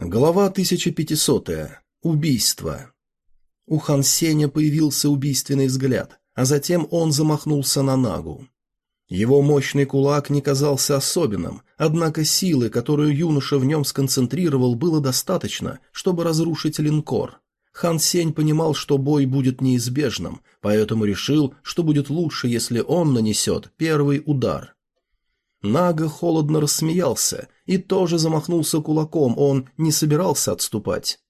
Глава 1500. Убийство. У Хан Сеня появился убийственный взгляд, а затем он замахнулся на Нагу. Его мощный кулак не казался особенным, однако силы, которую юноша в нем сконцентрировал, было достаточно, чтобы разрушить линкор. Хан Сень понимал, что бой будет неизбежным, поэтому решил, что будет лучше, если он нанесет первый удар. Нага холодно рассмеялся – и тоже замахнулся кулаком, он не собирался отступать.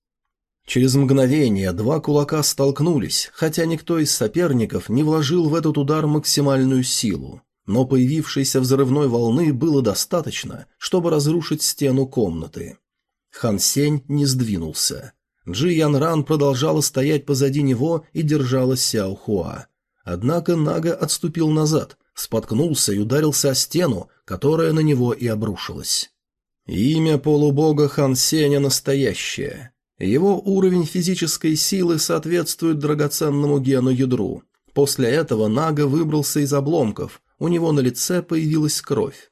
Через мгновение два кулака столкнулись, хотя никто из соперников не вложил в этот удар максимальную силу. Но появившейся взрывной волны было достаточно, чтобы разрушить стену комнаты. Хан Сень не сдвинулся. Джи Ян Ран продолжала стоять позади него и держала Сяо Хуа. Однако Нага отступил назад, споткнулся и ударился о стену, которая на него и обрушилась. Имя полубога Хан Сеня настоящее. Его уровень физической силы соответствует драгоценному гену ядру. После этого Нага выбрался из обломков, у него на лице появилась кровь.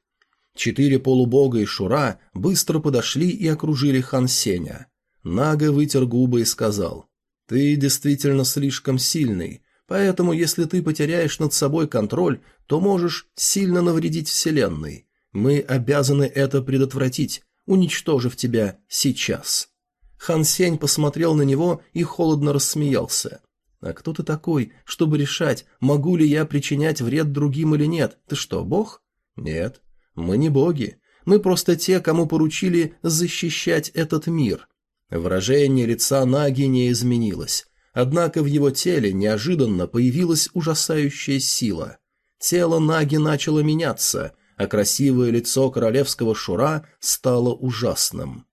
Четыре полубога и Шура быстро подошли и окружили Хан Сеня. Нага вытер губы и сказал, «Ты действительно слишком сильный, поэтому если ты потеряешь над собой контроль, то можешь сильно навредить Вселенной. Мы обязаны это предотвратить, уничтожив тебя сейчас». Хан Сень посмотрел на него и холодно рассмеялся. «А кто ты такой, чтобы решать, могу ли я причинять вред другим или нет? Ты что, бог?» «Нет, мы не боги. Мы просто те, кому поручили защищать этот мир». Выражение лица Наги не изменилось. Однако в его теле неожиданно появилась ужасающая сила. Тело Наги начало меняться – а красивое лицо королевского Шура стало ужасным.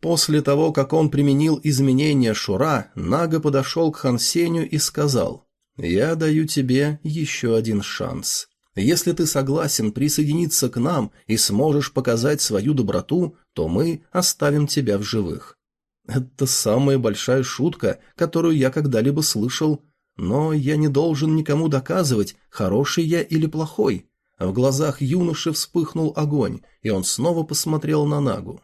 После того, как он применил изменения Шура, Нага подошел к Хансеню и сказал «Я даю тебе еще один шанс. Если ты согласен присоединиться к нам и сможешь показать свою доброту, то мы оставим тебя в живых». Это самая большая шутка, которую я когда-либо слышал, но я не должен никому доказывать, хороший я или плохой. А в глазах юноши вспыхнул огонь, и он снова посмотрел на Нагу.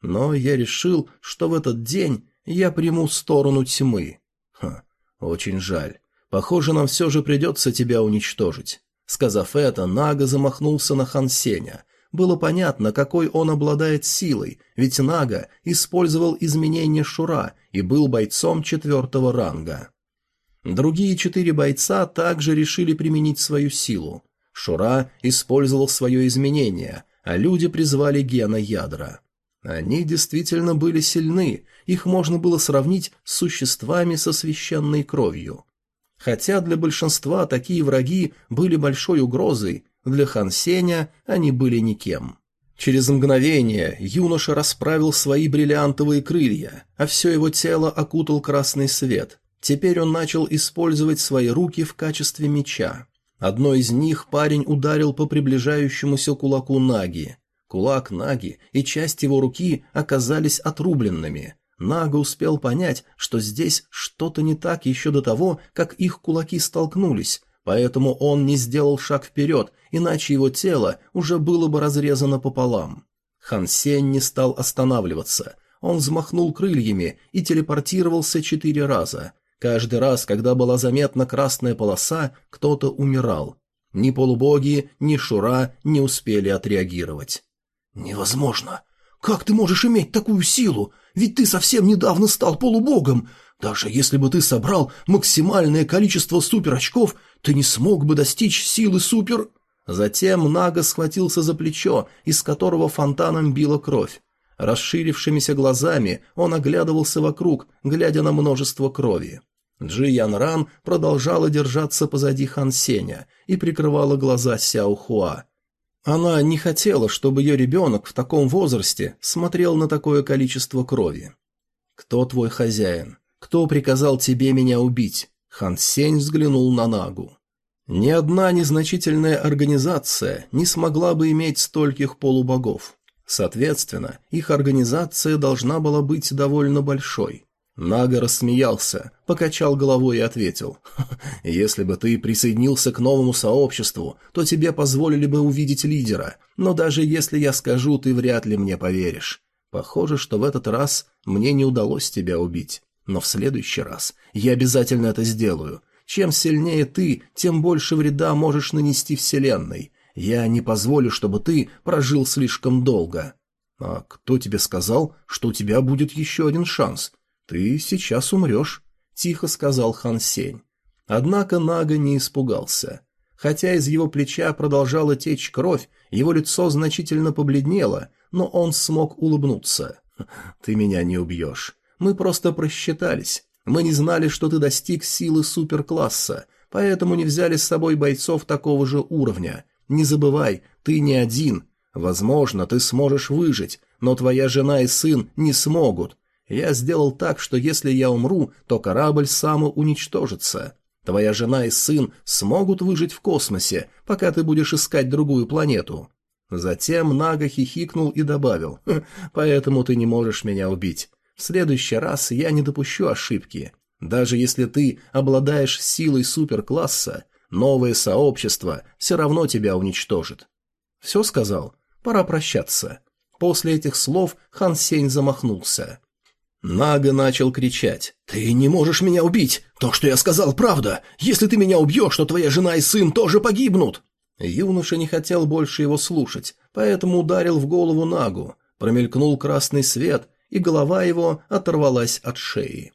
Но я решил, что в этот день я приму сторону тьмы. Ха, очень жаль. Похоже, нам все же придется тебя уничтожить. Сказав это, Нага замахнулся на Хансеня. Было понятно, какой он обладает силой, ведь Нага использовал изменение Шура и был бойцом четвертого ранга. Другие четыре бойца также решили применить свою силу. Шура использовал свое изменение, а люди призвали гена ядра. Они действительно были сильны, их можно было сравнить с существами со священной кровью. Хотя для большинства такие враги были большой угрозой, для Хан Сеня они были никем. Через мгновение юноша расправил свои бриллиантовые крылья, а все его тело окутал красный свет. Теперь он начал использовать свои руки в качестве меча. Одно из них парень ударил по приближающемуся кулаку Наги. Кулак Наги и часть его руки оказались отрубленными. Нага успел понять, что здесь что-то не так еще до того, как их кулаки столкнулись, поэтому он не сделал шаг вперед, иначе его тело уже было бы разрезано пополам. Хансен не стал останавливаться. Он взмахнул крыльями и телепортировался четыре раза – Каждый раз, когда была заметна красная полоса, кто-то умирал. Ни полубоги, ни Шура не успели отреагировать. «Невозможно! Как ты можешь иметь такую силу? Ведь ты совсем недавно стал полубогом! Даже если бы ты собрал максимальное количество суперочков, ты не смог бы достичь силы супер...» Затем Нага схватился за плечо, из которого фонтаном била кровь. Расширившимися глазами он оглядывался вокруг, глядя на множество крови. Джи Ян Ран продолжала держаться позади Хан Сеня и прикрывала глаза Сяо Хуа. Она не хотела, чтобы ее ребенок в таком возрасте смотрел на такое количество крови. «Кто твой хозяин? Кто приказал тебе меня убить?» Хан Сень взглянул на Нагу. Ни одна незначительная организация не смогла бы иметь стольких полубогов. Соответственно, их организация должна была быть довольно большой. Нага рассмеялся, покачал головой и ответил, «Если бы ты присоединился к новому сообществу, то тебе позволили бы увидеть лидера, но даже если я скажу, ты вряд ли мне поверишь. Похоже, что в этот раз мне не удалось тебя убить, но в следующий раз я обязательно это сделаю. Чем сильнее ты, тем больше вреда можешь нанести Вселенной. Я не позволю, чтобы ты прожил слишком долго. А кто тебе сказал, что у тебя будет еще один шанс? Ты сейчас умрешь, тихо сказал Хан Сень. Однако Нага не испугался. Хотя из его плеча продолжала течь кровь, его лицо значительно побледнело, но он смог улыбнуться. «Ты меня не убьешь. Мы просто просчитались. Мы не знали, что ты достиг силы суперкласса, поэтому не взяли с собой бойцов такого же уровня. Не забывай, ты не один. Возможно, ты сможешь выжить, но твоя жена и сын не смогут. Я сделал так, что если я умру, то корабль самоуничтожится. Твоя жена и сын смогут выжить в космосе, пока ты будешь искать другую планету». Затем Нага хихикнул и добавил, «Хм, «Поэтому ты не можешь меня убить. В следующий раз я не допущу ошибки. Даже если ты обладаешь силой суперкласса, Новое сообщество все равно тебя уничтожит. Все сказал? Пора прощаться. После этих слов Хан Сень замахнулся. Нага начал кричать. «Ты не можешь меня убить! То, что я сказал, правда! Если ты меня убьешь, то твоя жена и сын тоже погибнут!» Юноша не хотел больше его слушать, поэтому ударил в голову Нагу. Промелькнул красный свет, и голова его оторвалась от шеи.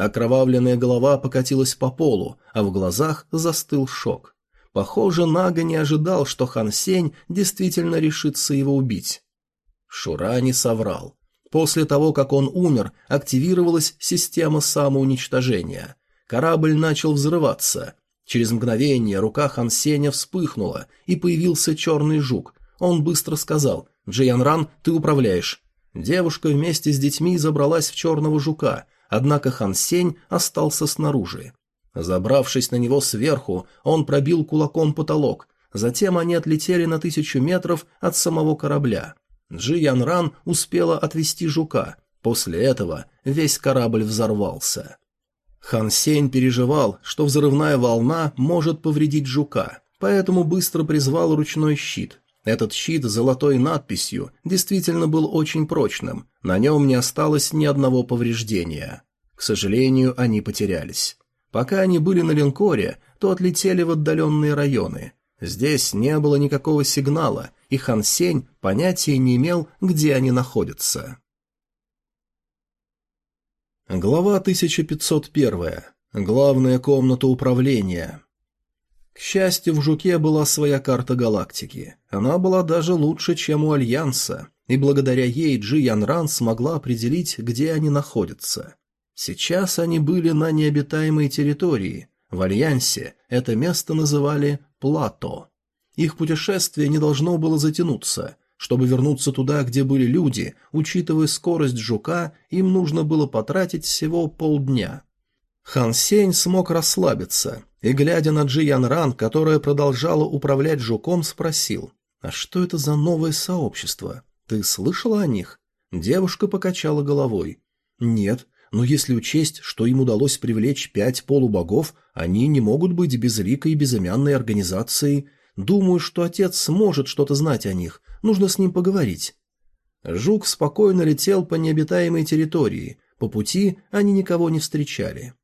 Окровавленная голова покатилась по полу, а в глазах застыл шок. Похоже, Нага не ожидал, что Хан Сень действительно решится его убить. Шура не соврал. После того, как он умер, активировалась система самоуничтожения. Корабль начал взрываться. Через мгновение рука Хан Сеня вспыхнула, и появился черный жук. Он быстро сказал «Джейан Ран, ты управляешь». Девушка вместе с детьми забралась в черного жука, однако Хан Сень остался снаружи. Забравшись на него сверху, он пробил кулаком потолок, затем они отлетели на тысячу метров от самого корабля. Джи Ян Ран успела отвести жука, после этого весь корабль взорвался. Хан Сень переживал, что взрывная волна может повредить жука, поэтому быстро призвал ручной щит, этот щит с золотой надписью действительно был очень прочным, на нем не осталось ни одного повреждения. К сожалению, они потерялись. Пока они были на линкоре, то отлетели в отдаленные районы. Здесь не было никакого сигнала, и Хан Сень понятия не имел, где они находятся. Глава 1501. Главная комната управления. К счастью, в «Жуке» была своя карта галактики. Она была даже лучше, чем у Альянса, и благодаря ей Джи Янран смогла определить, где они находятся. Сейчас они были на необитаемой территории. В Альянсе это место называли «Плато». Их путешествие не должно было затянуться. Чтобы вернуться туда, где были люди, учитывая скорость жука, им нужно было потратить всего полдня – Хан Сень смог расслабиться и, глядя на Джи Ян Ран, которая продолжала управлять жуком, спросил, «А что это за новое сообщество? Ты слышала о них?» Девушка покачала головой. «Нет, но если учесть, что им удалось привлечь пять полубогов, они не могут быть безликой и безымянной организацией. Думаю, что отец сможет что-то знать о них. Нужно с ним поговорить». Жук спокойно летел по необитаемой территории. По пути они никого не встречали.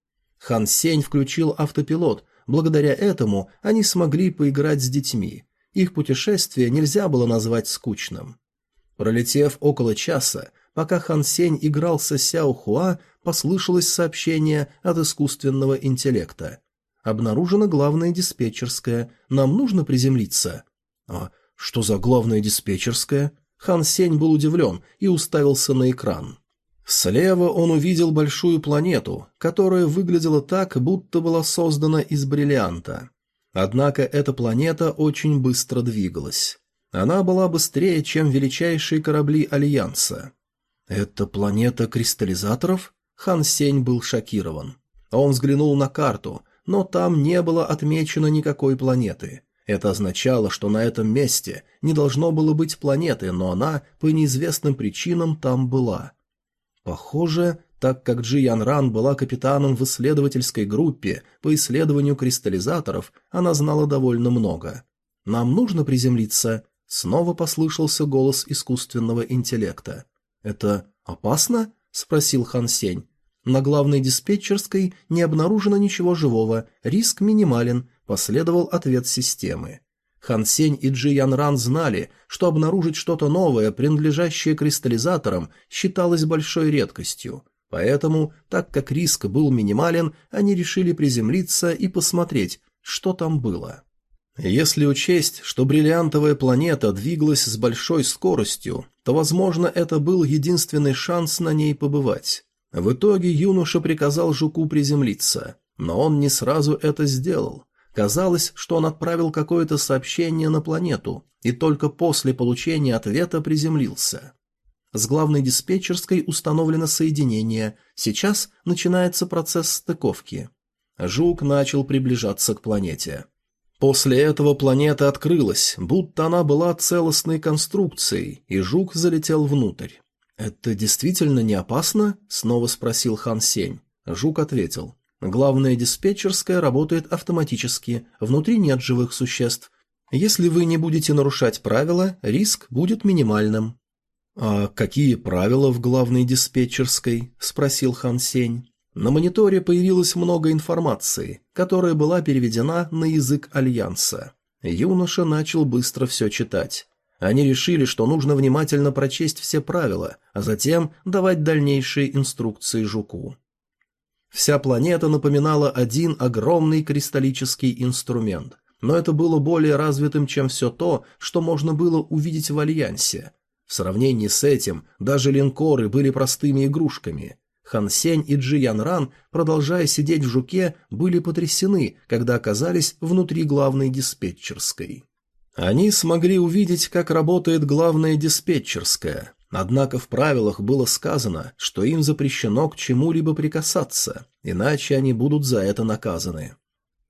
Хан Сень включил автопилот. Благодаря этому они смогли поиграть с детьми. Их путешествие нельзя было назвать скучным. Пролетев около часа, пока Хан Сень играл со Сяо Хуа, послышалось сообщение от искусственного интеллекта. Обнаружена главная диспетчерская. Нам нужно приземлиться. А что за главная диспетчерская? Хан Сень был удивлен и уставился на экран. Слева он увидел большую планету, которая выглядела так, будто была создана из бриллианта. Однако эта планета очень быстро двигалась. Она была быстрее, чем величайшие корабли Альянса. «Это планета кристаллизаторов?» Хан Сень был шокирован. Он взглянул на карту, но там не было отмечено никакой планеты. Это означало, что на этом месте не должно было быть планеты, но она по неизвестным причинам там была – Похоже, так как Джиян Ран была капитаном в исследовательской группе по исследованию кристаллизаторов, она знала довольно много. «Нам нужно приземлиться», — снова послышался голос искусственного интеллекта. «Это опасно?» — спросил Хан Сень. «На главной диспетчерской не обнаружено ничего живого, риск минимален», — последовал ответ системы. Хансень и Джи Ран знали, что обнаружить что-то новое, принадлежащее кристаллизаторам, считалось большой редкостью. Поэтому, так как риск был минимален, они решили приземлиться и посмотреть, что там было. Если учесть, что бриллиантовая планета двигалась с большой скоростью, то, возможно, это был единственный шанс на ней побывать. В итоге юноша приказал жуку приземлиться, но он не сразу это сделал. Казалось, что он отправил какое-то сообщение на планету и только после получения ответа приземлился. С главной диспетчерской установлено соединение, сейчас начинается процесс стыковки. Жук начал приближаться к планете. После этого планета открылась, будто она была целостной конструкцией, и жук залетел внутрь. «Это действительно не опасно?» – снова спросил Хан Сень. Жук ответил. Главная диспетчерская работает автоматически, внутри нет живых существ. Если вы не будете нарушать правила, риск будет минимальным. «А какие правила в главной диспетчерской?» – спросил Хан Сень. На мониторе появилось много информации, которая была переведена на язык Альянса. Юноша начал быстро все читать. Они решили, что нужно внимательно прочесть все правила, а затем давать дальнейшие инструкции Жуку. Вся планета напоминала один огромный кристаллический инструмент, но это было более развитым, чем все то, что можно было увидеть в Альянсе. В сравнении с этим даже линкоры были простыми игрушками. Хан Сень и Джи Ян Ран, продолжая сидеть в жуке, были потрясены, когда оказались внутри главной диспетчерской. Они смогли увидеть, как работает главная диспетчерская, Однако в правилах было сказано, что им запрещено к чему-либо прикасаться, иначе они будут за это наказаны.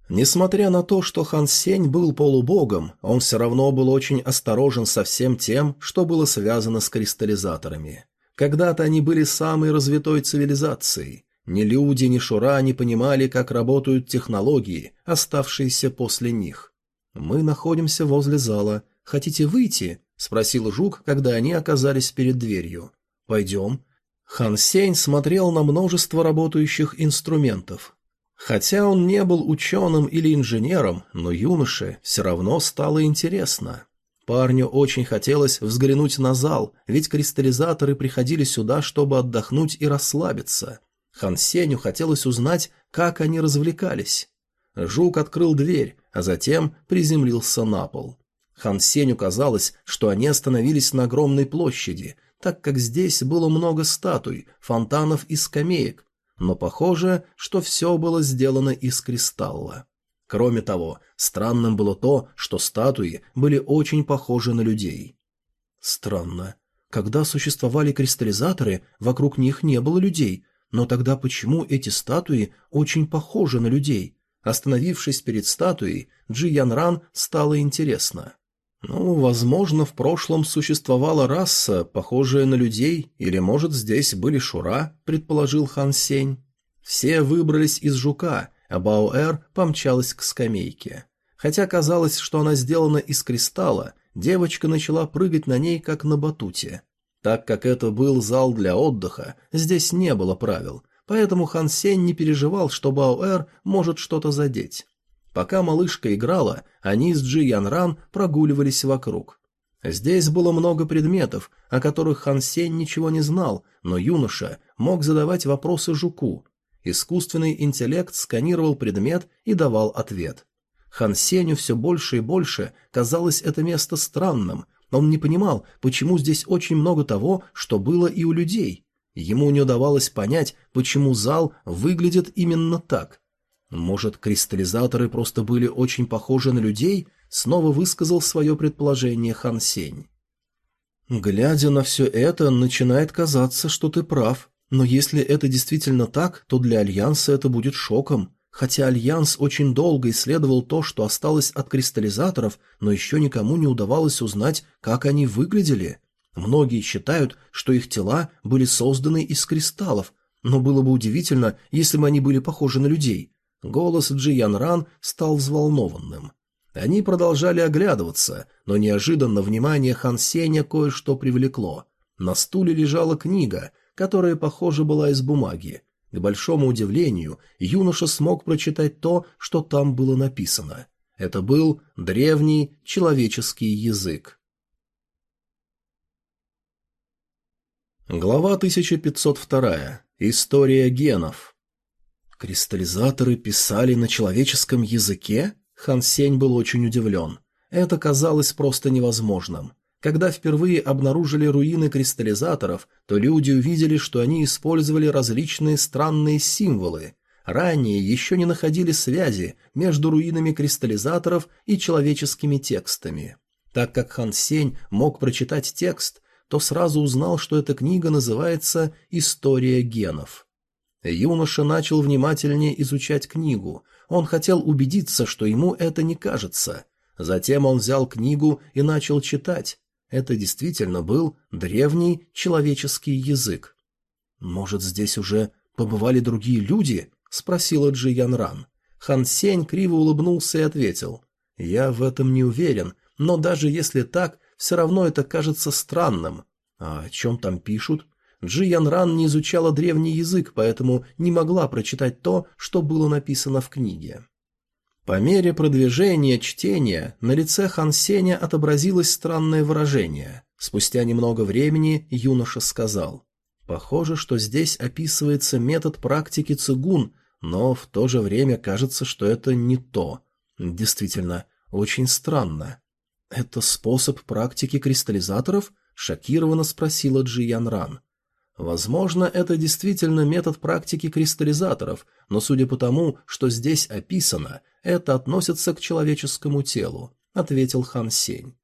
Несмотря на то, что Хан Сень был полубогом, он все равно был очень осторожен со всем тем, что было связано с кристаллизаторами. Когда-то они были самой развитой цивилизацией. Ни люди, ни шура не понимали, как работают технологии, оставшиеся после них. «Мы находимся возле зала. Хотите выйти?» — спросил Жук, когда они оказались перед дверью. «Пойдем». Хан Сень смотрел на множество работающих инструментов. Хотя он не был ученым или инженером, но юноше все равно стало интересно. Парню очень хотелось взглянуть на зал, ведь кристаллизаторы приходили сюда, чтобы отдохнуть и расслабиться. Хан Сеню хотелось узнать, как они развлекались. Жук открыл дверь, а затем приземлился на пол. Хан Сеню казалось, что они остановились на огромной площади, так как здесь было много статуй, фонтанов и скамеек, но похоже, что все было сделано из кристалла. Кроме того, странным было то, что статуи были очень похожи на людей. Странно. Когда существовали кристаллизаторы, вокруг них не было людей, но тогда почему эти статуи очень похожи на людей? Остановившись перед статуей, Джи Янран стало интересно. Ну, возможно, в прошлом существовала раса, похожая на людей, или, может, здесь были шура, предположил Хан Сень. Все выбрались из жука, а Баоэр помчалась к скамейке. Хотя казалось, что она сделана из кристалла, девочка начала прыгать на ней, как на батуте. Так как это был зал для отдыха, здесь не было правил, поэтому Хан Сень не переживал, что Баоэр может что-то задеть. Пока малышка играла, они с Джи Ян Ран прогуливались вокруг. Здесь было много предметов, о которых Хан Сень ничего не знал, но юноша мог задавать вопросы жуку. Искусственный интеллект сканировал предмет и давал ответ. Хан Сеню все больше и больше казалось это место странным, но он не понимал, почему здесь очень много того, что было и у людей. Ему не удавалось понять, почему зал выглядит именно так – может, кристаллизаторы просто были очень похожи на людей? Снова высказал свое предположение Хан Сень. Глядя на все это, начинает казаться, что ты прав. Но если это действительно так, то для Альянса это будет шоком. Хотя Альянс очень долго исследовал то, что осталось от кристаллизаторов, но еще никому не удавалось узнать, как они выглядели. Многие считают, что их тела были созданы из кристаллов, но было бы удивительно, если бы они были похожи на людей. Голос Джи Ян Ран стал взволнованным. Они продолжали оглядываться, но неожиданно внимание Хан Сеня кое-что привлекло. На стуле лежала книга, которая, похоже, была из бумаги. К большому удивлению, юноша смог прочитать то, что там было написано. Это был древний человеческий язык. Глава 1502. История генов. Кристаллизаторы писали на человеческом языке? Хан Сень был очень удивлен. Это казалось просто невозможным. Когда впервые обнаружили руины кристаллизаторов, то люди увидели, что они использовали различные странные символы. Ранее еще не находили связи между руинами кристаллизаторов и человеческими текстами. Так как Хан Сень мог прочитать текст, то сразу узнал, что эта книга называется «История генов». Юноша начал внимательнее изучать книгу. Он хотел убедиться, что ему это не кажется. Затем он взял книгу и начал читать. Это действительно был древний человеческий язык. «Может, здесь уже побывали другие люди?» — спросила Джи Ян Ран. Хан Сень криво улыбнулся и ответил. «Я в этом не уверен, но даже если так, все равно это кажется странным. А о чем там пишут?» Джи Ян Ран не изучала древний язык, поэтому не могла прочитать то, что было написано в книге. По мере продвижения чтения на лице Хан Сеня отобразилось странное выражение. Спустя немного времени юноша сказал. «Похоже, что здесь описывается метод практики цигун, но в то же время кажется, что это не то. Действительно, очень странно». «Это способ практики кристаллизаторов?» — шокированно спросила Джи Ян Ран. Возможно, это действительно метод практики кристаллизаторов, но судя по тому, что здесь описано, это относится к человеческому телу, ответил Хан Сень.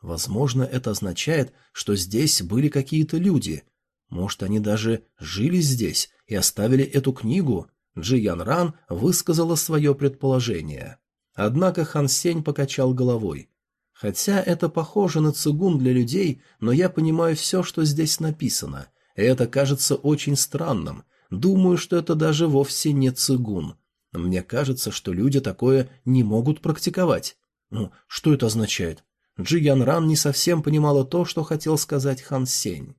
Возможно, это означает, что здесь были какие-то люди. Может, они даже жили здесь и оставили эту книгу? Джи Ян Ран высказала свое предположение. Однако Хан Сень покачал головой. Хотя это похоже на цигун для людей, но я понимаю все, что здесь написано — это кажется очень странным. Думаю, что это даже вовсе не цигун. Мне кажется, что люди такое не могут практиковать. Ну, что это означает? Джи Ян Ран не совсем понимала то, что хотел сказать Хан Сень.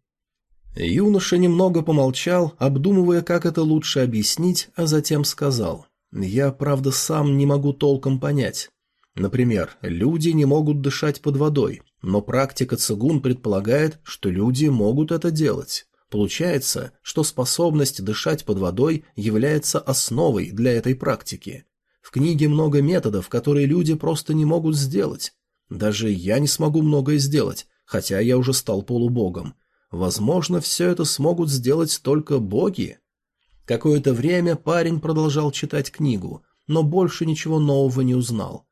Юноша немного помолчал, обдумывая, как это лучше объяснить, а затем сказал. «Я, правда, сам не могу толком понять. Например, люди не могут дышать под водой, но практика цигун предполагает, что люди могут это делать. Получается, что способность дышать под водой является основой для этой практики. В книге много методов, которые люди просто не могут сделать. Даже я не смогу многое сделать, хотя я уже стал полубогом. Возможно, все это смогут сделать только боги. Какое-то время парень продолжал читать книгу, но больше ничего нового не узнал.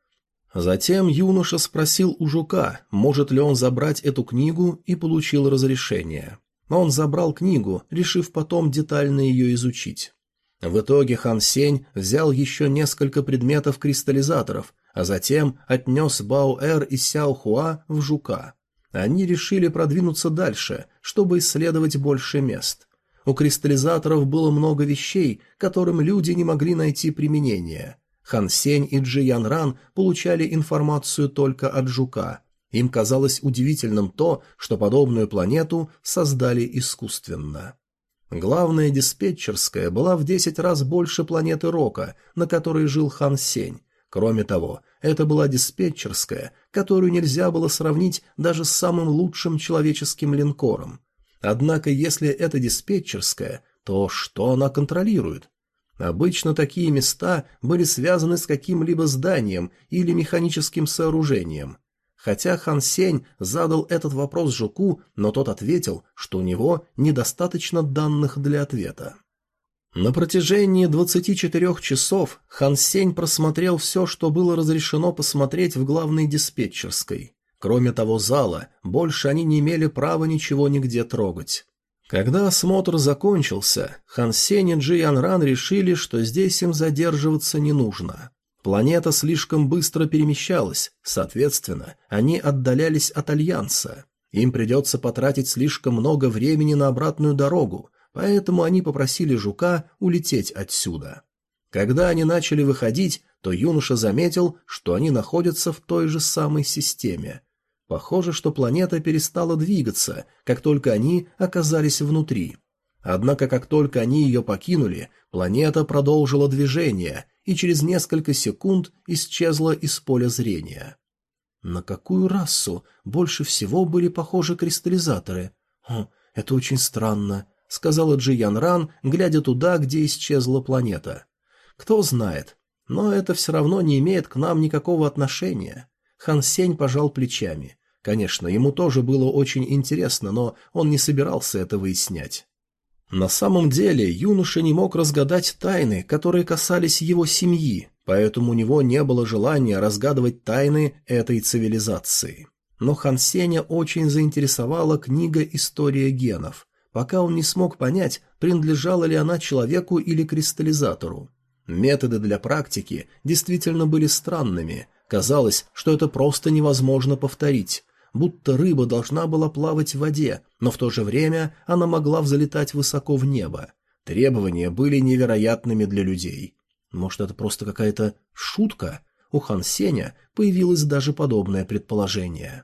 Затем юноша спросил у жука, может ли он забрать эту книгу, и получил разрешение но он забрал книгу, решив потом детально ее изучить. В итоге Хан Сень взял еще несколько предметов кристаллизаторов, а затем отнес Баоэр и Сяо Хуа в Жука. Они решили продвинуться дальше, чтобы исследовать больше мест. У кристаллизаторов было много вещей, которым люди не могли найти применение. Хан Сень и Джи Ян Ран получали информацию только от Жука – им казалось удивительным то, что подобную планету создали искусственно. Главная диспетчерская была в 10 раз больше планеты Рока, на которой жил Хан Сень. Кроме того, это была диспетчерская, которую нельзя было сравнить даже с самым лучшим человеческим линкором. Однако, если это диспетчерская, то что она контролирует? Обычно такие места были связаны с каким-либо зданием или механическим сооружением – Хотя Хан Сень задал этот вопрос Жуку, но тот ответил, что у него недостаточно данных для ответа. На протяжении 24 часов Хан Сень просмотрел все, что было разрешено посмотреть в главной диспетчерской. Кроме того зала, больше они не имели права ничего нигде трогать. Когда осмотр закончился, Хан Сень и Джи Ян Ран решили, что здесь им задерживаться не нужно. Планета слишком быстро перемещалась, соответственно, они отдалялись от Альянса. Им придется потратить слишком много времени на обратную дорогу, поэтому они попросили Жука улететь отсюда. Когда они начали выходить, то юноша заметил, что они находятся в той же самой системе. Похоже, что планета перестала двигаться, как только они оказались внутри. Однако, как только они ее покинули, Планета продолжила движение и через несколько секунд исчезла из поля зрения. На какую расу больше всего были похожи кристаллизаторы? О, это очень странно, сказала Джиян Ран, глядя туда, где исчезла планета. Кто знает, но это все равно не имеет к нам никакого отношения. Хан Сень пожал плечами. Конечно, ему тоже было очень интересно, но он не собирался это выяснять. На самом деле юноша не мог разгадать тайны, которые касались его семьи, поэтому у него не было желания разгадывать тайны этой цивилизации. Но Хан Сеня очень заинтересовала книга «История генов», пока он не смог понять, принадлежала ли она человеку или кристаллизатору. Методы для практики действительно были странными, казалось, что это просто невозможно повторить, будто рыба должна была плавать в воде, но в то же время она могла взлетать высоко в небо. Требования были невероятными для людей. Может, это просто какая-то шутка? У Хан Сеня появилось даже подобное предположение.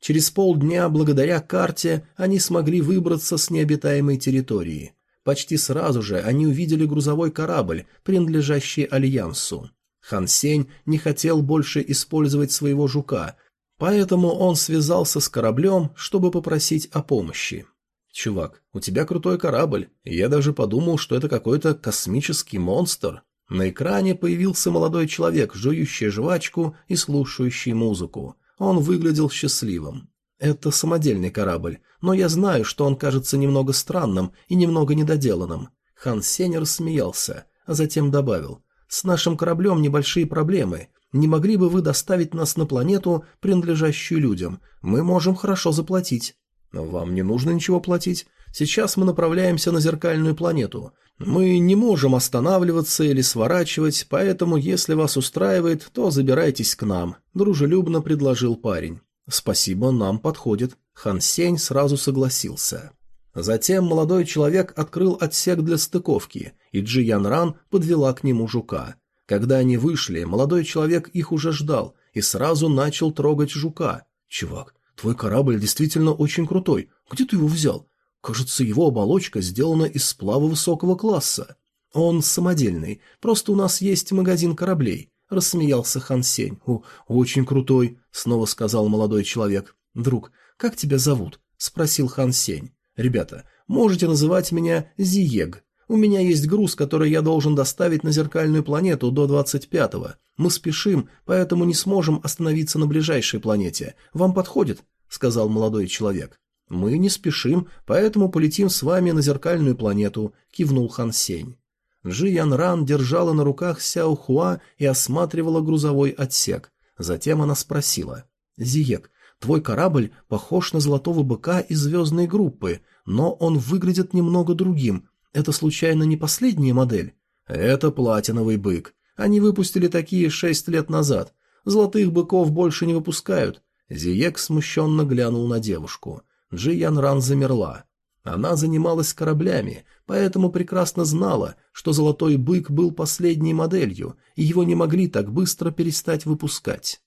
Через полдня, благодаря карте, они смогли выбраться с необитаемой территории. Почти сразу же они увидели грузовой корабль, принадлежащий Альянсу. Хан Сень не хотел больше использовать своего жука, Поэтому он связался с кораблем, чтобы попросить о помощи. «Чувак, у тебя крутой корабль, я даже подумал, что это какой-то космический монстр». На экране появился молодой человек, жующий жвачку и слушающий музыку. Он выглядел счастливым. «Это самодельный корабль, но я знаю, что он кажется немного странным и немного недоделанным». Хан Сенер смеялся, а затем добавил. «С нашим кораблем небольшие проблемы, не могли бы вы доставить нас на планету, принадлежащую людям? Мы можем хорошо заплатить». «Вам не нужно ничего платить. Сейчас мы направляемся на зеркальную планету. Мы не можем останавливаться или сворачивать, поэтому, если вас устраивает, то забирайтесь к нам», – дружелюбно предложил парень. «Спасибо, нам подходит». Хан Сень сразу согласился. Затем молодой человек открыл отсек для стыковки, и Джи Ян Ран подвела к нему жука. Когда они вышли, молодой человек их уже ждал и сразу начал трогать жука. «Чувак, твой корабль действительно очень крутой. Где ты его взял? Кажется, его оболочка сделана из сплава высокого класса. Он самодельный, просто у нас есть магазин кораблей», — рассмеялся Хан Сень. «О, очень крутой», — снова сказал молодой человек. «Друг, как тебя зовут?» — спросил Хан Сень. «Ребята, можете называть меня Зиег. У меня есть груз, который я должен доставить на зеркальную планету до 25-го. Мы спешим, поэтому не сможем остановиться на ближайшей планете. Вам подходит?» — сказал молодой человек. «Мы не спешим, поэтому полетим с вами на зеркальную планету», — кивнул Хан Сень. Джи Ян Ран держала на руках Сяо Хуа и осматривала грузовой отсек. Затем она спросила. «Зиек, твой корабль похож на золотого быка из звездной группы, но он выглядит немного другим. Это случайно не последняя модель? Это платиновый бык. Они выпустили такие шесть лет назад. Золотых быков больше не выпускают. Зиек смущенно глянул на девушку. Джи Ян замерла. Она занималась кораблями, поэтому прекрасно знала, что «Золотой бык» был последней моделью, и его не могли так быстро перестать выпускать.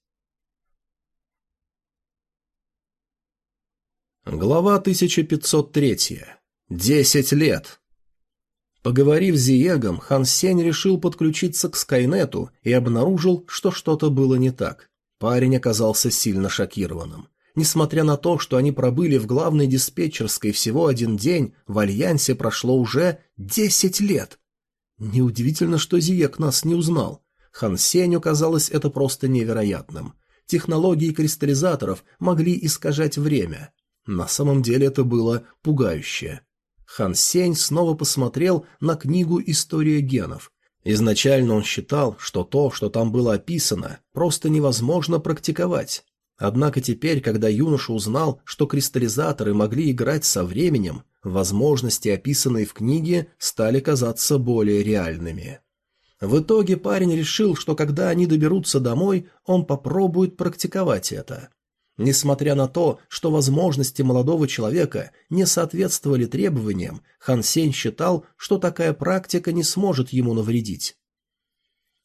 Глава 1503. Десять лет. Поговорив с Зиегом, Хан Сень решил подключиться к Скайнету и обнаружил, что что-то было не так. Парень оказался сильно шокированным. Несмотря на то, что они пробыли в главной диспетчерской всего один день, в Альянсе прошло уже 10 лет. Неудивительно, что Зиек нас не узнал. Хан Сенью казалось это просто невероятным. Технологии кристаллизаторов могли искажать время. На самом деле это было пугающе. Хан Сень снова посмотрел на книгу «История генов». Изначально он считал, что то, что там было описано, просто невозможно практиковать. Однако теперь, когда юноша узнал, что кристаллизаторы могли играть со временем, возможности, описанные в книге, стали казаться более реальными. В итоге парень решил, что когда они доберутся домой, он попробует практиковать это. Несмотря на то, что возможности молодого человека не соответствовали требованиям, Хан Сень считал, что такая практика не сможет ему навредить.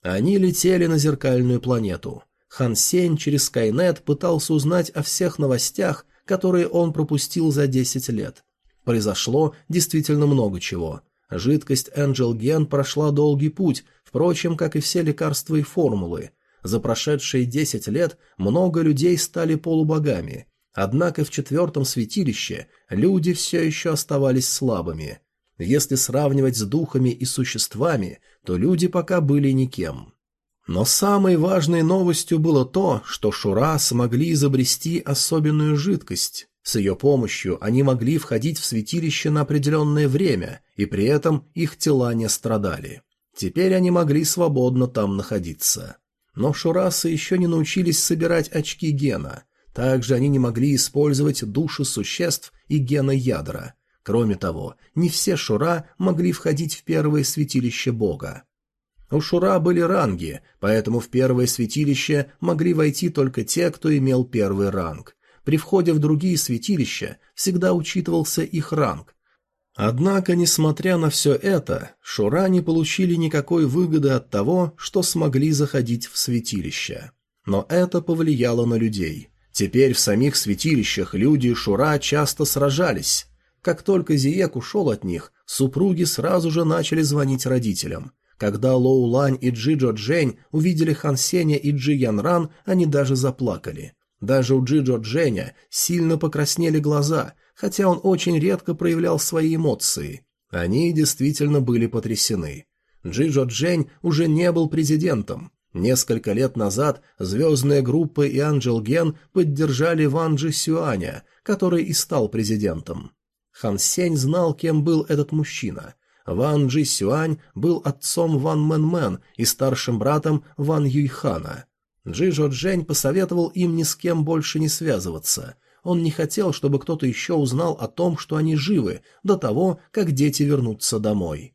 Они летели на зеркальную планету. Хан Сень через Скайнет пытался узнать о всех новостях, которые он пропустил за 10 лет. Произошло действительно много чего. Жидкость Энджел Ген прошла долгий путь, впрочем, как и все лекарства и формулы – за прошедшие 10 лет много людей стали полубогами, однако в четвертом святилище люди все еще оставались слабыми. Если сравнивать с духами и существами, то люди пока были никем. Но самой важной новостью было то, что Шура смогли изобрести особенную жидкость. С ее помощью они могли входить в святилище на определенное время, и при этом их тела не страдали. Теперь они могли свободно там находиться. Но шурасы еще не научились собирать очки гена. Также они не могли использовать души существ и гена ядра. Кроме того, не все шура могли входить в первое святилище бога. У шура были ранги, поэтому в первое святилище могли войти только те, кто имел первый ранг. При входе в другие святилища всегда учитывался их ранг, Однако, несмотря на все это, Шура не получили никакой выгоды от того, что смогли заходить в святилище. Но это повлияло на людей. Теперь в самих святилищах люди Шура часто сражались. Как только Зиек ушел от них, супруги сразу же начали звонить родителям. Когда Лоу Лань и Джиджо Джень увидели Хан Сеня и Джи Ян Ран, они даже заплакали. Даже у Джиджо Дженя сильно покраснели глаза – хотя он очень редко проявлял свои эмоции. Они действительно были потрясены. Джиджо Джень уже не был президентом. Несколько лет назад звездные группы и Анджел Ген поддержали Ван Джи Сюаня, который и стал президентом. Хан Сень знал, кем был этот мужчина. Ван Джи Сюань был отцом Ван Мэн Мэн и старшим братом Ван Юйхана. Джи Джень посоветовал им ни с кем больше не связываться, он не хотел, чтобы кто-то еще узнал о том, что они живы, до того, как дети вернутся домой.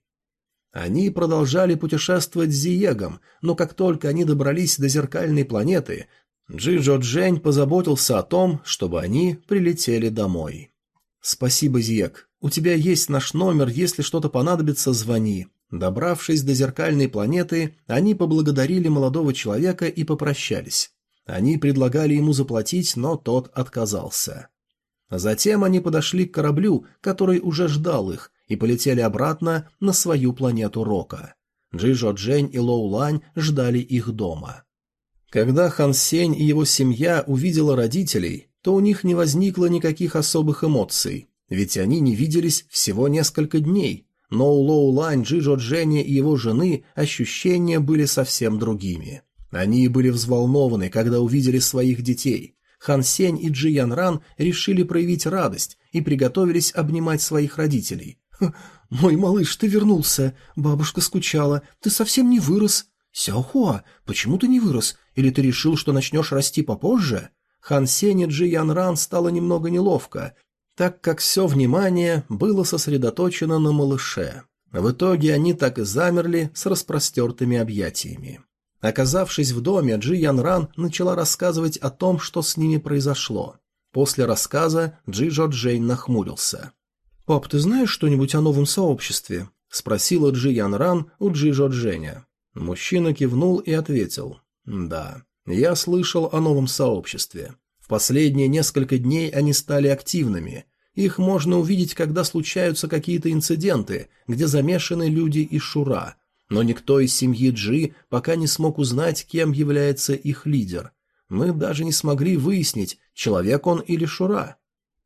Они продолжали путешествовать с Зиегом, но как только они добрались до зеркальной планеты, Джиджо Джень позаботился о том, чтобы они прилетели домой. «Спасибо, Зиег. У тебя есть наш номер, если что-то понадобится, звони», Добравшись до зеркальной планеты, они поблагодарили молодого человека и попрощались. Они предлагали ему заплатить, но тот отказался. Затем они подошли к кораблю, который уже ждал их, и полетели обратно на свою планету Рока. Джижо Джень и Лоу Лань ждали их дома. Когда Хан Сень и его семья увидела родителей, то у них не возникло никаких особых эмоций, ведь они не виделись всего несколько дней, но у Лоу Лань, Джижо Дженя и его жены ощущения были совсем другими. Они были взволнованы, когда увидели своих детей. Хан Сень и Джи Ян Ран решили проявить радость и приготовились обнимать своих родителей. «Мой малыш, ты вернулся. Бабушка скучала. Ты совсем не вырос». «Сяохуа, почему ты не вырос? Или ты решил, что начнешь расти попозже?» Хан Сень и Джи Ян Ран стало немного неловко, так как все внимание было сосредоточено на малыше. В итоге они так и замерли с распростертыми объятиями. Оказавшись в доме, Джи Ян Ран начала рассказывать о том, что с ними произошло. После рассказа Джи Жо Джейн нахмурился. «Пап, ты знаешь что-нибудь о новом сообществе?» – спросила Джи Ян Ран у Джи Жо Дженя. Мужчина кивнул и ответил. «Да, я слышал о новом сообществе. В последние несколько дней они стали активными. Их можно увидеть, когда случаются какие-то инциденты, где замешаны люди из Шура – но никто из семьи Джи пока не смог узнать, кем является их лидер. Мы даже не смогли выяснить, человек он или Шура.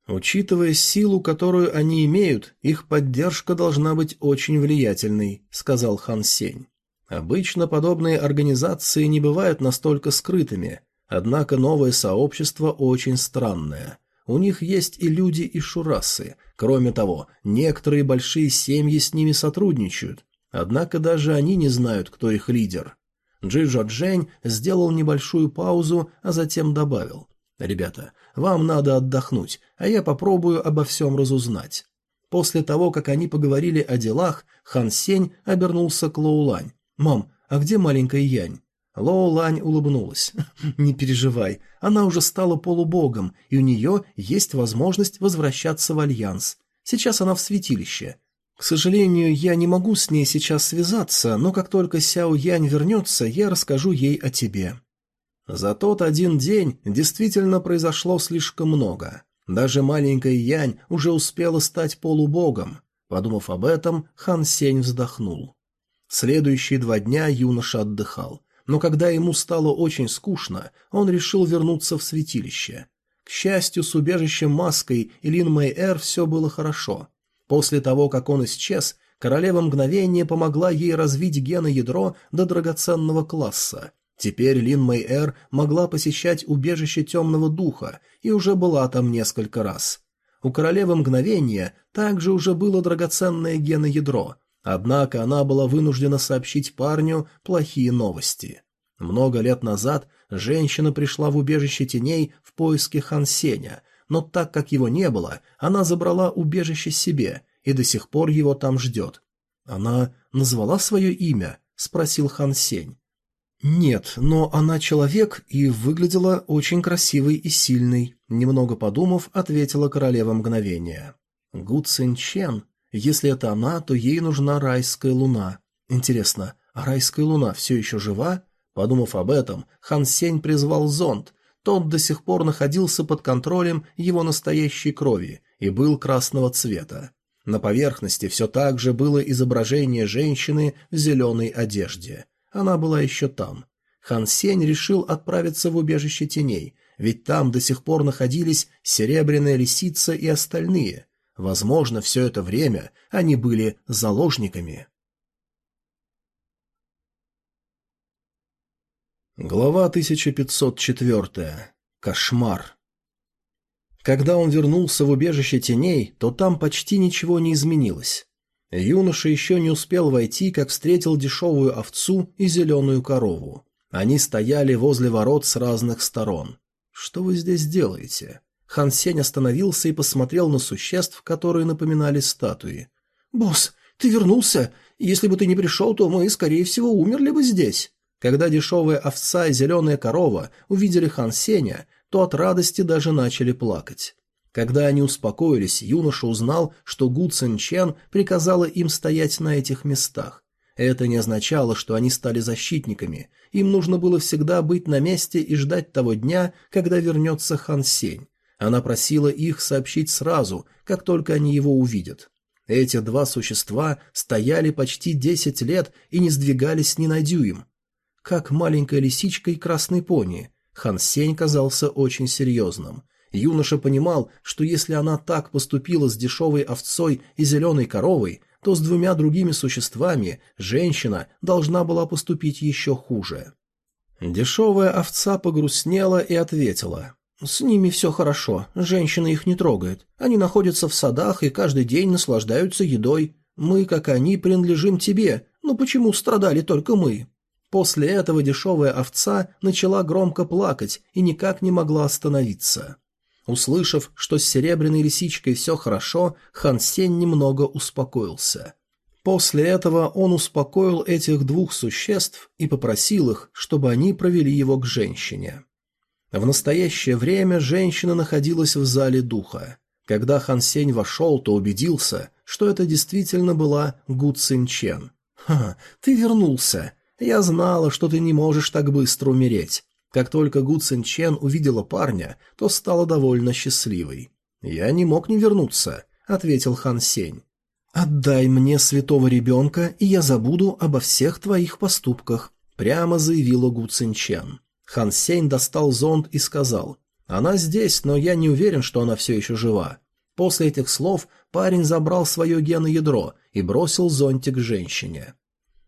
Учитывая силу, которую они имеют, их поддержка должна быть очень влиятельной, сказал Хан Сень. Обычно подобные организации не бывают настолько скрытыми, однако новое сообщество очень странное. У них есть и люди, и шурасы. Кроме того, некоторые большие семьи с ними сотрудничают, Однако даже они не знают, кто их лидер. Джиджо Джень сделал небольшую паузу, а затем добавил. «Ребята, вам надо отдохнуть, а я попробую обо всем разузнать». После того, как они поговорили о делах, Хан Сень обернулся к Лоу Лань: «Мам, а где маленькая Янь?» Лоу Лань улыбнулась. «Не переживай, она уже стала полубогом, и у нее есть возможность возвращаться в Альянс. Сейчас она в святилище. К сожалению, я не могу с ней сейчас связаться, но как только Сяо Янь вернется, я расскажу ей о тебе. За тот один день действительно произошло слишком много. Даже маленькая Янь уже успела стать полубогом. Подумав об этом, Хан Сень вздохнул. Следующие два дня юноша отдыхал, но когда ему стало очень скучно, он решил вернуться в святилище. К счастью, с убежищем маской и Лин Мэй Эр все было хорошо – После того, как он исчез, королева мгновения помогла ей развить геноядро до драгоценного класса. Теперь Лин Мэй Эр могла посещать убежище темного духа и уже была там несколько раз. У королевы мгновения также уже было драгоценное геноядро, однако она была вынуждена сообщить парню плохие новости. Много лет назад женщина пришла в убежище теней в поиске Хансеня, но так как его не было, она забрала убежище себе и до сих пор его там ждет. «Она назвала свое имя?» – спросил Хан Сень. «Нет, но она человек и выглядела очень красивой и сильной», – немного подумав, ответила королева мгновения. «Гу Цин Чен? Если это она, то ей нужна райская луна. Интересно, а райская луна все еще жива?» Подумав об этом, Хан Сень призвал зонт, тот до сих пор находился под контролем его настоящей крови и был красного цвета. На поверхности все так же было изображение женщины в зеленой одежде. Она была еще там. Хан Сень решил отправиться в убежище теней, ведь там до сих пор находились серебряная лисица и остальные. Возможно, все это время они были заложниками. Глава 1504. Кошмар. Когда он вернулся в убежище теней, то там почти ничего не изменилось. Юноша еще не успел войти, как встретил дешевую овцу и зеленую корову. Они стояли возле ворот с разных сторон. «Что вы здесь делаете?» Хан Сень остановился и посмотрел на существ, которые напоминали статуи. «Босс, ты вернулся? Если бы ты не пришел, то мы, скорее всего, умерли бы здесь». Когда дешевая овца и зеленая корова увидели Хан Сеня, то от радости даже начали плакать. Когда они успокоились, юноша узнал, что Гу Цин Чен приказала им стоять на этих местах. Это не означало, что они стали защитниками, им нужно было всегда быть на месте и ждать того дня, когда вернется Хан Сень. Она просила их сообщить сразу, как только они его увидят. Эти два существа стояли почти десять лет и не сдвигались ни на дюйм, как маленькая лисичка и красный пони. Хан Сень казался очень серьезным. Юноша понимал, что если она так поступила с дешевой овцой и зеленой коровой, то с двумя другими существами женщина должна была поступить еще хуже. Дешевая овца погрустнела и ответила. «С ними все хорошо, женщины их не трогают. Они находятся в садах и каждый день наслаждаются едой. Мы, как они, принадлежим тебе, но почему страдали только мы?» После этого дешевая овца начала громко плакать и никак не могла остановиться. Услышав, что с серебряной лисичкой все хорошо, Хан Сень немного успокоился. После этого он успокоил этих двух существ и попросил их, чтобы они провели его к женщине. В настоящее время женщина находилась в зале духа. Когда Хан Сень вошел, то убедился, что это действительно была Гу Цин Чен. «Ха, ты вернулся! Я знала, что ты не можешь так быстро умереть. Как только Гу Цин Чен увидела парня, то стала довольно счастливой. Я не мог не вернуться, ответил Хан Сень. «Отдай мне святого ребенка, и я забуду обо всех твоих поступках», — прямо заявила Гу Цинчен. Хан Сень достал зонт и сказал, «Она здесь, но я не уверен, что она все еще жива». После этих слов парень забрал свое геноядро и бросил зонтик женщине.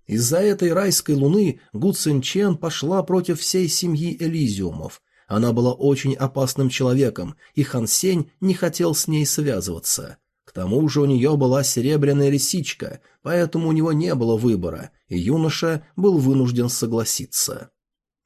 Из-за этой райской луны Гу Цин пошла против всей семьи Элизиумов. Она была очень опасным человеком, и Хан Сень не хотел с ней связываться. К тому же у нее была серебряная лисичка, поэтому у него не было выбора, и юноша был вынужден согласиться.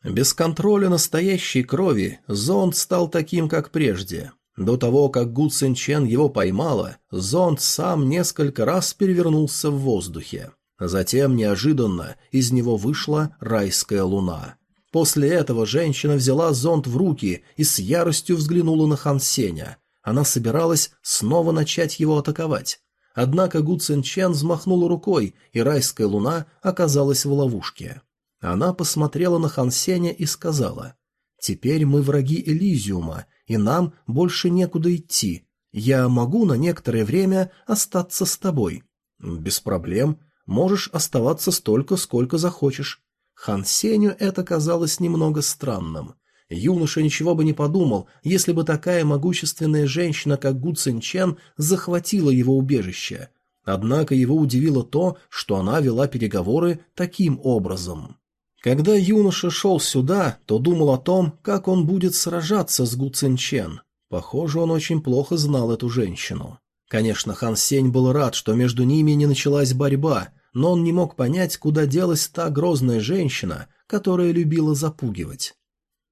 Без контроля настоящей крови зонд стал таким, как прежде. До того, как Гу Цинчен его поймала, зонд сам несколько раз перевернулся в воздухе. А затем неожиданно из него вышла райская луна. После этого женщина взяла зонт в руки и с яростью взглянула на Хансеня. Она собиралась снова начать его атаковать. Однако Гу Цин Чен взмахнул рукой, и райская луна оказалась в ловушке. Она посмотрела на Хансеня и сказала, «Теперь мы враги Элизиума, и нам больше некуда идти. Я могу на некоторое время остаться с тобой». «Без проблем», можешь оставаться столько, сколько захочешь. Хан Сенью это казалось немного странным. Юноша ничего бы не подумал, если бы такая могущественная женщина, как Гу Цинчен, захватила его убежище. Однако его удивило то, что она вела переговоры таким образом. Когда юноша шел сюда, то думал о том, как он будет сражаться с Гу Цинчен. Похоже, он очень плохо знал эту женщину. Конечно, Хан Сень был рад, что между ними не началась борьба, но он не мог понять, куда делась та грозная женщина, которая любила запугивать.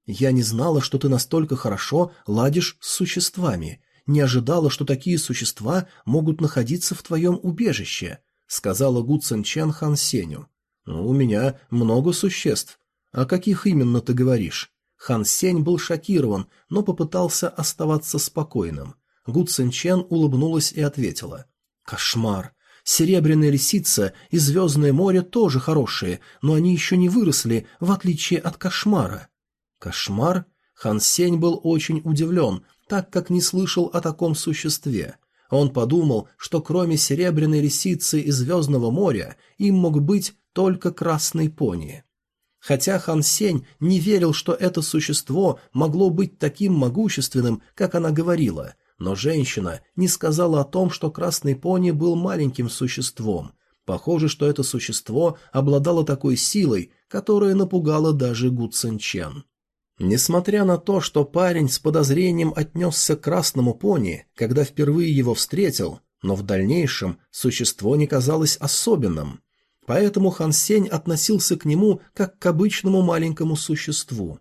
«Я не знала, что ты настолько хорошо ладишь с существами, не ожидала, что такие существа могут находиться в твоем убежище», — сказала Гу Цинчен Хан Сеню. «Ну, «У меня много существ. О каких именно ты говоришь?» Хан Сень был шокирован, но попытался оставаться спокойным. Гу Цинчен улыбнулась и ответила. «Кошмар! Серебряная лисица и Звездное море тоже хорошие, но они еще не выросли, в отличие от кошмара. Кошмар? Хан Сень был очень удивлен, так как не слышал о таком существе. Он подумал, что кроме Серебряной лисицы и Звездного моря им мог быть только Красный пони. Хотя Хан Сень не верил, что это существо могло быть таким могущественным, как она говорила – но женщина не сказала о том, что красный пони был маленьким существом. Похоже, что это существо обладало такой силой, которая напугала даже Гу Цинчен. Несмотря на то, что парень с подозрением отнесся к красному пони, когда впервые его встретил, но в дальнейшем существо не казалось особенным. Поэтому Хан Сень относился к нему как к обычному маленькому существу.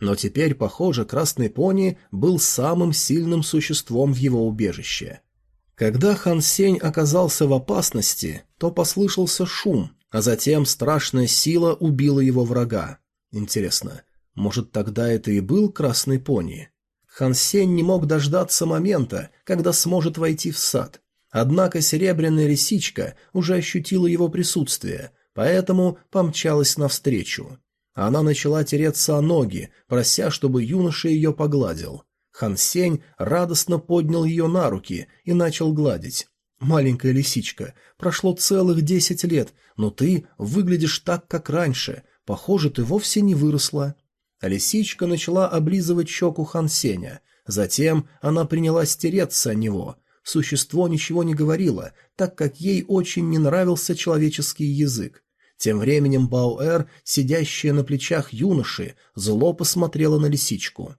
Но теперь, похоже, красный пони был самым сильным существом в его убежище. Когда Хан Сень оказался в опасности, то послышался шум, а затем страшная сила убила его врага. Интересно, может, тогда это и был красный пони? Хан Сень не мог дождаться момента, когда сможет войти в сад. Однако серебряная лисичка уже ощутила его присутствие, поэтому помчалась навстречу. Она начала тереться о ноги, прося, чтобы юноша ее погладил. Хан Сень радостно поднял ее на руки и начал гладить. «Маленькая лисичка, прошло целых десять лет, но ты выглядишь так, как раньше. Похоже, ты вовсе не выросла». Лисичка начала облизывать щеку Хан Сеня. Затем она принялась тереться о него. Существо ничего не говорило, так как ей очень не нравился человеческий язык. Тем временем Бауэр, сидящая на плечах юноши, зло посмотрела на лисичку.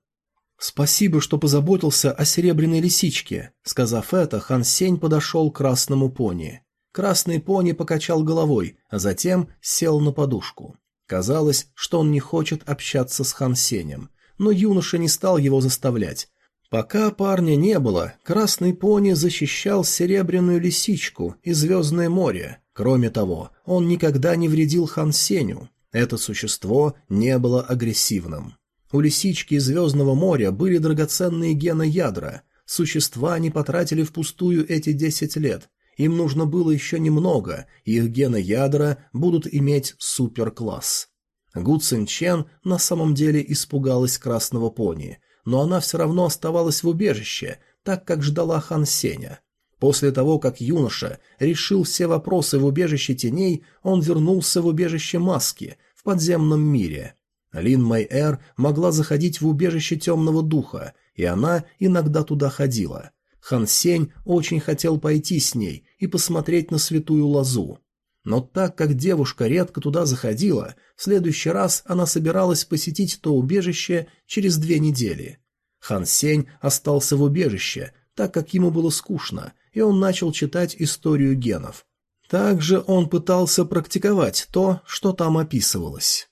«Спасибо, что позаботился о серебряной лисичке», — сказав это, Хан Сень подошел к красному пони. Красный пони покачал головой, а затем сел на подушку. Казалось, что он не хочет общаться с Хан Сенем, но юноша не стал его заставлять. Пока парня не было, красный пони защищал серебряную лисичку и звездное море, Кроме того, он никогда не вредил Хан Сеню. Это существо не было агрессивным. У лисички Звездного моря были драгоценные гены ядра. Существа не потратили впустую эти 10 лет. Им нужно было еще немного, и их гены ядра будут иметь суперкласс. Гу Цин Чен на самом деле испугалась красного пони, но она все равно оставалась в убежище, так как ждала Хан Сеня. После того, как юноша решил все вопросы в убежище теней, он вернулся в убежище маски в подземном мире. Лин Мэй Эр могла заходить в убежище темного духа, и она иногда туда ходила. Хан Сень очень хотел пойти с ней и посмотреть на святую лозу. Но так как девушка редко туда заходила, в следующий раз она собиралась посетить то убежище через две недели. Хан Сень остался в убежище, так как ему было скучно, и он начал читать историю генов. Также он пытался практиковать то, что там описывалось.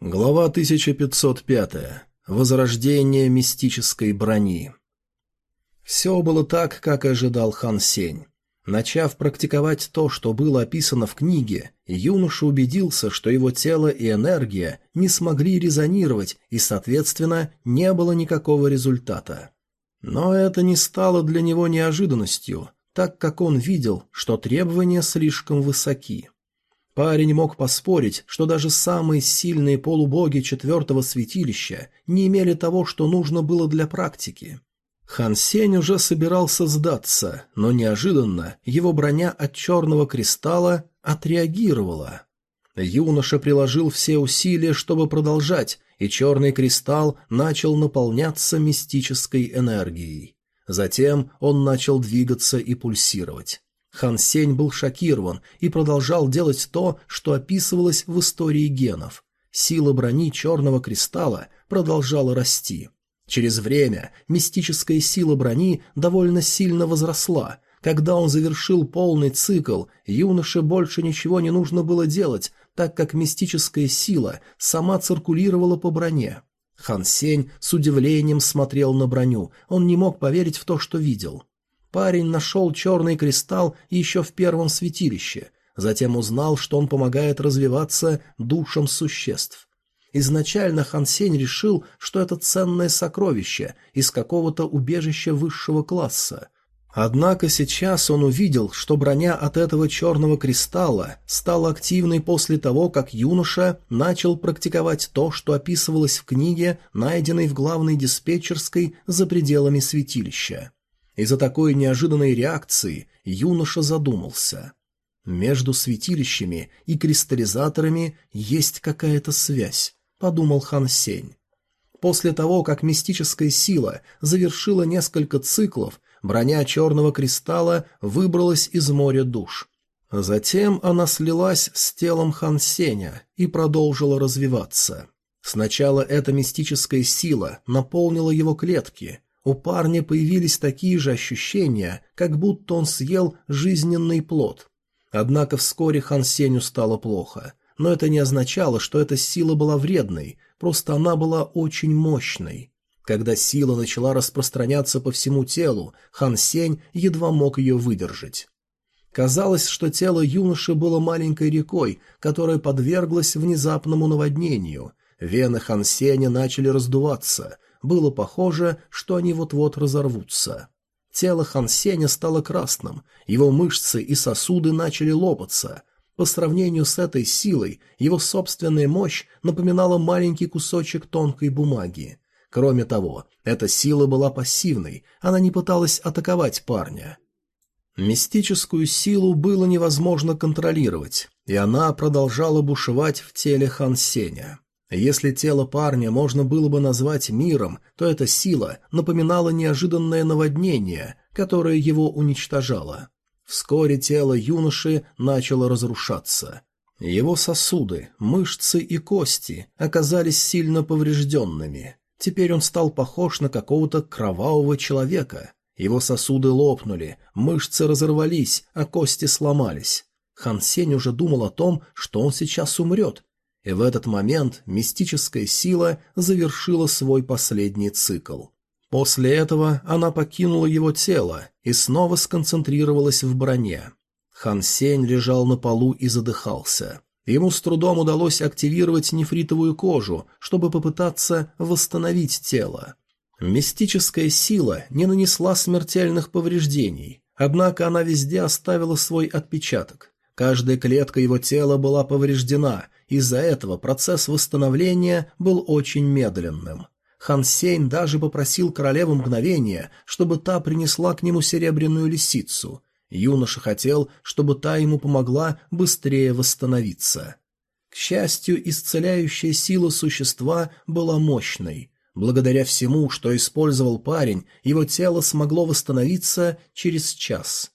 Глава 1505. Возрождение мистической брони. Все было так, как ожидал Хан Сень. Начав практиковать то, что было описано в книге, юноша убедился, что его тело и энергия не смогли резонировать и, соответственно, не было никакого результата. Но это не стало для него неожиданностью, так как он видел, что требования слишком высоки. Парень мог поспорить, что даже самые сильные полубоги четвертого святилища не имели того, что нужно было для практики. Хан Сень уже собирался сдаться, но неожиданно его броня от черного кристалла отреагировала. Юноша приложил все усилия, чтобы продолжать, и черный кристалл начал наполняться мистической энергией. Затем он начал двигаться и пульсировать. Хан Сень был шокирован и продолжал делать то, что описывалось в истории генов. Сила брони черного кристалла продолжала расти. Через время мистическая сила брони довольно сильно возросла. Когда он завершил полный цикл, юноше больше ничего не нужно было делать, так как мистическая сила сама циркулировала по броне. Хан Сень с удивлением смотрел на броню, он не мог поверить в то, что видел. Парень нашел черный кристалл еще в первом святилище, затем узнал, что он помогает развиваться душам существ. Изначально Хансень решил, что это ценное сокровище из какого-то убежища высшего класса. Однако сейчас он увидел, что броня от этого черного кристалла стала активной после того, как юноша начал практиковать то, что описывалось в книге, найденной в главной диспетчерской за пределами святилища. Из-за такой неожиданной реакции юноша задумался. Между святилищами и кристаллизаторами есть какая-то связь подумал Хан Сень. После того, как мистическая сила завершила несколько циклов, броня черного кристалла выбралась из моря душ. Затем она слилась с телом Хан Сеня и продолжила развиваться. Сначала эта мистическая сила наполнила его клетки. У парня появились такие же ощущения, как будто он съел жизненный плод. Однако вскоре Хан Сеню стало плохо но это не означало, что эта сила была вредной, просто она была очень мощной. Когда сила начала распространяться по всему телу, Хан Сень едва мог ее выдержать. Казалось, что тело юноши было маленькой рекой, которая подверглась внезапному наводнению. Вены Хан Сеня начали раздуваться. Было похоже, что они вот-вот разорвутся. Тело Хан Сеня стало красным, его мышцы и сосуды начали лопаться. По сравнению с этой силой, его собственная мощь напоминала маленький кусочек тонкой бумаги. Кроме того, эта сила была пассивной, она не пыталась атаковать парня. Мистическую силу было невозможно контролировать, и она продолжала бушевать в теле Хан Сеня. Если тело парня можно было бы назвать миром, то эта сила напоминала неожиданное наводнение, которое его уничтожало. Вскоре тело юноши начало разрушаться. Его сосуды, мышцы и кости оказались сильно поврежденными. Теперь он стал похож на какого-то кровавого человека. Его сосуды лопнули, мышцы разорвались, а кости сломались. Хан Сень уже думал о том, что он сейчас умрет. И в этот момент мистическая сила завершила свой последний цикл. После этого она покинула его тело и снова сконцентрировалась в броне. Хан Сень лежал на полу и задыхался. Ему с трудом удалось активировать нефритовую кожу, чтобы попытаться восстановить тело. Мистическая сила не нанесла смертельных повреждений, однако она везде оставила свой отпечаток. Каждая клетка его тела была повреждена, из-за этого процесс восстановления был очень медленным. Хан Сень даже попросил королеву мгновения, чтобы та принесла к нему серебряную лисицу. Юноша хотел, чтобы та ему помогла быстрее восстановиться. К счастью, исцеляющая сила существа была мощной. Благодаря всему, что использовал парень, его тело смогло восстановиться через час.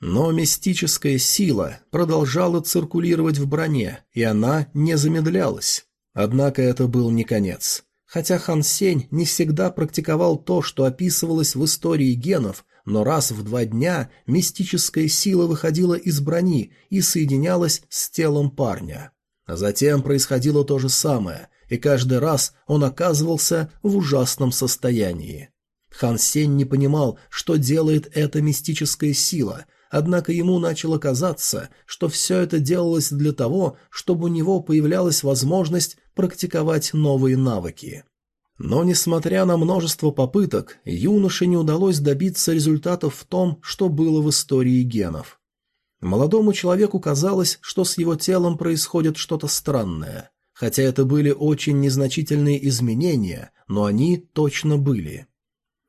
Но мистическая сила продолжала циркулировать в броне, и она не замедлялась. Однако это был не конец. Хотя Хан Сень не всегда практиковал то, что описывалось в истории генов, но раз в два дня мистическая сила выходила из брони и соединялась с телом парня. Затем происходило то же самое, и каждый раз он оказывался в ужасном состоянии. Хан Сень не понимал, что делает эта мистическая сила, однако ему начало казаться, что все это делалось для того, чтобы у него появлялась возможность практиковать новые навыки. Но, несмотря на множество попыток, юноше не удалось добиться результатов в том, что было в истории генов. Молодому человеку казалось, что с его телом происходит что-то странное. Хотя это были очень незначительные изменения, но они точно были.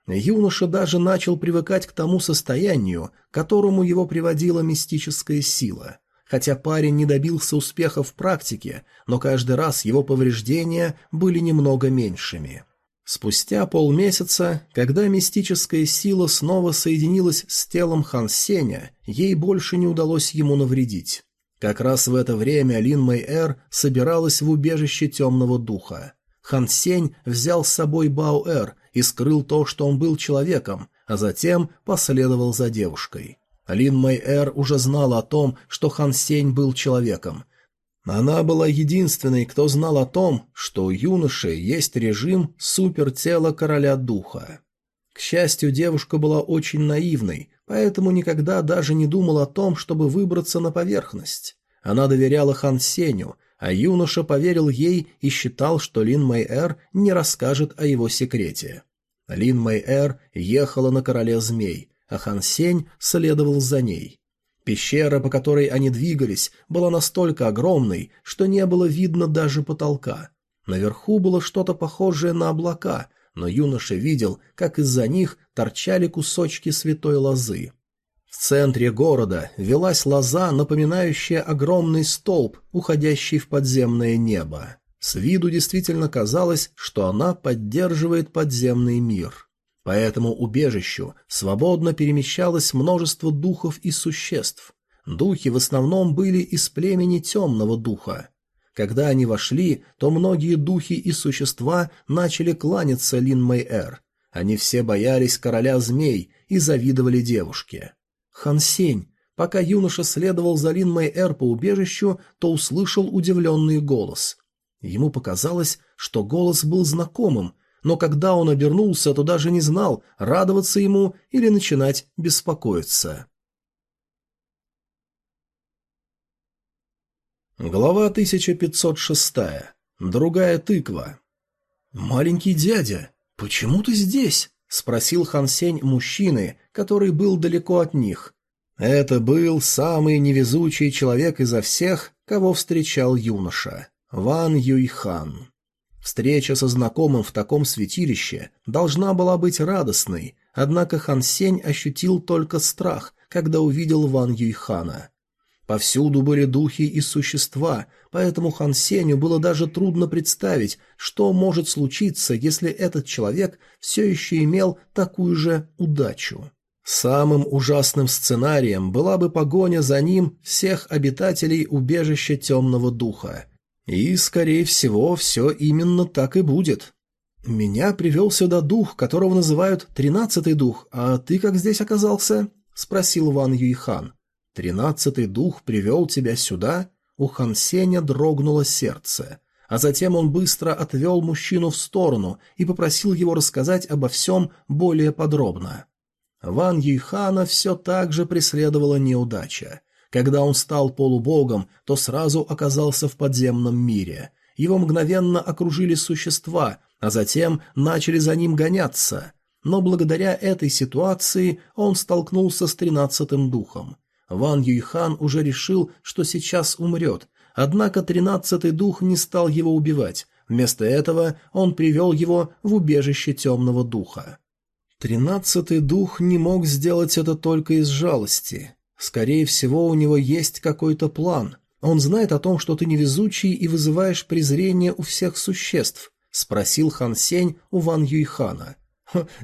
Юноша даже начал привыкать к тому состоянию, к которому его приводила мистическая сила хотя парень не добился успеха в практике, но каждый раз его повреждения были немного меньшими. Спустя полмесяца, когда мистическая сила снова соединилась с телом Хан Сеня, ей больше не удалось ему навредить. Как раз в это время Лин Мэй Эр собиралась в убежище темного духа. Хан Сень взял с собой Бао Эр и скрыл то, что он был человеком, а затем последовал за девушкой. Лин Мэй уже знала о том, что Хан Сень был человеком. Она была единственной, кто знал о том, что у юноши есть режим супертела короля духа. К счастью, девушка была очень наивной, поэтому никогда даже не думала о том, чтобы выбраться на поверхность. Она доверяла Хан Сеню, а юноша поверил ей и считал, что Лин Мэй не расскажет о его секрете. Лин Мэй ехала на короле змей – а Хан Сень следовал за ней. Пещера, по которой они двигались, была настолько огромной, что не было видно даже потолка. Наверху было что-то похожее на облака, но юноша видел, как из-за них торчали кусочки святой лозы. В центре города велась лоза, напоминающая огромный столб, уходящий в подземное небо. С виду действительно казалось, что она поддерживает подземный мир. По этому убежищу свободно перемещалось множество духов и существ. Духи в основном были из племени темного духа. Когда они вошли, то многие духи и существа начали кланяться Лин Мэй Эр. Они все боялись короля змей и завидовали девушке. Хан Сень, пока юноша следовал за Лин Мэй Эр по убежищу, то услышал удивленный голос. Ему показалось, что голос был знакомым, но когда он обернулся, то даже не знал, радоваться ему или начинать беспокоиться. Глава 1506. Другая тыква. «Маленький дядя, почему ты здесь?» — спросил Хансень мужчины, который был далеко от них. Это был самый невезучий человек изо всех, кого встречал юноша — Ван Юйхан. Встреча со знакомым в таком святилище должна была быть радостной, однако Хан Сень ощутил только страх, когда увидел Ван Юйхана. Повсюду были духи и существа, поэтому Хан Сеню было даже трудно представить, что может случиться, если этот человек все еще имел такую же удачу. Самым ужасным сценарием была бы погоня за ним всех обитателей убежища Темного Духа – и, скорее всего, все именно так и будет. Меня привел сюда дух, которого называют «тринадцатый дух», а ты как здесь оказался?» — спросил Ван Юйхан. «Тринадцатый дух привел тебя сюда?» У Хан Сеня дрогнуло сердце. А затем он быстро отвел мужчину в сторону и попросил его рассказать обо всем более подробно. Ван Юйхана все так же преследовала неудача. Когда он стал полубогом, то сразу оказался в подземном мире. Его мгновенно окружили существа, а затем начали за ним гоняться. Но благодаря этой ситуации он столкнулся с тринадцатым духом. Ван Юйхан уже решил, что сейчас умрет, однако тринадцатый дух не стал его убивать, вместо этого он привел его в убежище темного духа. Тринадцатый дух не мог сделать это только из жалости. Скорее всего, у него есть какой-то план. Он знает о том, что ты невезучий и вызываешь презрение у всех существ, спросил Хан Сень у Ван Юйхана.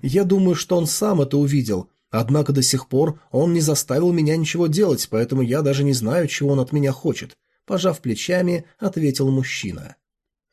Я думаю, что он сам это увидел. Однако до сих пор он не заставил меня ничего делать, поэтому я даже не знаю, чего он от меня хочет. Пожав плечами, ответил мужчина.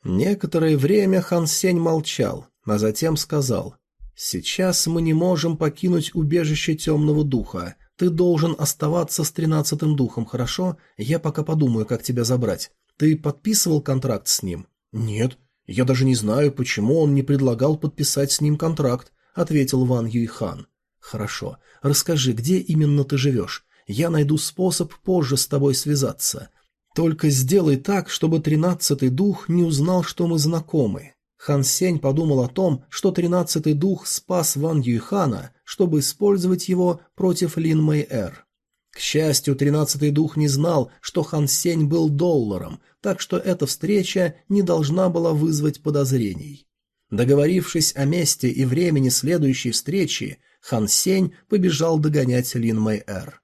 Некоторое время Хан Сень молчал, а затем сказал: «Сейчас мы не можем покинуть убежище темного духа. Ты должен оставаться с тринадцатым духом, хорошо? Я пока подумаю, как тебя забрать. Ты подписывал контракт с ним? Нет. Я даже не знаю, почему он не предлагал подписать с ним контракт, ответил Ван Юйхан. Хорошо. Расскажи, где именно ты живешь? Я найду способ позже с тобой связаться. Только сделай так, чтобы тринадцатый дух не узнал, что мы знакомы. Хан Сень подумал о том, что тринадцатый дух спас Ван Юйхана, чтобы использовать его против Лин Мэй Эр. К счастью, тринадцатый дух не знал, что Хан Сень был долларом, так что эта встреча не должна была вызвать подозрений. Договорившись о месте и времени следующей встречи, Хан Сень побежал догонять Лин Мэй Эр.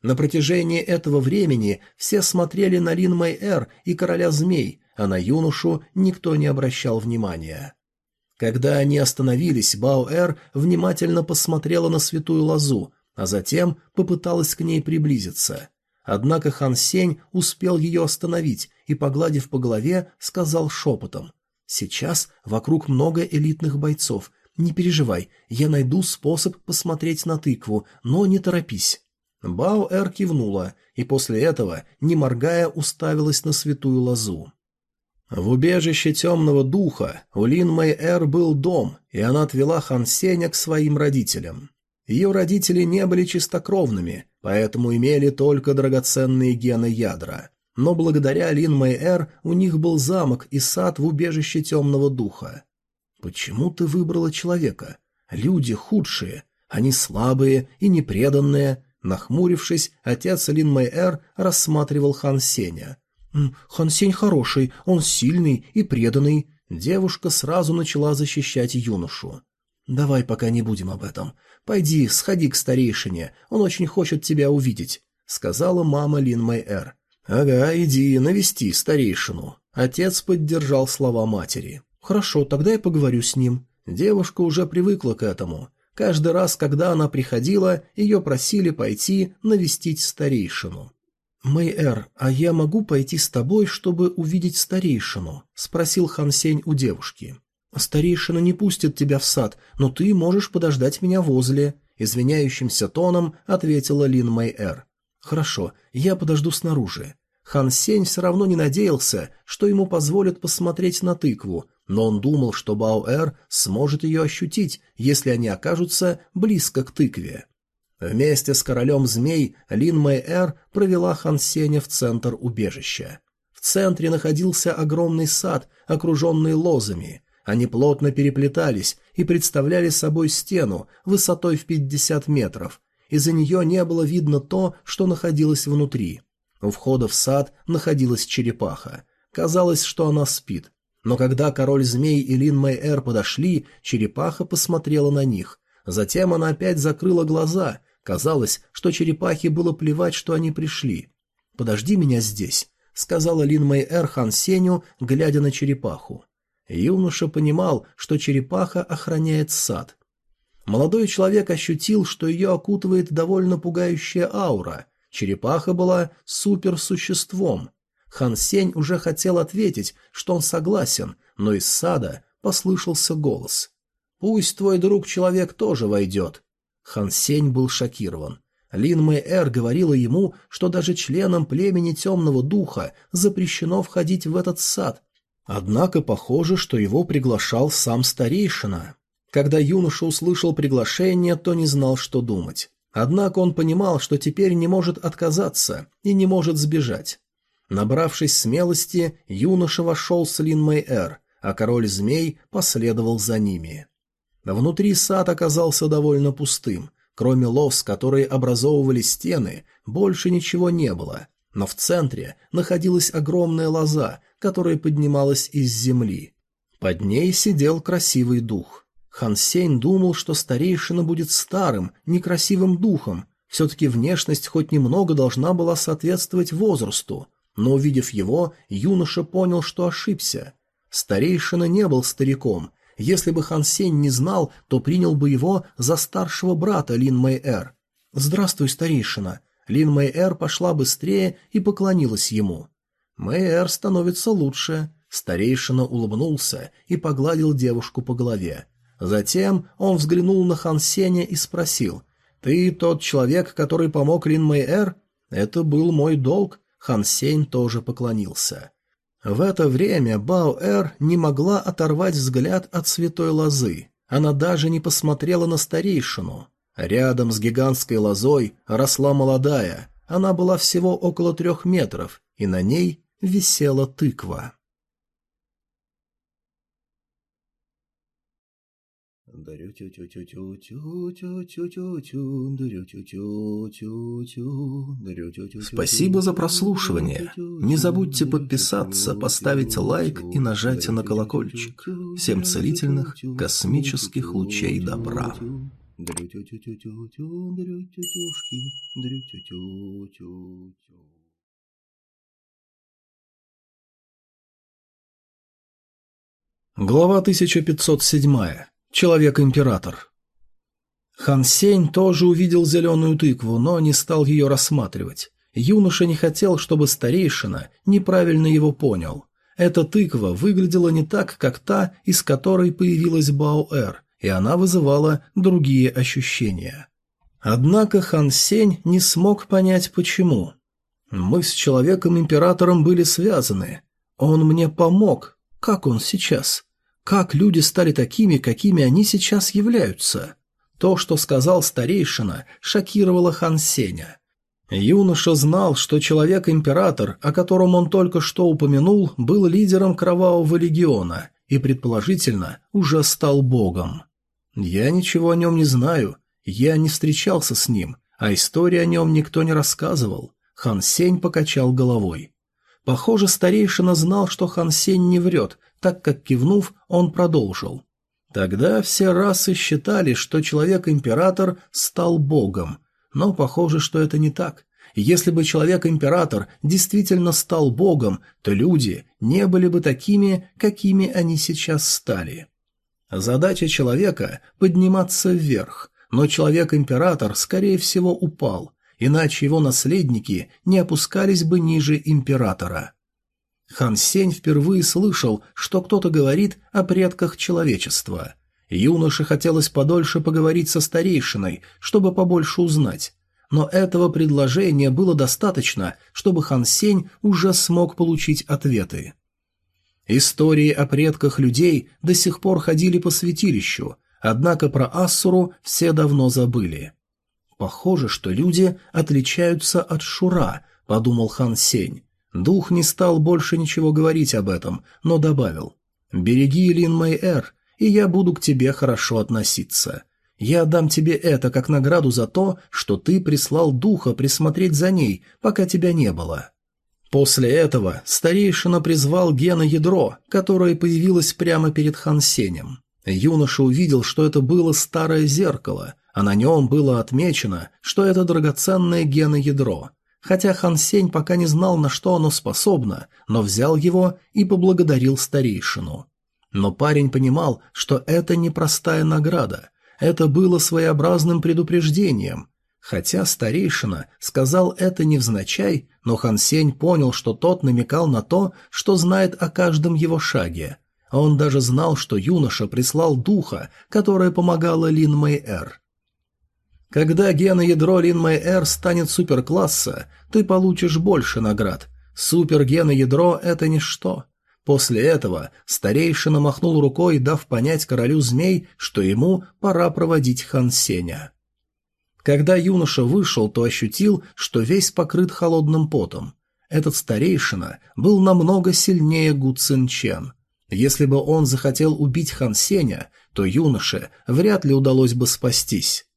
На протяжении этого времени все смотрели на Лин Мэй Эр и Короля Змей, а на юношу никто не обращал внимания. Когда они остановились, Баоэр внимательно посмотрела на святую лозу, а затем попыталась к ней приблизиться. Однако Хан Сень успел ее остановить и, погладив по голове, сказал шепотом. «Сейчас вокруг много элитных бойцов. Не переживай, я найду способ посмотреть на тыкву, но не торопись». Баоэр кивнула, и после этого, не моргая, уставилась на святую лозу. В убежище темного духа у Лин Мэй Эр был дом, и она отвела Хан Сеня к своим родителям. Ее родители не были чистокровными, поэтому имели только драгоценные гены ядра. Но благодаря Лин Мэй Эр у них был замок и сад в убежище темного духа. «Почему ты выбрала человека? Люди худшие, они слабые и непреданные». Нахмурившись, отец Лин Мэй Эр рассматривал Хан Сеня – «Хан Сень хороший, он сильный и преданный». Девушка сразу начала защищать юношу. «Давай пока не будем об этом. Пойди, сходи к старейшине, он очень хочет тебя увидеть», — сказала мама Лин Мэй Эр. «Ага, иди, навести старейшину». Отец поддержал слова матери. «Хорошо, тогда я поговорю с ним». Девушка уже привыкла к этому. Каждый раз, когда она приходила, ее просили пойти навестить старейшину. «Мэйэр, а я могу пойти с тобой, чтобы увидеть старейшину?» — спросил Хансень у девушки. «Старейшина не пустит тебя в сад, но ты можешь подождать меня возле», — извиняющимся тоном ответила Лин Мэйэр. «Хорошо, я подожду снаружи». Хан Сень все равно не надеялся, что ему позволят посмотреть на тыкву, но он думал, что Баоэр сможет ее ощутить, если они окажутся близко к тыкве. Вместе с королем змей Лин Мэй Эр провела Хан Сеня в центр убежища. В центре находился огромный сад, окруженный лозами. Они плотно переплетались и представляли собой стену высотой в 50 метров. Из-за нее не было видно то, что находилось внутри. У входа в сад находилась черепаха. Казалось, что она спит. Но когда король змей и Лин Мэй Эр подошли, черепаха посмотрела на них. Затем она опять закрыла глаза Казалось, что черепахе было плевать, что они пришли. «Подожди меня здесь», — сказала Лин Мэй Эр Хан Сеню, глядя на черепаху. Юноша понимал, что черепаха охраняет сад. Молодой человек ощутил, что ее окутывает довольно пугающая аура. Черепаха была суперсуществом. Хан Сень уже хотел ответить, что он согласен, но из сада послышался голос. «Пусть твой друг-человек тоже войдет», Хан Сень был шокирован. Лин Мэй Эр говорила ему, что даже членам племени Темного Духа запрещено входить в этот сад. Однако похоже, что его приглашал сам старейшина. Когда юноша услышал приглашение, то не знал, что думать. Однако он понимал, что теперь не может отказаться и не может сбежать. Набравшись смелости, юноша вошел с Лин Мэй Эр, а король змей последовал за ними. Внутри сад оказался довольно пустым. Кроме лос, которые образовывали стены, больше ничего не было. Но в центре находилась огромная лоза, которая поднималась из земли. Под ней сидел красивый дух. Хан Хансень думал, что старейшина будет старым, некрасивым духом. Все-таки внешность хоть немного должна была соответствовать возрасту. Но увидев его, юноша понял, что ошибся. Старейшина не был стариком – если бы Хан Сень не знал, то принял бы его за старшего брата Лин Мэй Эр. «Здравствуй, старейшина!» Лин Мэй Эр пошла быстрее и поклонилась ему. «Мэй Эр становится лучше!» Старейшина улыбнулся и погладил девушку по голове. Затем он взглянул на Хан Сеня и спросил, «Ты тот человек, который помог Лин Мэй Эр?» «Это был мой долг», Хан Сень тоже поклонился. В это время Бао-Эр не могла оторвать взгляд от святой лозы. Она даже не посмотрела на старейшину. Рядом с гигантской лозой росла молодая. Она была всего около трех метров, и на ней висела тыква. Спасибо за прослушивание. Не забудьте подписаться, поставить лайк и нажать на колокольчик. Всем целительных космических лучей добра. Дрю тю тю тю. Глава 1507. Человек-император. Хан Сень тоже увидел зеленую тыкву, но не стал ее рассматривать. Юноша не хотел, чтобы старейшина неправильно его понял. Эта тыква выглядела не так, как та, из которой появилась Баоэр, и она вызывала другие ощущения. Однако Хан Сень не смог понять, почему. «Мы с Человеком-Императором были связаны. Он мне помог. Как он сейчас?» Как люди стали такими, какими они сейчас являются? То, что сказал старейшина, шокировало Хан Сеня. Юноша знал, что человек-император, о котором он только что упомянул, был лидером Кровавого Легиона и, предположительно, уже стал богом. «Я ничего о нем не знаю, я не встречался с ним, а истории о нем никто не рассказывал», — Хан Сень покачал головой. Похоже, старейшина знал, что Хан Сень не врет, так как кивнув, он продолжил. Тогда все расы считали, что человек-император стал богом, но похоже, что это не так. Если бы человек-император действительно стал богом, то люди не были бы такими, какими они сейчас стали. Задача человека – подниматься вверх, но человек-император, скорее всего, упал, иначе его наследники не опускались бы ниже императора. Хан Сень впервые слышал, что кто-то говорит о предках человечества. Юноше хотелось подольше поговорить со старейшиной, чтобы побольше узнать. Но этого предложения было достаточно, чтобы Хан Сень уже смог получить ответы. Истории о предках людей до сих пор ходили по святилищу, однако про Ассуру все давно забыли. «Похоже, что люди отличаются от Шура», — подумал Хан Сень. Дух не стал больше ничего говорить об этом, но добавил «Береги Лин Мэй Эр, и я буду к тебе хорошо относиться. Я дам тебе это как награду за то, что ты прислал духа присмотреть за ней, пока тебя не было». После этого старейшина призвал Гена Ядро, которое появилось прямо перед Хансенем. Юноша увидел, что это было старое зеркало, а на нем было отмечено, что это драгоценное Гена Ядро – Хотя Хан Сень пока не знал, на что оно способно, но взял его и поблагодарил старейшину. Но парень понимал, что это непростая награда. Это было своеобразным предупреждением. Хотя старейшина сказал это невзначай, но Хан Сень понял, что тот намекал на то, что знает о каждом его шаге. А он даже знал, что юноша прислал духа, которое помогало Лин Мэй Эр. Когда геноядро Линмэй-Р станет суперкласса, ты получишь больше наград. Супергеноядро – это ничто. После этого старейшина махнул рукой, дав понять королю змей, что ему пора проводить Хан Сеня. Когда юноша вышел, то ощутил, что весь покрыт холодным потом. Этот старейшина был намного сильнее Гу Цин Чен. Если бы он захотел убить Хан Сеня, то юноше вряд ли удалось бы спастись.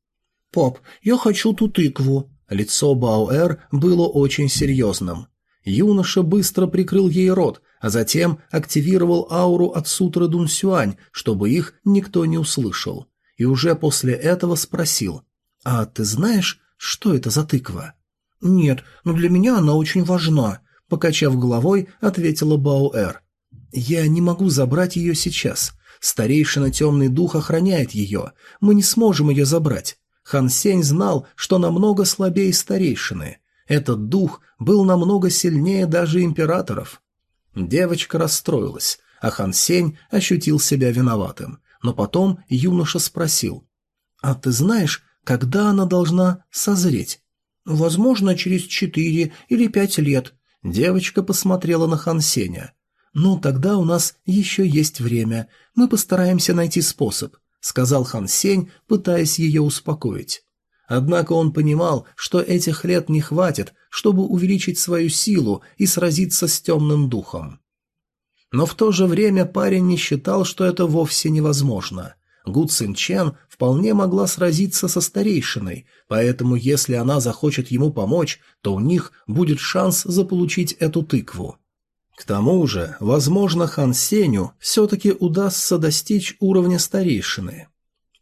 «Пап, я хочу ту тыкву». Лицо Бауэр было очень серьезным. Юноша быстро прикрыл ей рот, а затем активировал ауру от сутры Дунсюань, чтобы их никто не услышал. И уже после этого спросил, «А ты знаешь, что это за тыква?» «Нет, но для меня она очень важна», — покачав головой, ответила Бауэр. «Я не могу забрать ее сейчас. Старейшина Темный Дух охраняет ее. Мы не сможем ее забрать. Хан Сень знал, что намного слабее старейшины. Этот дух был намного сильнее даже императоров. Девочка расстроилась, а Хан Сень ощутил себя виноватым. Но потом юноша спросил. «А ты знаешь, когда она должна созреть?» «Возможно, через четыре или пять лет». Девочка посмотрела на Хан Сеня. «Ну, тогда у нас еще есть время. Мы постараемся найти способ. — сказал Хан Сень, пытаясь ее успокоить. Однако он понимал, что этих лет не хватит, чтобы увеличить свою силу и сразиться с темным духом. Но в то же время парень не считал, что это вовсе невозможно. Гу Цин Чен вполне могла сразиться со старейшиной, поэтому если она захочет ему помочь, то у них будет шанс заполучить эту тыкву. К тому же, возможно, Хан Сеню все-таки удастся достичь уровня старейшины.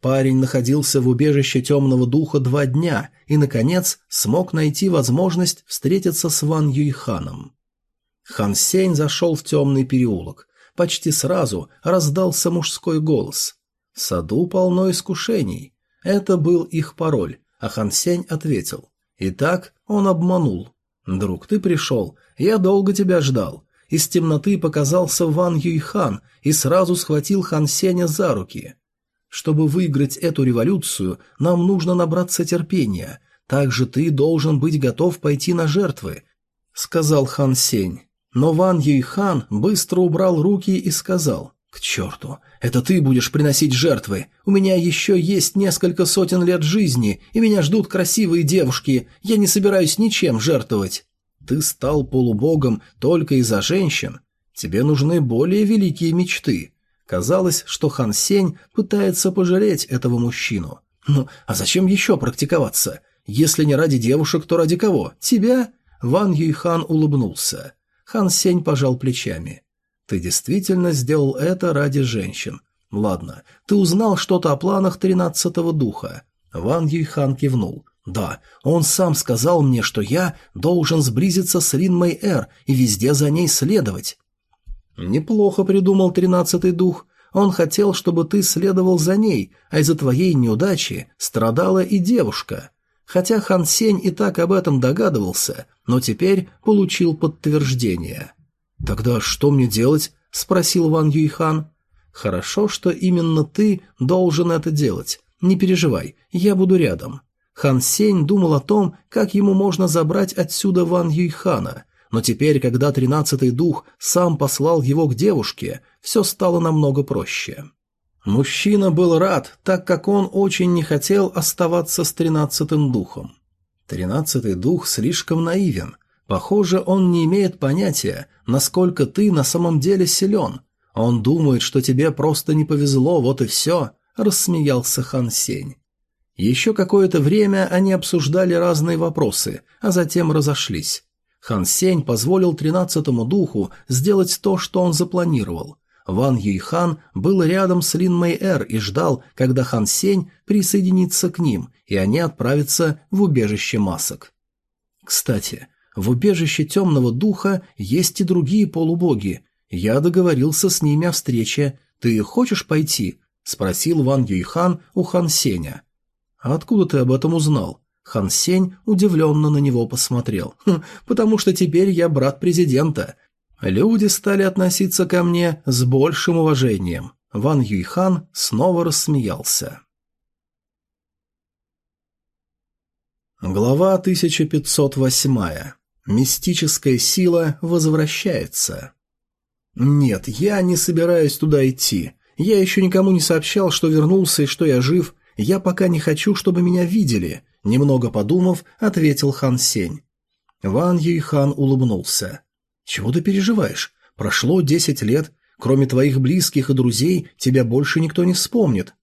Парень находился в убежище темного духа два дня и, наконец, смог найти возможность встретиться с Ван Юйханом. Хан Сень зашел в темный переулок. Почти сразу раздался мужской голос. В саду полно искушений. Это был их пароль, а Хан Сень ответил. Итак, он обманул. «Друг, ты пришел. Я долго тебя ждал. Из темноты показался Ван Юйхан и сразу схватил Хан Сеня за руки. «Чтобы выиграть эту революцию, нам нужно набраться терпения. Также ты должен быть готов пойти на жертвы», — сказал Хан Сень. Но Ван Юйхан быстро убрал руки и сказал, «К черту! Это ты будешь приносить жертвы! У меня еще есть несколько сотен лет жизни, и меня ждут красивые девушки, я не собираюсь ничем жертвовать!» Ты стал полубогом только из-за женщин? Тебе нужны более великие мечты. Казалось, что Хан Сень пытается пожалеть этого мужчину. Ну, а зачем еще практиковаться? Если не ради девушек, то ради кого? Тебя? Ван Юйхан улыбнулся. Хан Сень пожал плечами. Ты действительно сделал это ради женщин. Ладно, ты узнал что-то о планах тринадцатого духа. Ван Юйхан кивнул. Да, он сам сказал мне, что я должен сблизиться с Рин Мэй Эр и везде за ней следовать. Неплохо придумал тринадцатый дух. Он хотел, чтобы ты следовал за ней, а из-за твоей неудачи страдала и девушка. Хотя Хан Сень и так об этом догадывался, но теперь получил подтверждение. «Тогда что мне делать?» – спросил Ван Юйхан. «Хорошо, что именно ты должен это делать. Не переживай, я буду рядом. Хан Сень думал о том, как ему можно забрать отсюда Ван Юйхана, но теперь, когда тринадцатый дух сам послал его к девушке, все стало намного проще. Мужчина был рад, так как он очень не хотел оставаться с тринадцатым духом. Тринадцатый дух слишком наивен. Похоже, он не имеет понятия, насколько ты на самом деле силен. Он думает, что тебе просто не повезло, вот и все, — рассмеялся Хан Сень. Еще какое-то время они обсуждали разные вопросы, а затем разошлись. Хан Сень позволил тринадцатому духу сделать то, что он запланировал. Ван Юйхан был рядом с Лин Мэй Эр и ждал, когда Хан Сень присоединится к ним, и они отправятся в убежище масок. Кстати, в убежище темного духа есть и другие полубоги. Я договорился с ними о встрече. Ты хочешь пойти? – спросил Ван Юйхан у Хан Сеня. «А откуда ты об этом узнал?» Хан Сень удивленно на него посмотрел. «Хм, «Потому что теперь я брат президента. Люди стали относиться ко мне с большим уважением». Ван Юйхан снова рассмеялся. Глава 1508. Мистическая сила возвращается. «Нет, я не собираюсь туда идти. Я еще никому не сообщал, что вернулся и что я жив, «Я пока не хочу, чтобы меня видели», — немного подумав, ответил Хан Сень. Ван Юйхан улыбнулся. «Чего ты переживаешь? Прошло десять лет. Кроме твоих близких и друзей тебя больше никто не вспомнит».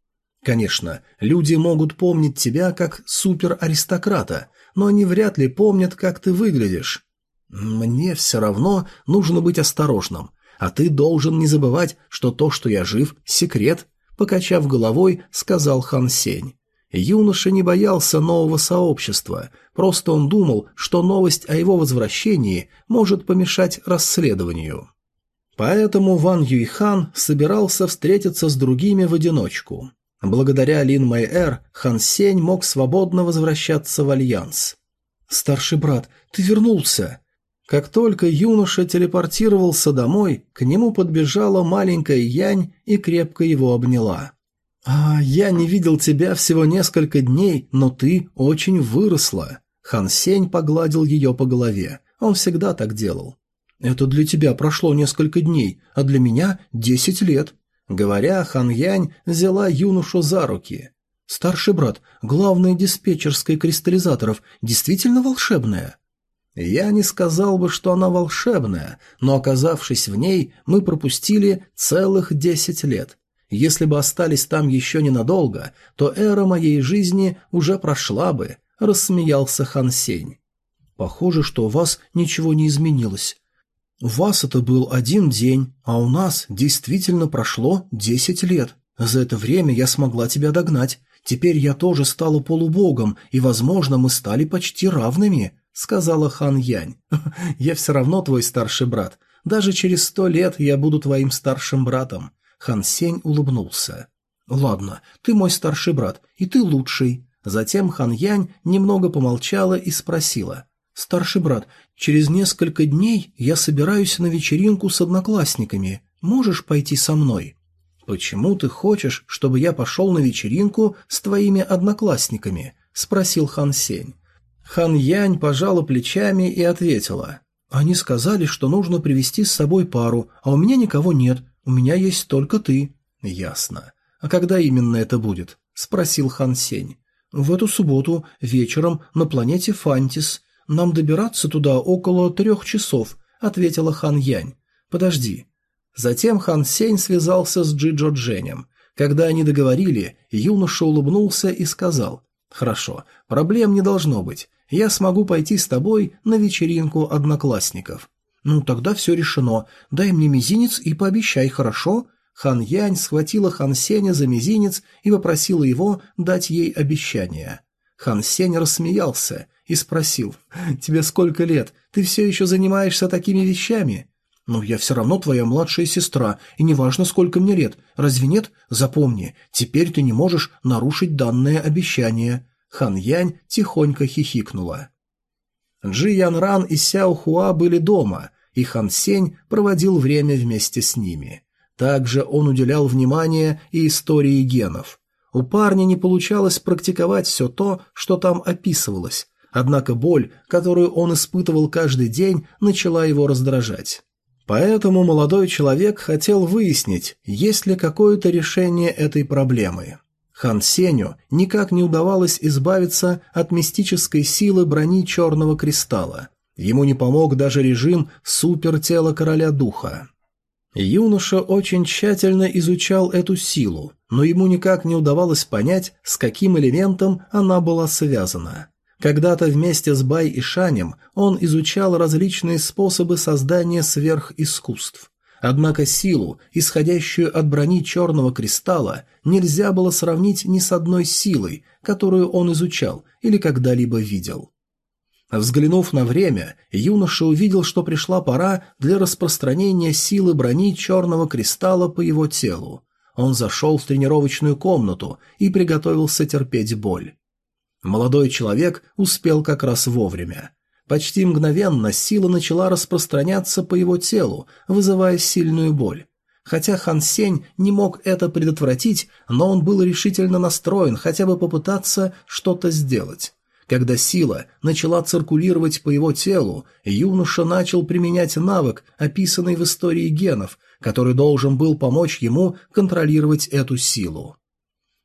«Конечно, люди могут помнить тебя как супераристократа, но они вряд ли помнят, как ты выглядишь». «Мне все равно нужно быть осторожным, а ты должен не забывать, что то, что я жив, секрет», покачав головой, сказал Хан Сень. Юноша не боялся нового сообщества, просто он думал, что новость о его возвращении может помешать расследованию. Поэтому Ван Юйхан собирался встретиться с другими в одиночку. Благодаря Лин Мэйэр Хан Сень мог свободно возвращаться в Альянс. «Старший брат, ты вернулся!» Как только юноша телепортировался домой, к нему подбежала маленькая Янь и крепко его обняла. «А, я не видел тебя всего несколько дней, но ты очень выросла». Хан Сень погладил ее по голове. Он всегда так делал. «Это для тебя прошло несколько дней, а для меня десять лет». Говоря, Хан Янь взяла юношу за руки. «Старший брат, главная диспетчерская кристаллизаторов, действительно волшебная?» Я не сказал бы, что она волшебная, но оказавшись в ней, мы пропустили целых десять лет. Если бы остались там еще ненадолго, то эра моей жизни уже прошла бы, рассмеялся Хан Сень. Похоже, что у вас ничего не изменилось. У вас это был один день, а у нас действительно прошло десять лет. За это время я смогла тебя догнать. Теперь я тоже стала полубогом, и, возможно, мы стали почти равными, сказала Хан Янь. «Я все равно твой старший брат. Даже через сто лет я буду твоим старшим братом». Хан Сень улыбнулся. «Ладно, ты мой старший брат, и ты лучший». Затем Хан Янь немного помолчала и спросила. «Старший брат, через несколько дней я собираюсь на вечеринку с одноклассниками. Можешь пойти со мной?» «Почему ты хочешь, чтобы я пошел на вечеринку с твоими одноклассниками?» – спросил Хан Сень. Хан Янь пожала плечами и ответила. «Они сказали, что нужно привести с собой пару, а у меня никого нет, у меня есть только ты». «Ясно. А когда именно это будет?» – спросил Хан Сень. «В эту субботу, вечером, на планете Фантис. Нам добираться туда около трех часов», – ответила Хан Янь. «Подожди». Затем Хан Сень связался с Джиджо Дженем. Когда они договорили, юноша улыбнулся и сказал – «Хорошо, проблем не должно быть я смогу пойти с тобой на вечеринку одноклассников». «Ну, тогда все решено. Дай мне мизинец и пообещай, хорошо?» Хан Янь схватила Хан Сеня за мизинец и попросила его дать ей обещание. Хан Сень рассмеялся и спросил, «Тебе сколько лет? Ты все еще занимаешься такими вещами?» «Ну, я все равно твоя младшая сестра, и неважно, сколько мне лет. Разве нет? Запомни, теперь ты не можешь нарушить данное обещание». Хан Янь тихонько хихикнула. Джи Ян Ран и Сяо Хуа были дома, и Хан Сень проводил время вместе с ними. Также он уделял внимание и истории генов. У парня не получалось практиковать все то, что там описывалось, однако боль, которую он испытывал каждый день, начала его раздражать. Поэтому молодой человек хотел выяснить, есть ли какое-то решение этой проблемы. Хан Сеню никак не удавалось избавиться от мистической силы брони Черного Кристалла. Ему не помог даже режим супертела Короля Духа. Юноша очень тщательно изучал эту силу, но ему никак не удавалось понять, с каким элементом она была связана. Когда-то вместе с Бай и Шанем он изучал различные способы создания сверхискусств. Однако силу, исходящую от брони черного кристалла, нельзя было сравнить ни с одной силой, которую он изучал или когда-либо видел. Взглянув на время, юноша увидел, что пришла пора для распространения силы брони черного кристалла по его телу. Он зашел в тренировочную комнату и приготовился терпеть боль. Молодой человек успел как раз вовремя. Почти мгновенно сила начала распространяться по его телу, вызывая сильную боль. Хотя Хан Сень не мог это предотвратить, но он был решительно настроен хотя бы попытаться что-то сделать. Когда сила начала циркулировать по его телу, юноша начал применять навык, описанный в истории генов, который должен был помочь ему контролировать эту силу.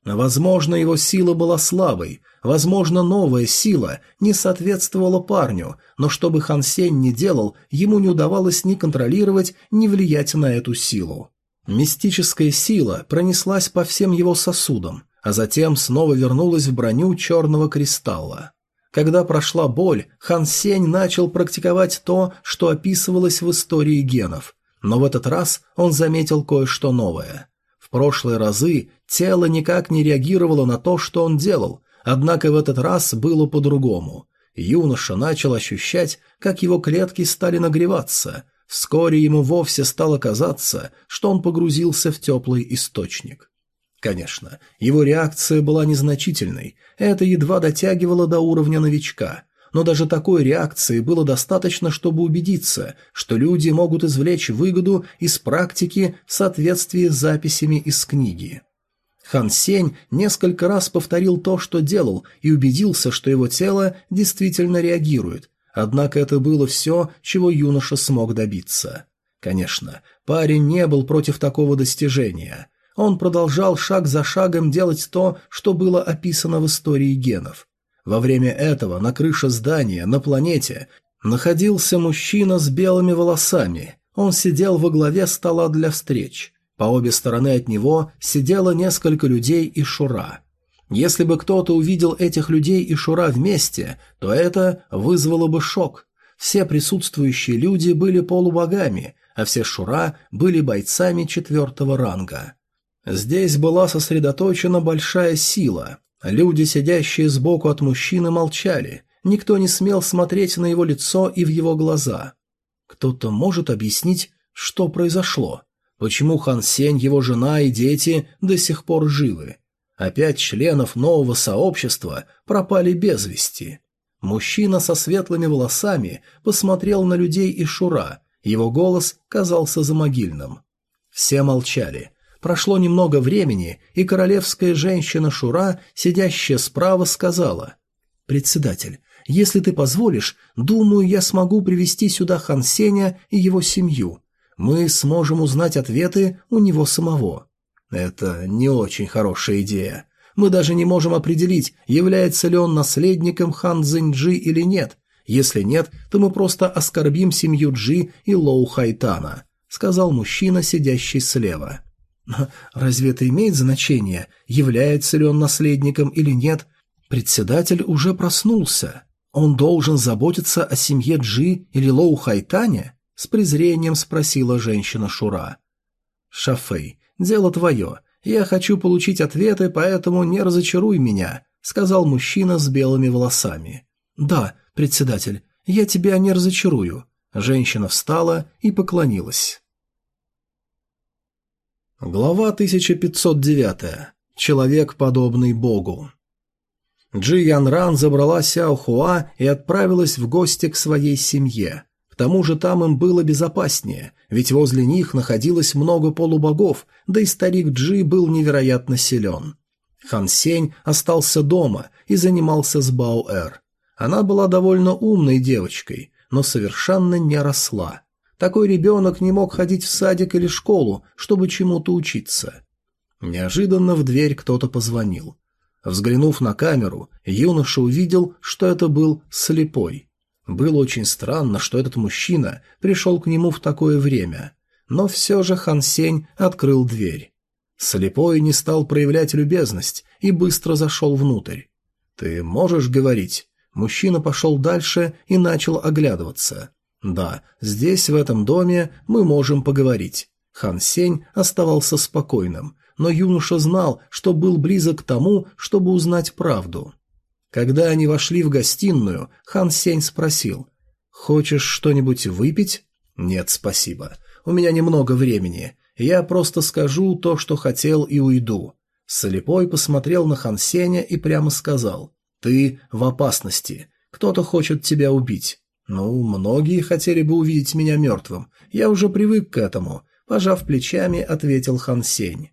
Возможно, его сила была слабой, возможно, новая сила не соответствовала парню, но что бы Хан Сень ни делал, ему не удавалось ни контролировать, ни влиять на эту силу. Мистическая сила пронеслась по всем его сосудам, а затем снова вернулась в броню черного кристалла. Когда прошла боль, Хан Сень начал практиковать то, что описывалось в истории генов. Но в этот раз он заметил кое-что новое – прошлые разы тело никак не реагировало на то, что он делал, однако в этот раз было по-другому. Юноша начал ощущать, как его клетки стали нагреваться. Вскоре ему вовсе стало казаться, что он погрузился в теплый источник. Конечно, его реакция была незначительной, это едва дотягивало до уровня новичка – но даже такой реакции было достаточно, чтобы убедиться, что люди могут извлечь выгоду из практики в соответствии с записями из книги. Хан Сень несколько раз повторил то, что делал, и убедился, что его тело действительно реагирует, однако это было все, чего юноша смог добиться. Конечно, парень не был против такого достижения. Он продолжал шаг за шагом делать то, что было описано в истории генов. Во время этого на крыше здания, на планете, находился мужчина с белыми волосами. Он сидел во главе стола для встреч. По обе стороны от него сидело несколько людей и Шура. Если бы кто-то увидел этих людей и Шура вместе, то это вызвало бы шок. Все присутствующие люди были полубогами, а все Шура были бойцами четвертого ранга. Здесь была сосредоточена большая сила – Люди, сидящие сбоку от мужчины, молчали. Никто не смел смотреть на его лицо и в его глаза. Кто-то может объяснить, что произошло? Почему Хан Сень, его жена и дети до сих пор живы? Опять членов нового сообщества пропали без вести. Мужчина со светлыми волосами посмотрел на людей и Шура, его голос казался замогильным. Все молчали, Прошло немного времени, и королевская женщина Шура, сидящая справа, сказала «Председатель, если ты позволишь, думаю, я смогу привести сюда Хан Сеня и его семью. Мы сможем узнать ответы у него самого». Это не очень хорошая идея. Мы даже не можем определить, является ли он наследником Хан Цзиньджи или нет. Если нет, то мы просто оскорбим семью Джи и Лоу Хайтана», — сказал мужчина, сидящий слева. Разве это имеет значение, является ли он наследником или нет? Председатель уже проснулся. Он должен заботиться о семье Джи или Лоу Хайтане? С презрением спросила женщина Шура. Шафей, дело твое. Я хочу получить ответы, поэтому не разочаруй меня, сказал мужчина с белыми волосами. Да, председатель, я тебя не разочарую. Женщина встала и поклонилась. Глава 1509. Человек, подобный Богу. Джи Ян Ран забрала Сяо Хуа и отправилась в гости к своей семье. К тому же там им было безопаснее, ведь возле них находилось много полубогов, да и старик Джи был невероятно силен. Хан Сень остался дома и занимался с Баоэр. Она была довольно умной девочкой, но совершенно не росла – такой ребенок не мог ходить в садик или школу, чтобы чему-то учиться. Неожиданно в дверь кто-то позвонил. Взглянув на камеру, юноша увидел, что это был слепой. Было очень странно, что этот мужчина пришел к нему в такое время. Но все же Хан Сень открыл дверь. Слепой не стал проявлять любезность и быстро зашел внутрь. «Ты можешь говорить?» Мужчина пошел дальше и начал оглядываться. Да, здесь, в этом доме, мы можем поговорить. Хан Сень оставался спокойным, но юноша знал, что был близок к тому, чтобы узнать правду. Когда они вошли в гостиную, Хан Сень спросил, «Хочешь что-нибудь выпить?» «Нет, спасибо. У меня немного времени. Я просто скажу то, что хотел, и уйду». Слепой посмотрел на Хан Сеня и прямо сказал, «Ты в опасности. Кто-то хочет тебя убить». Ну, многие хотели бы увидеть меня мертвым. Я уже привык к этому. Пожав плечами, ответил Хан Сень.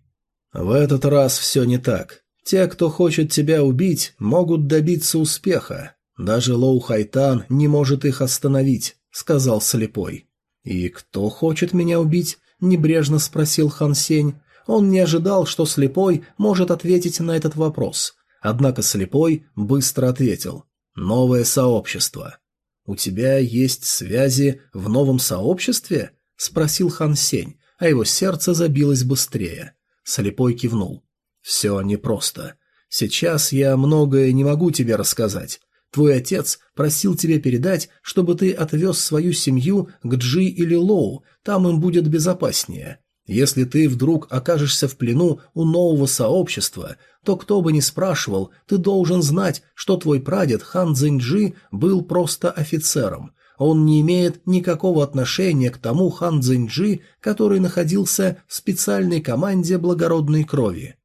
В этот раз все не так. Те, кто хочет тебя убить, могут добиться успеха. Даже Лоу Хайтан не может их остановить, сказал слепой. И кто хочет меня убить? небрежно спросил Хан Сень. Он не ожидал, что слепой может ответить на этот вопрос. Однако слепой быстро ответил: новое сообщество. «У тебя есть связи в новом сообществе?» — спросил Хан Сень, а его сердце забилось быстрее. Слепой кивнул. «Все непросто. Сейчас я многое не могу тебе рассказать. Твой отец просил тебе передать, чтобы ты отвез свою семью к Джи или Лоу, там им будет безопаснее. Если ты вдруг окажешься в плену у нового сообщества, то кто бы ни спрашивал, ты должен знать, что твой прадед Хан Цзиньджи был просто офицером. Он не имеет никакого отношения к тому Хан Цзиньджи, который находился в специальной команде благородной крови.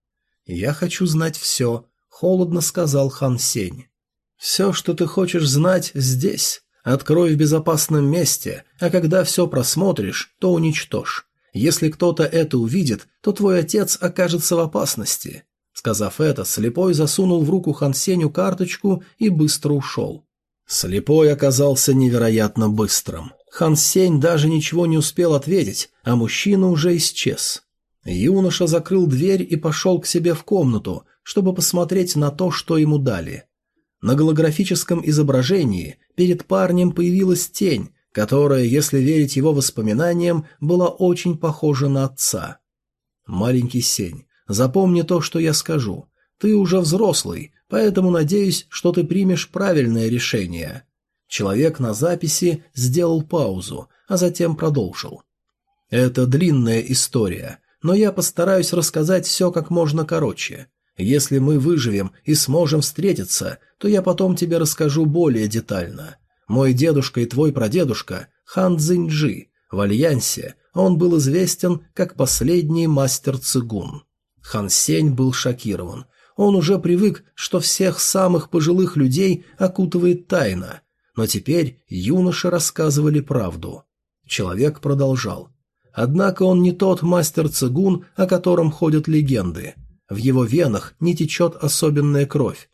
«Я хочу знать все», — холодно сказал Хан Сень. «Все, что ты хочешь знать, здесь. Открой в безопасном месте, а когда все просмотришь, то уничтожь. Если кто-то это увидит, то твой отец окажется в опасности». Сказав это, слепой засунул в руку Хансеню карточку и быстро ушел. Слепой оказался невероятно быстрым. Хансень даже ничего не успел ответить, а мужчина уже исчез. Юноша закрыл дверь и пошел к себе в комнату, чтобы посмотреть на то, что ему дали. На голографическом изображении перед парнем появилась тень, которая, если верить его воспоминаниям, была очень похожа на отца. «Маленький Сень, запомни то, что я скажу. Ты уже взрослый, поэтому надеюсь, что ты примешь правильное решение». Человек на записи сделал паузу, а затем продолжил. «Это длинная история, но я постараюсь рассказать все как можно короче. Если мы выживем и сможем встретиться, то я потом тебе расскажу более детально. Мой дедушка и твой прадедушка, хан Цзиньджи, в Альянсе он был известен как последний мастер цигун. Хан Сень был шокирован. Он уже привык, что всех самых пожилых людей окутывает тайна. Но теперь юноши рассказывали правду. Человек продолжал. Однако он не тот мастер цигун, о котором ходят легенды. В его венах не течет особенная кровь.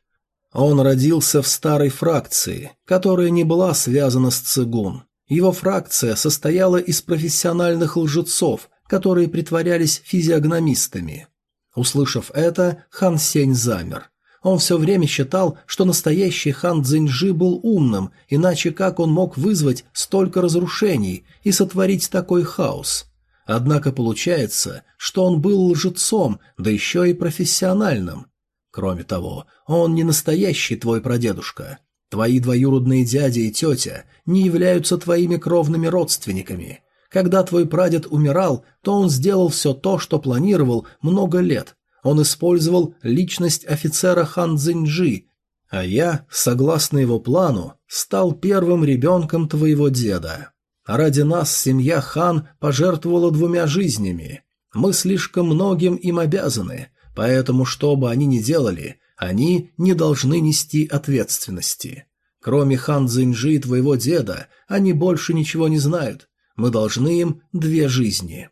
Он родился в старой фракции, которая не была связана с цигун. Его фракция состояла из профессиональных лжецов, которые притворялись физиогномистами. Услышав это, хан Сень замер. Он все время считал, что настоящий хан Цзиньжи был умным, иначе как он мог вызвать столько разрушений и сотворить такой хаос? Однако получается, что он был лжецом, да еще и профессиональным. Кроме того, он не настоящий твой прадедушка. Твои двоюродные дяди и тетя не являются твоими кровными родственниками. Когда твой прадед умирал, то он сделал все то, что планировал много лет. Он использовал личность офицера Хан Цзиньджи, а я, согласно его плану, стал первым ребенком твоего деда. Ради нас семья Хан пожертвовала двумя жизнями. Мы слишком многим им обязаны, Поэтому, что бы они ни делали, они не должны нести ответственности. Кроме Хан Цзиньжи и твоего деда, они больше ничего не знают. Мы должны им две жизни».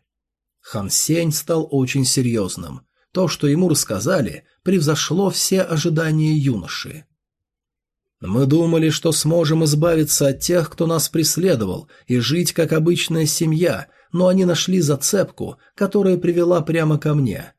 Хан Сень стал очень серьезным. То, что ему рассказали, превзошло все ожидания юноши. «Мы думали, что сможем избавиться от тех, кто нас преследовал, и жить как обычная семья, но они нашли зацепку, которая привела прямо ко мне.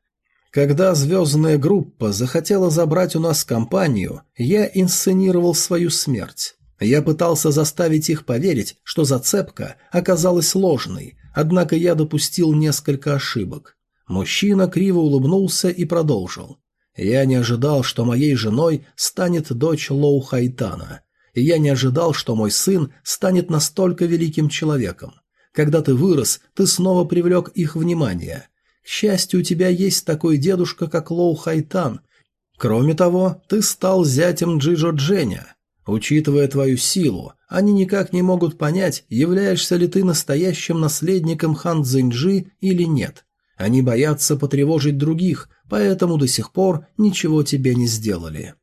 Когда звездная группа захотела забрать у нас компанию, я инсценировал свою смерть. Я пытался заставить их поверить, что зацепка оказалась ложной, однако я допустил несколько ошибок. Мужчина криво улыбнулся и продолжил. «Я не ожидал, что моей женой станет дочь Лоу Хайтана, и я не ожидал, что мой сын станет настолько великим человеком. Когда ты вырос, ты снова привлек их внимание. К счастью, у тебя есть такой дедушка, как Лоу Хайтан. Кроме того, ты стал зятем Джижо Дженя. Учитывая твою силу, они никак не могут понять, являешься ли ты настоящим наследником хан Цзиньджи или нет. Они боятся потревожить других, поэтому до сих пор ничего тебе не сделали.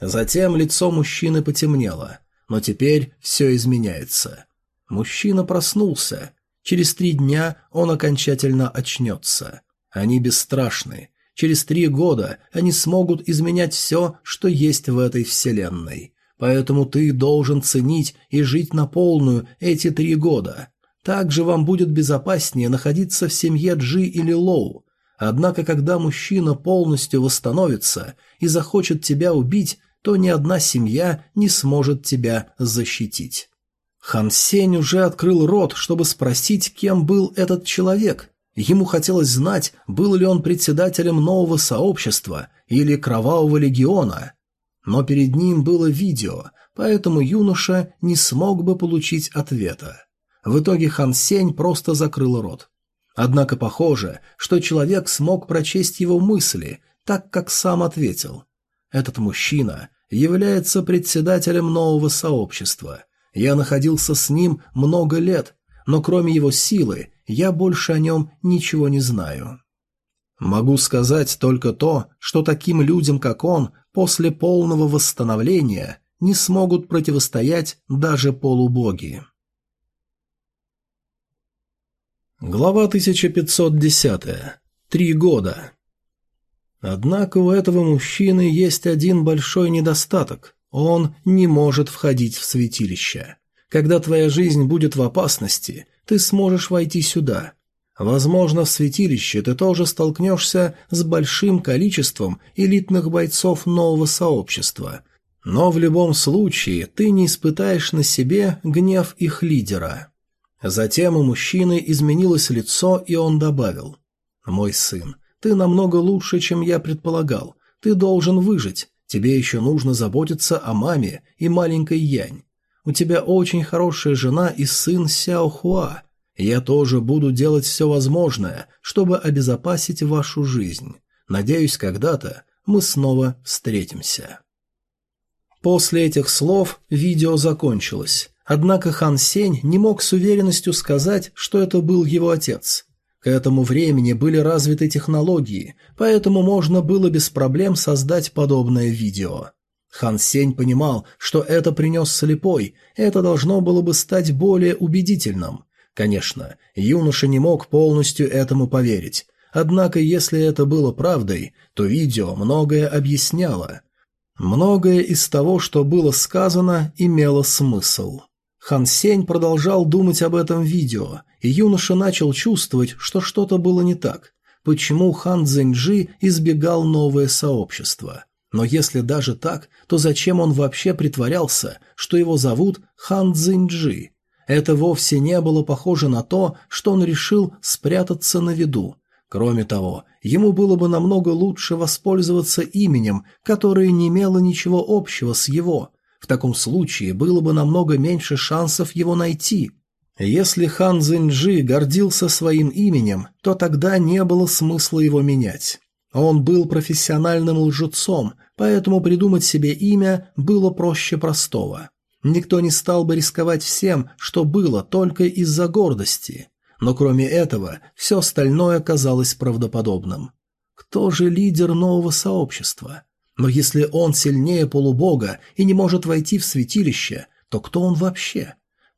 Затем лицо мужчины потемнело, но теперь все изменяется. Мужчина проснулся, Через три дня он окончательно очнется. Они бесстрашны. Через три года они смогут изменять все, что есть в этой вселенной. Поэтому ты должен ценить и жить на полную эти три года. Также вам будет безопаснее находиться в семье Джи или Лоу. Однако, когда мужчина полностью восстановится и захочет тебя убить, то ни одна семья не сможет тебя защитить. Хан Сень уже открыл рот, чтобы спросить, кем был этот человек. Ему хотелось знать, был ли он председателем нового сообщества или кровавого легиона. Но перед ним было видео, поэтому юноша не смог бы получить ответа. В итоге Хан Сень просто закрыл рот. Однако похоже, что человек смог прочесть его мысли, так как сам ответил. Этот мужчина является председателем нового сообщества – я находился с ним много лет, но кроме его силы я больше о нем ничего не знаю. Могу сказать только то, что таким людям, как он, после полного восстановления не смогут противостоять даже полубоги. Глава 1510. Три года. Однако у этого мужчины есть один большой недостаток. Он не может входить в святилище. Когда твоя жизнь будет в опасности, ты сможешь войти сюда. Возможно, в святилище ты тоже столкнешься с большим количеством элитных бойцов нового сообщества. Но в любом случае ты не испытаешь на себе гнев их лидера. Затем у мужчины изменилось лицо, и он добавил. «Мой сын, ты намного лучше, чем я предполагал. Ты должен выжить. Тебе еще нужно заботиться о маме и маленькой Янь. У тебя очень хорошая жена и сын Сяо Хуа. Я тоже буду делать все возможное, чтобы обезопасить вашу жизнь. Надеюсь, когда-то мы снова встретимся». После этих слов видео закончилось. Однако Хан Сень не мог с уверенностью сказать, что это был его отец. К этому времени были развиты технологии, поэтому можно было без проблем создать подобное видео. Хан Сень понимал, что это принес слепой, это должно было бы стать более убедительным. Конечно, юноша не мог полностью этому поверить, однако если это было правдой, то видео многое объясняло. Многое из того, что было сказано, имело смысл. Хан Сень продолжал думать об этом видео – и юноша начал чувствовать, что что-то было не так. Почему Хан Цзэньджи избегал новое сообщество? Но если даже так, то зачем он вообще притворялся, что его зовут Хан Цзиньджи? Это вовсе не было похоже на то, что он решил спрятаться на виду. Кроме того, ему было бы намного лучше воспользоваться именем, которое не имело ничего общего с его. В таком случае было бы намного меньше шансов его найти – если хан Цзиньджи гордился своим именем, то тогда не было смысла его менять. Он был профессиональным лжецом, поэтому придумать себе имя было проще простого. Никто не стал бы рисковать всем, что было, только из-за гордости. Но кроме этого, все остальное казалось правдоподобным. Кто же лидер нового сообщества? Но если он сильнее полубога и не может войти в святилище, то кто он вообще?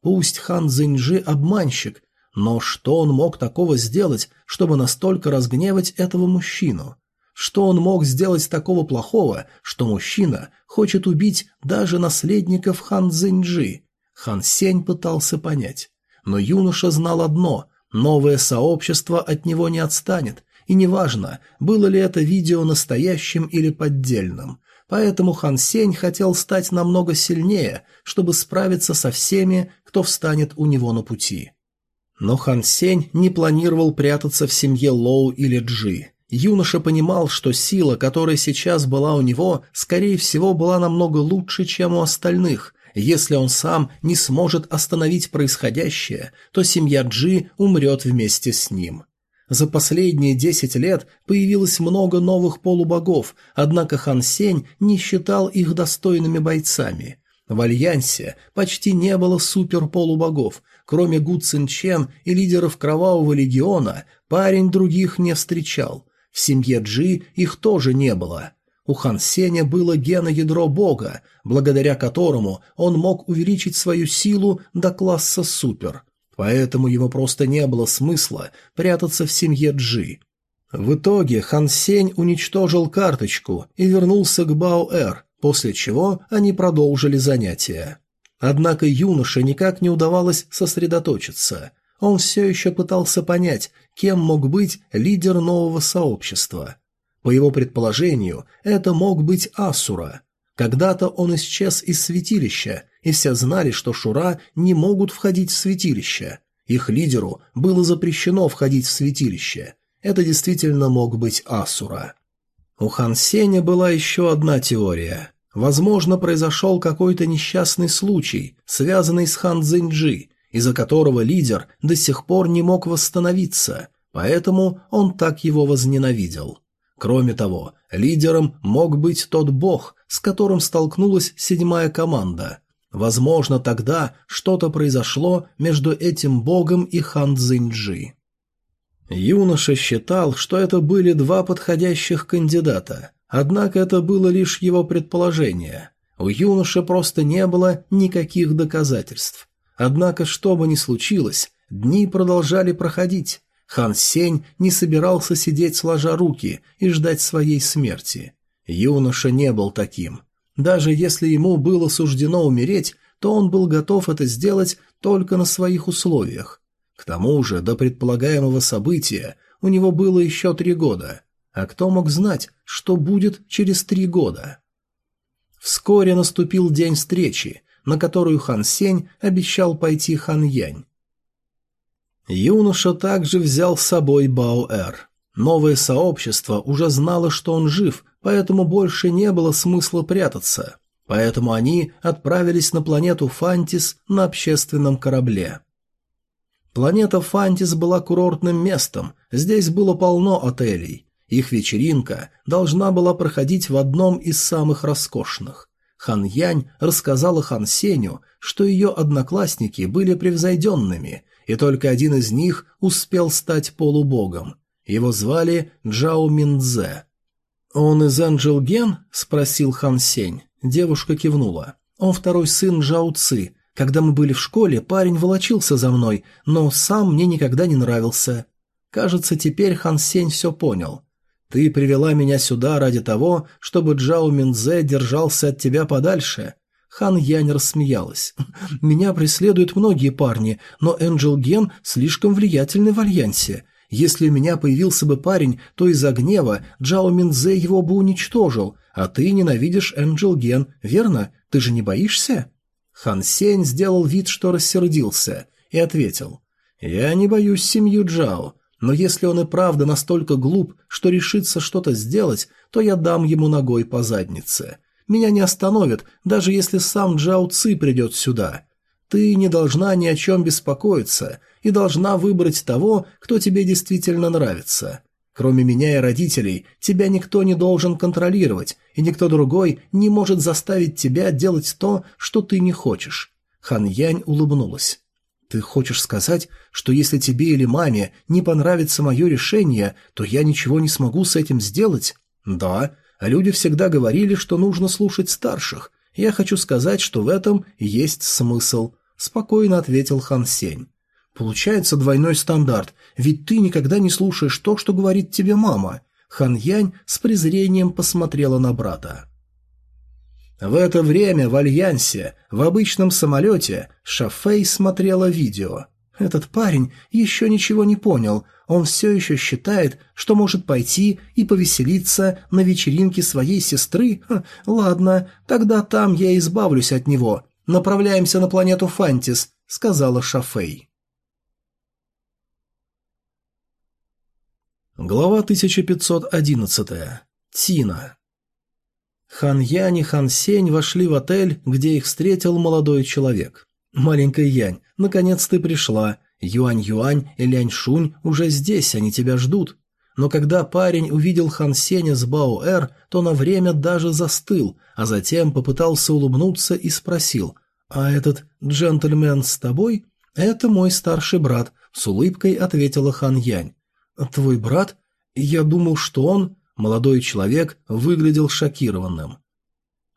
Пусть хан Зиньжи обманщик, но что он мог такого сделать, чтобы настолько разгневать этого мужчину? Что он мог сделать такого плохого, что мужчина хочет убить даже наследников хан Зиньжи? Хан Сень пытался понять. Но юноша знал одно – новое сообщество от него не отстанет, и неважно, было ли это видео настоящим или поддельным. Поэтому Хан Сень хотел стать намного сильнее, чтобы справиться со всеми, кто встанет у него на пути. Но Хан Сень не планировал прятаться в семье Лоу или Джи. Юноша понимал, что сила, которая сейчас была у него, скорее всего, была намного лучше, чем у остальных. Если он сам не сможет остановить происходящее, то семья Джи умрет вместе с ним. За последние 10 лет появилось много новых полубогов, однако Хан Сень не считал их достойными бойцами. В Альянсе почти не было супер-полубогов, кроме Гу Цин Чен и лидеров Кровавого Легиона, парень других не встречал. В семье Джи их тоже не было. У Хан Сеня было геноядро бога, благодаря которому он мог увеличить свою силу до класса супер – поэтому ему просто не было смысла прятаться в семье Джи. В итоге Хан Сень уничтожил карточку и вернулся к Баоэр, после чего они продолжили занятия. Однако юноше никак не удавалось сосредоточиться. Он все еще пытался понять, кем мог быть лидер нового сообщества. По его предположению, это мог быть Асура – когда-то он исчез из святилища, и все знали, что Шура не могут входить в святилище. Их лидеру было запрещено входить в святилище. Это действительно мог быть Асура. У Хан Сеня была еще одна теория. Возможно, произошел какой-то несчастный случай, связанный с Хан Цзиньджи, из-за которого лидер до сих пор не мог восстановиться, поэтому он так его возненавидел. Кроме того, лидером мог быть тот бог, с которым столкнулась седьмая команда. Возможно, тогда что-то произошло между этим богом и Хан Цзиньджи. Юноша считал, что это были два подходящих кандидата, однако это было лишь его предположение. У юноши просто не было никаких доказательств. Однако, что бы ни случилось, дни продолжали проходить. Хан Сень не собирался сидеть сложа руки и ждать своей смерти. Юноша не был таким. Даже если ему было суждено умереть, то он был готов это сделать только на своих условиях. К тому же, до предполагаемого события у него было еще три года. А кто мог знать, что будет через три года? Вскоре наступил день встречи, на которую Хан Сень обещал пойти Хан Янь. Юноша также взял с собой Баоэр. Новое сообщество уже знало, что он жив, поэтому больше не было смысла прятаться. Поэтому они отправились на планету Фантис на общественном корабле. Планета Фантис была курортным местом, здесь было полно отелей. Их вечеринка должна была проходить в одном из самых роскошных. Хан Янь рассказала Хан Сеню, что ее одноклассники были превзойденными, и только один из них успел стать полубогом. Его звали Джао Миндзе. «Он из Анджел Ген?» – спросил Хан Сень. Девушка кивнула. «Он второй сын Джао Ци. Когда мы были в школе, парень волочился за мной, но сам мне никогда не нравился». Кажется, теперь Хан Сень все понял. «Ты привела меня сюда ради того, чтобы Джао Минзе держался от тебя подальше». Хан Янь рассмеялась. «Меня преследуют многие парни, но Энджел Ген слишком влиятельный в Альянсе. Если у меня появился бы парень, то из-за гнева Джао Минзе его бы уничтожил, а ты ненавидишь Энджел Ген, верно? Ты же не боишься?» Хан Сень сделал вид, что рассердился, и ответил. «Я не боюсь семью Джао, но если он и правда настолько глуп, что решится что-то сделать, то я дам ему ногой по заднице. Меня не остановят, даже если сам Джао Ци придет сюда. Ты не должна ни о чем беспокоиться и должна выбрать того, кто тебе действительно нравится. Кроме меня и родителей, тебя никто не должен контролировать, и никто другой не может заставить тебя делать то, что ты не хочешь. Хан Янь улыбнулась. «Ты хочешь сказать, что если тебе или маме не понравится мое решение, то я ничего не смогу с этим сделать?» «Да. А люди всегда говорили, что нужно слушать старших. Я хочу сказать, что в этом есть смысл», — спокойно ответил Хан Сень. Получается двойной стандарт, ведь ты никогда не слушаешь то, что говорит тебе мама. Хан Янь с презрением посмотрела на брата. В это время в Альянсе, в обычном самолете, Шафей смотрела видео. Этот парень еще ничего не понял, он все еще считает, что может пойти и повеселиться на вечеринке своей сестры. Ха, ладно, тогда там я избавлюсь от него. Направляемся на планету Фантис, сказала Шафей. Глава 1511. Тина. Хан Янь и Хан Сень вошли в отель, где их встретил молодой человек. «Маленькая Янь, наконец ты пришла. Юань-Юань и Лянь-Шунь уже здесь, они тебя ждут». Но когда парень увидел Хан Сеня с Баоэр, то на время даже застыл, а затем попытался улыбнуться и спросил, «А этот джентльмен с тобой?» «Это мой старший брат», — с улыбкой ответила Хан Янь. «Твой брат? Я думал, что он...» Молодой человек выглядел шокированным.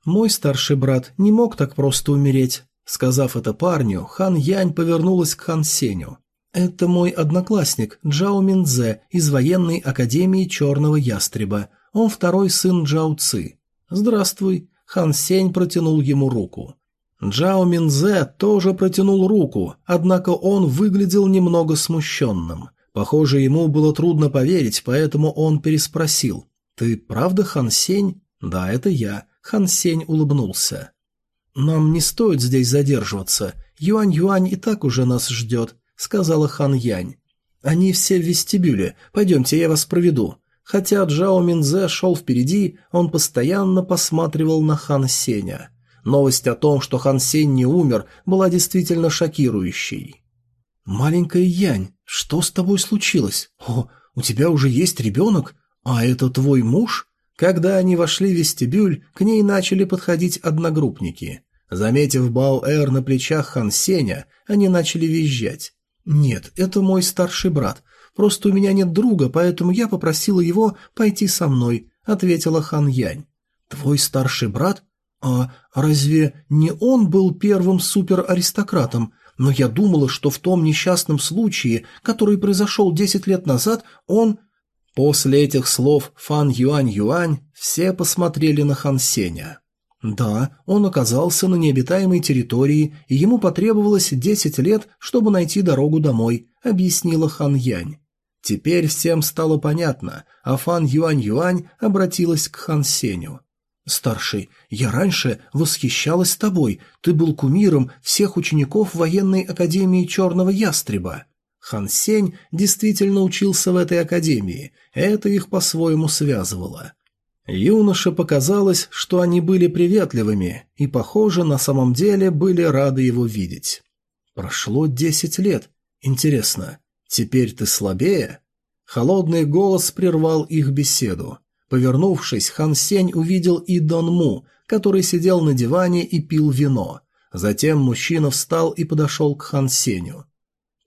«Мой старший брат не мог так просто умереть». Сказав это парню, Хан Янь повернулась к Хан Сеню. «Это мой одноклассник Джао Миндзе из военной академии Черного Ястреба. Он второй сын Джао Ци. Здравствуй». Хан Сень протянул ему руку. Джао Минзе тоже протянул руку, однако он выглядел немного смущенным. Похоже, ему было трудно поверить, поэтому он переспросил. «Ты правда Хан Сень?» «Да, это я». Хан Сень улыбнулся. «Нам не стоит здесь задерживаться. Юань-Юань и так уже нас ждет», — сказала Хан Янь. «Они все в вестибюле. Пойдемте, я вас проведу». Хотя Джао Минзе шел впереди, он постоянно посматривал на Хан Сеня. Новость о том, что Хан Сень не умер, была действительно шокирующей. «Маленькая Янь, «Что с тобой случилось? О, у тебя уже есть ребенок? А это твой муж?» Когда они вошли в вестибюль, к ней начали подходить одногруппники. Заметив Баоэр на плечах Хан Сеня, они начали визжать. «Нет, это мой старший брат. Просто у меня нет друга, поэтому я попросила его пойти со мной», — ответила Хан Янь. «Твой старший брат? А разве не он был первым супераристократом? но я думала, что в том несчастном случае, который произошел 10 лет назад, он... После этих слов Фан Юань-Юань все посмотрели на Хан Сеня. Да, он оказался на необитаемой территории, и ему потребовалось 10 лет, чтобы найти дорогу домой, объяснила Хан Янь. Теперь всем стало понятно, а Фан Юань-Юань обратилась к Хан Сеню. «Старший, я раньше восхищалась тобой, ты был кумиром всех учеников военной академии Черного Ястреба». Хан Сень действительно учился в этой академии, это их по-своему связывало. Юноше показалось, что они были приветливыми и, похоже, на самом деле были рады его видеть. Прошло десять лет. Интересно, теперь ты слабее? Холодный голос прервал их беседу. Повернувшись, Хан Сень увидел и Дон Му, который сидел на диване и пил вино. Затем мужчина встал и подошел к Хан Сенью.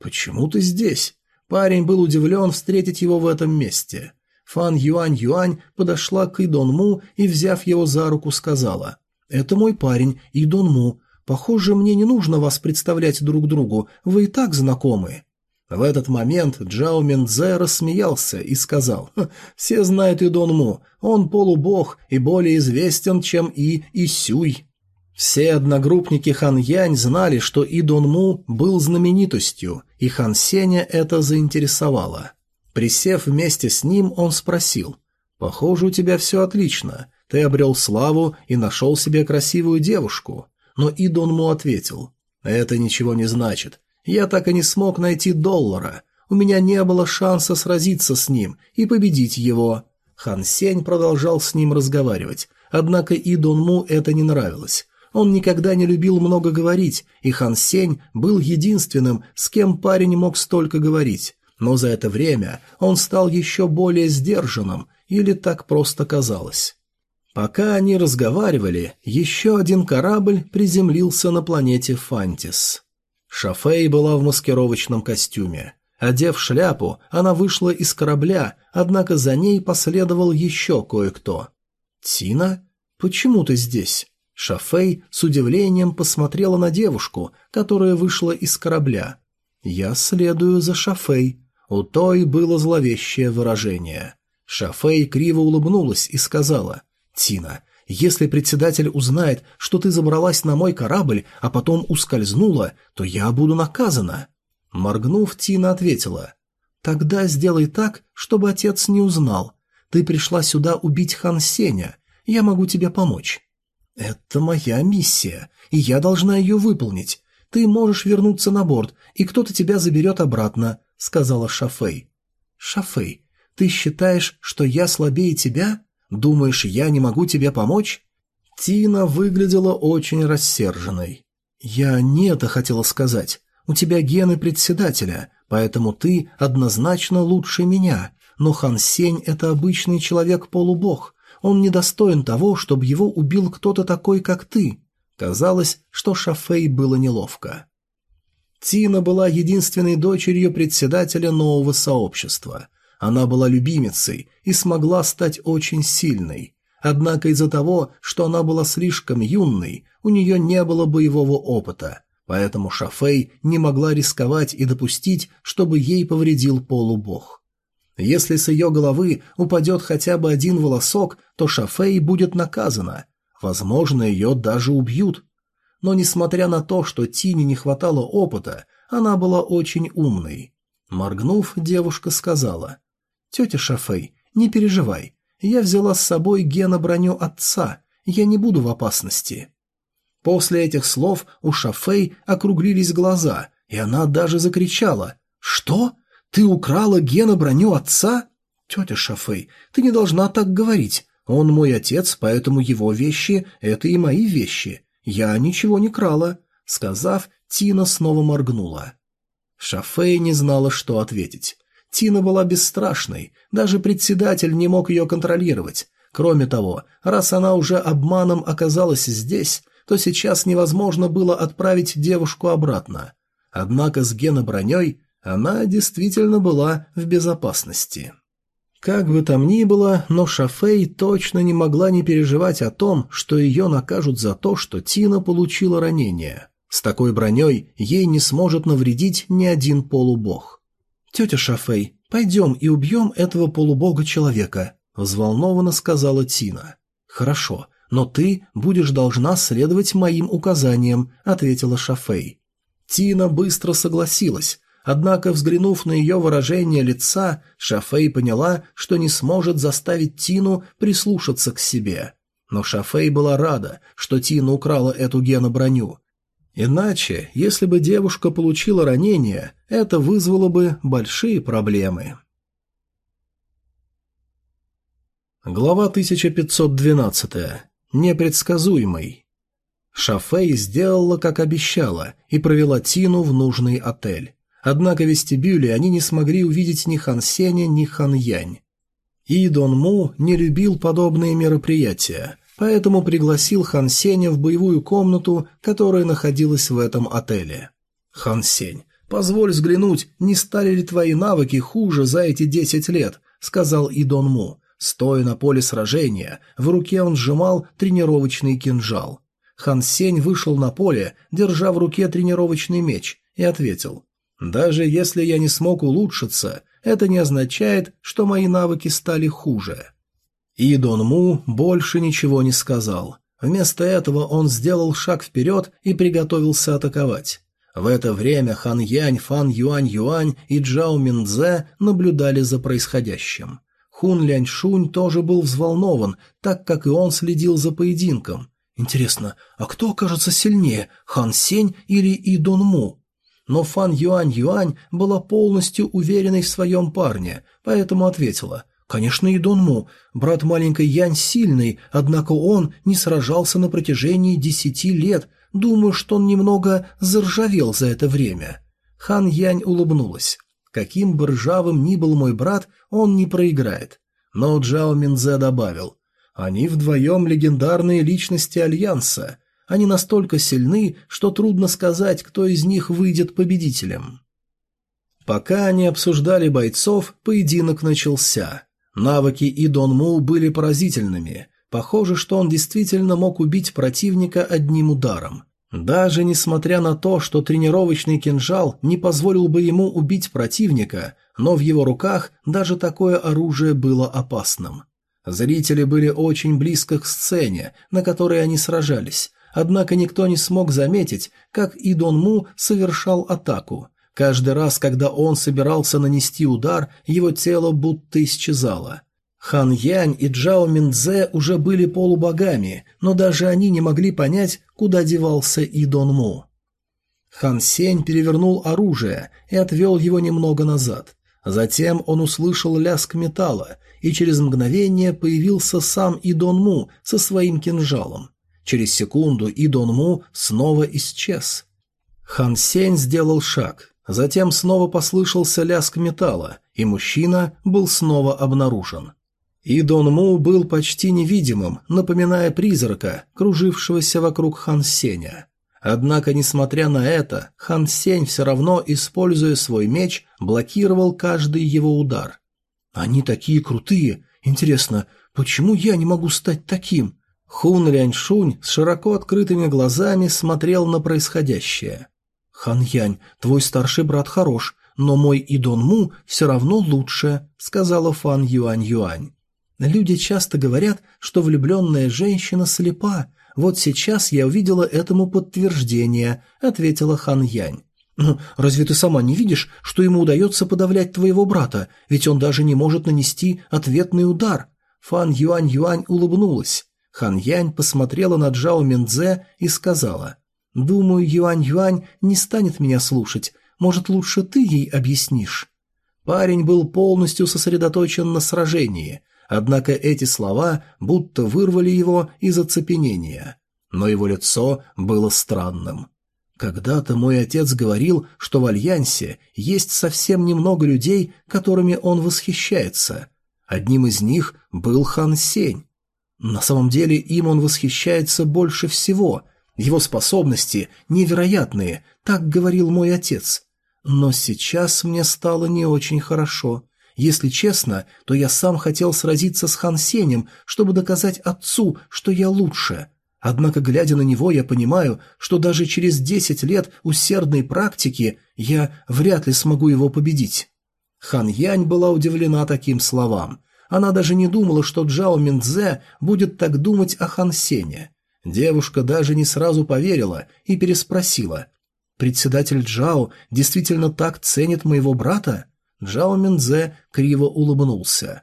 «Почему ты здесь?» Парень был удивлен встретить его в этом месте. Фан Юань-Юань подошла к Идон Му и, взяв его за руку, сказала. «Это мой парень, Идон Му. Похоже, мне не нужно вас представлять друг другу, вы и так знакомы». В этот момент Джао Миндзе рассмеялся и сказал, «Все знают и Дон Му, он полубог и более известен, чем и Исюй». Все одногруппники Хан Янь знали, что И Дон Му был знаменитостью, и Хан Сеня это заинтересовало. Присев вместе с ним, он спросил, «Похоже, у тебя все отлично. Ты обрел славу и нашел себе красивую девушку». Но И Дон Му ответил, «Это ничего не значит. Я так и не смог найти доллара. У меня не было шанса сразиться с ним и победить его. Хан Сень продолжал с ним разговаривать, однако и Дон Му это не нравилось. Он никогда не любил много говорить, и Хан Сень был единственным, с кем парень мог столько говорить. Но за это время он стал еще более сдержанным, или так просто казалось. Пока они разговаривали, еще один корабль приземлился на планете Фантис. Шафей была в маскировочном костюме. Одев шляпу, она вышла из корабля, однако за ней последовал еще кое-кто. «Тина? Почему ты здесь?» Шафей с удивлением посмотрела на девушку, которая вышла из корабля. «Я следую за Шафей». У той было зловещее выражение. Шафей криво улыбнулась и сказала, «Тина, если председатель узнает, что ты забралась на мой корабль, а потом ускользнула, то я буду наказана». Моргнув, Тина ответила. «Тогда сделай так, чтобы отец не узнал. Ты пришла сюда убить Хан Сеня. Я могу тебе помочь». «Это моя миссия, и я должна ее выполнить. Ты можешь вернуться на борт, и кто-то тебя заберет обратно», — сказала Шафей. «Шафей, ты считаешь, что я слабее тебя?» Думаешь, я не могу тебе помочь?» Тина выглядела очень рассерженной. «Я не это хотела сказать. У тебя гены председателя, поэтому ты однозначно лучше меня. Но Хан Сень – это обычный человек-полубог. Он недостоин того, чтобы его убил кто-то такой, как ты». Казалось, что Шафей было неловко. Тина была единственной дочерью председателя нового сообщества – она была любимицей и смогла стать очень сильной. Однако из-за того, что она была слишком юной, у нее не было боевого опыта, поэтому Шафей не могла рисковать и допустить, чтобы ей повредил полубог. Если с ее головы упадет хотя бы один волосок, то Шафей будет наказана. Возможно, ее даже убьют. Но несмотря на то, что Тине не хватало опыта, она была очень умной. Моргнув, девушка сказала, «Тетя Шафей, не переживай. Я взяла с собой геноброню отца. Я не буду в опасности». После этих слов у Шафей округлились глаза, и она даже закричала. «Что? Ты украла геноброню отца?» «Тетя Шафей, ты не должна так говорить. Он мой отец, поэтому его вещи — это и мои вещи. Я ничего не крала», — сказав, Тина снова моргнула. Шафей не знала, что ответить. Тина была бесстрашной, даже председатель не мог ее контролировать. Кроме того, раз она уже обманом оказалась здесь, то сейчас невозможно было отправить девушку обратно. Однако с Гена броней она действительно была в безопасности. Как бы там ни было, но Шафей точно не могла не переживать о том, что ее накажут за то, что Тина получила ранение. С такой броней ей не сможет навредить ни один полубог. «Тетя Шафей, пойдем и убьем этого полубога-человека», — взволнованно сказала Тина. «Хорошо, но ты будешь должна следовать моим указаниям», — ответила Шафей. Тина быстро согласилась, однако, взглянув на ее выражение лица, Шафей поняла, что не сможет заставить Тину прислушаться к себе. Но Шафей была рада, что Тина украла эту геноброню, Иначе, если бы девушка получила ранение, это вызвало бы большие проблемы. Глава 1512. Непредсказуемый. Шафей сделала, как обещала, и провела Тину в нужный отель. Однако в вестибюле они не смогли увидеть ни Хан Сеня, ни Хан Янь. И Дон Му не любил подобные мероприятия поэтому пригласил Хан Сеня в боевую комнату, которая находилась в этом отеле. «Хан Сень, позволь взглянуть, не стали ли твои навыки хуже за эти десять лет?» — сказал Идон Му. Стоя на поле сражения, в руке он сжимал тренировочный кинжал. Хан Сень вышел на поле, держа в руке тренировочный меч, и ответил. «Даже если я не смог улучшиться, это не означает, что мои навыки стали хуже. И Дон Му больше ничего не сказал. Вместо этого он сделал шаг вперед и приготовился атаковать. В это время Хан Янь, Фан Юань Юань и Джао Миндзе наблюдали за происходящим. Хун Лянь Шунь тоже был взволнован, так как и он следил за поединком. Интересно, а кто окажется сильнее, Хан Сень или И Дон Му? Но Фан Юань Юань была полностью уверенной в своем парне, поэтому ответила – Конечно, и Дон Му, брат маленькой Янь сильный, однако он не сражался на протяжении десяти лет, думаю, что он немного заржавел за это время. Хан Янь улыбнулась. Каким бы ржавым ни был мой брат, он не проиграет. Но Джао Минзе добавил, «Они вдвоем легендарные личности Альянса. Они настолько сильны, что трудно сказать, кто из них выйдет победителем». Пока они обсуждали бойцов, поединок начался. Навыки Идонму были поразительными. Похоже, что он действительно мог убить противника одним ударом. Даже несмотря на то, что тренировочный кинжал не позволил бы ему убить противника, но в его руках даже такое оружие было опасным. Зрители были очень близко к сцене, на которой они сражались, однако никто не смог заметить, как Идон Му совершал атаку. Каждый раз, когда он собирался нанести удар, его тело будто исчезало. Хан Янь и Джао Миндзе уже были полубогами, но даже они не могли понять, куда девался и Дон Му. Хан Сень перевернул оружие и отвел его немного назад. Затем он услышал лязг металла, и через мгновение появился сам Идон Му со своим кинжалом. Через секунду Идон Му снова исчез. Хан Сень сделал шаг. Затем снова послышался лязг металла, и мужчина был снова обнаружен. И Дон Му был почти невидимым, напоминая призрака, кружившегося вокруг Хан Сеня. Однако, несмотря на это, Хан Сень все равно, используя свой меч, блокировал каждый его удар. «Они такие крутые! Интересно, почему я не могу стать таким?» Хун Ляньшунь с широко открытыми глазами смотрел на происходящее. «Хан Янь, твой старший брат хорош, но мой Идон Му все равно лучше», — сказала Фан Юань Юань. Люди часто говорят, что влюбленная женщина слепа. Вот сейчас я увидела этому подтверждение, ответила Хан Янь. «Ну, разве ты сама не видишь, что ему удается подавлять твоего брата, ведь он даже не может нанести ответный удар?» Фан Юань Юань улыбнулась. Хан Янь посмотрела на Джао Миндзе и сказала, Думаю, Юань-Юань не станет меня слушать. Может, лучше ты ей объяснишь?» Парень был полностью сосредоточен на сражении, однако эти слова будто вырвали его из оцепенения. Но его лицо было странным. Когда-то мой отец говорил, что в Альянсе есть совсем немного людей, которыми он восхищается. Одним из них был Хан Сень. На самом деле им он восхищается больше всего, его способности невероятные, так говорил мой отец. Но сейчас мне стало не очень хорошо. Если честно, то я сам хотел сразиться с Хан Сенем, чтобы доказать отцу, что я лучше. Однако, глядя на него, я понимаю, что даже через десять лет усердной практики я вряд ли смогу его победить. Хан Янь была удивлена таким словам. Она даже не думала, что Джао Миндзе будет так думать о Хан Сене. Девушка даже не сразу поверила и переспросила. «Председатель Джао действительно так ценит моего брата?» Джао Минзе криво улыбнулся.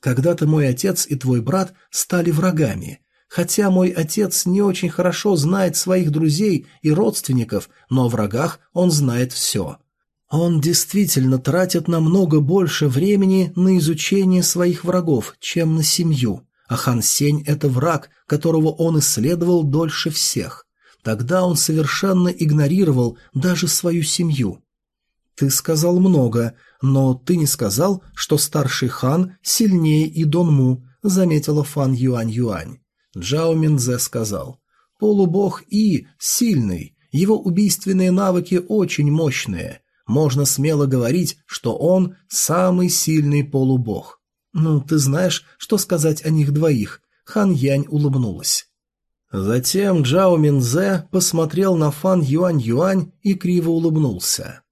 «Когда-то мой отец и твой брат стали врагами. Хотя мой отец не очень хорошо знает своих друзей и родственников, но о врагах он знает все. Он действительно тратит намного больше времени на изучение своих врагов, чем на семью а Хан Сень – это враг, которого он исследовал дольше всех. Тогда он совершенно игнорировал даже свою семью. «Ты сказал много, но ты не сказал, что старший хан сильнее и Дон Му. – заметила Фан Юань-Юань. Джао Минзе сказал, «Полубог И сильный, его убийственные навыки очень мощные. Можно смело говорить, что он самый сильный полубог. «Ну, ты знаешь, что сказать о них двоих?» Хан Янь улыбнулась. Затем Джао Минзе посмотрел на Фан Юань Юань и криво улыбнулся.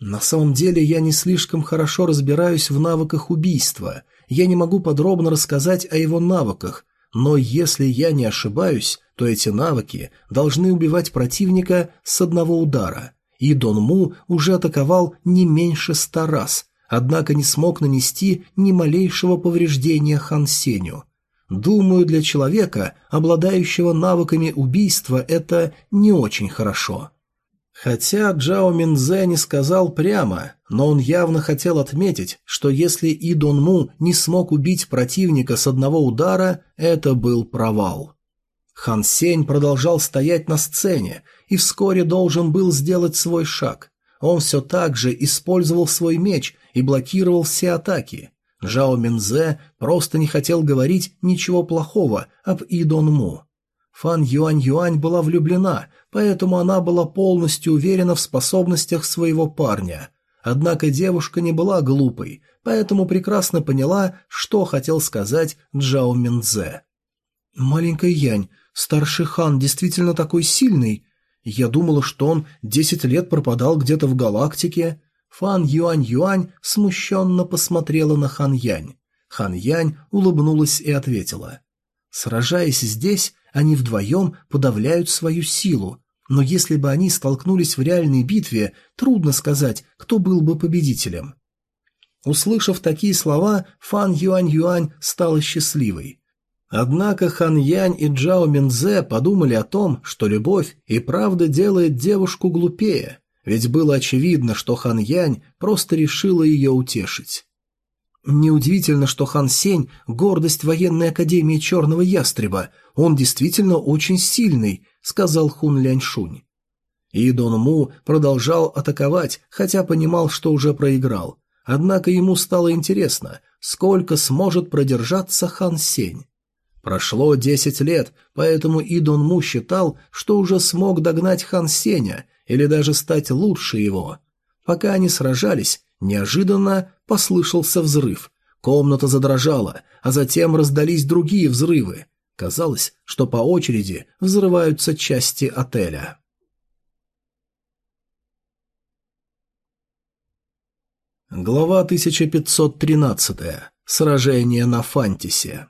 «На самом деле я не слишком хорошо разбираюсь в навыках убийства. Я не могу подробно рассказать о его навыках, но если я не ошибаюсь, то эти навыки должны убивать противника с одного удара. И Дон Му уже атаковал не меньше ста раз, однако не смог нанести ни малейшего повреждения Хан Сеню. Думаю, для человека, обладающего навыками убийства, это не очень хорошо. Хотя Джао Минзе не сказал прямо, но он явно хотел отметить, что если И Дон Му не смог убить противника с одного удара, это был провал. Хан Сень продолжал стоять на сцене и вскоре должен был сделать свой шаг. Он все так же использовал свой меч и блокировал все атаки. Жао Минзе просто не хотел говорить ничего плохого об Идон Му. Фан Юань-Юань была влюблена, поэтому она была полностью уверена в способностях своего парня. Однако девушка не была глупой, поэтому прекрасно поняла, что хотел сказать Джао Минзе. «Маленькая Янь, старший хан действительно такой сильный?» Я думала, что он десять лет пропадал где-то в галактике. Фан Юань-Юань смущенно посмотрела на Хан Янь. Хан Янь улыбнулась и ответила. «Сражаясь здесь, они вдвоем подавляют свою силу, но если бы они столкнулись в реальной битве, трудно сказать, кто был бы победителем». Услышав такие слова, Фан Юань-Юань стала счастливой. Однако Хан Янь и Джао Минзе подумали о том, что любовь и правда делает девушку глупее, ведь было очевидно, что Хан Янь просто решила ее утешить. Неудивительно, что Хан Сень – гордость военной академии Черного Ястреба, он действительно очень сильный, сказал Хун Ляньшунь. И Дон Му продолжал атаковать, хотя понимал, что уже проиграл. Однако ему стало интересно, сколько сможет продержаться Хан Сень. Прошло 10 лет, поэтому Идун Му считал, что уже смог догнать Хан Сеня или даже стать лучше его. Пока они сражались, неожиданно послышался взрыв. Комната задрожала, а затем раздались другие взрывы. Казалось, что по очереди взрываются части отеля. Глава 1513. Сражение на Фантисе.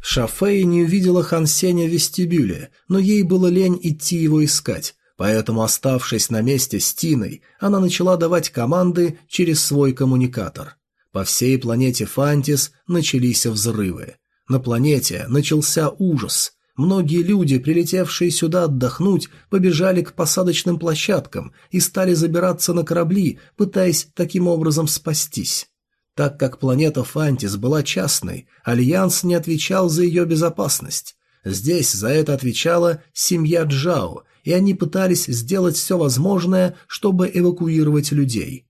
Шафей не увидела Хан Сеня в вестибюле, но ей было лень идти его искать, поэтому, оставшись на месте с Тиной, она начала давать команды через свой коммуникатор. По всей планете Фантис начались взрывы. На планете начался ужас. Многие люди, прилетевшие сюда отдохнуть, побежали к посадочным площадкам и стали забираться на корабли, пытаясь таким образом спастись. Так как планета Фантис была частной, Альянс не отвечал за ее безопасность. Здесь за это отвечала семья Джао, и они пытались сделать все возможное, чтобы эвакуировать людей.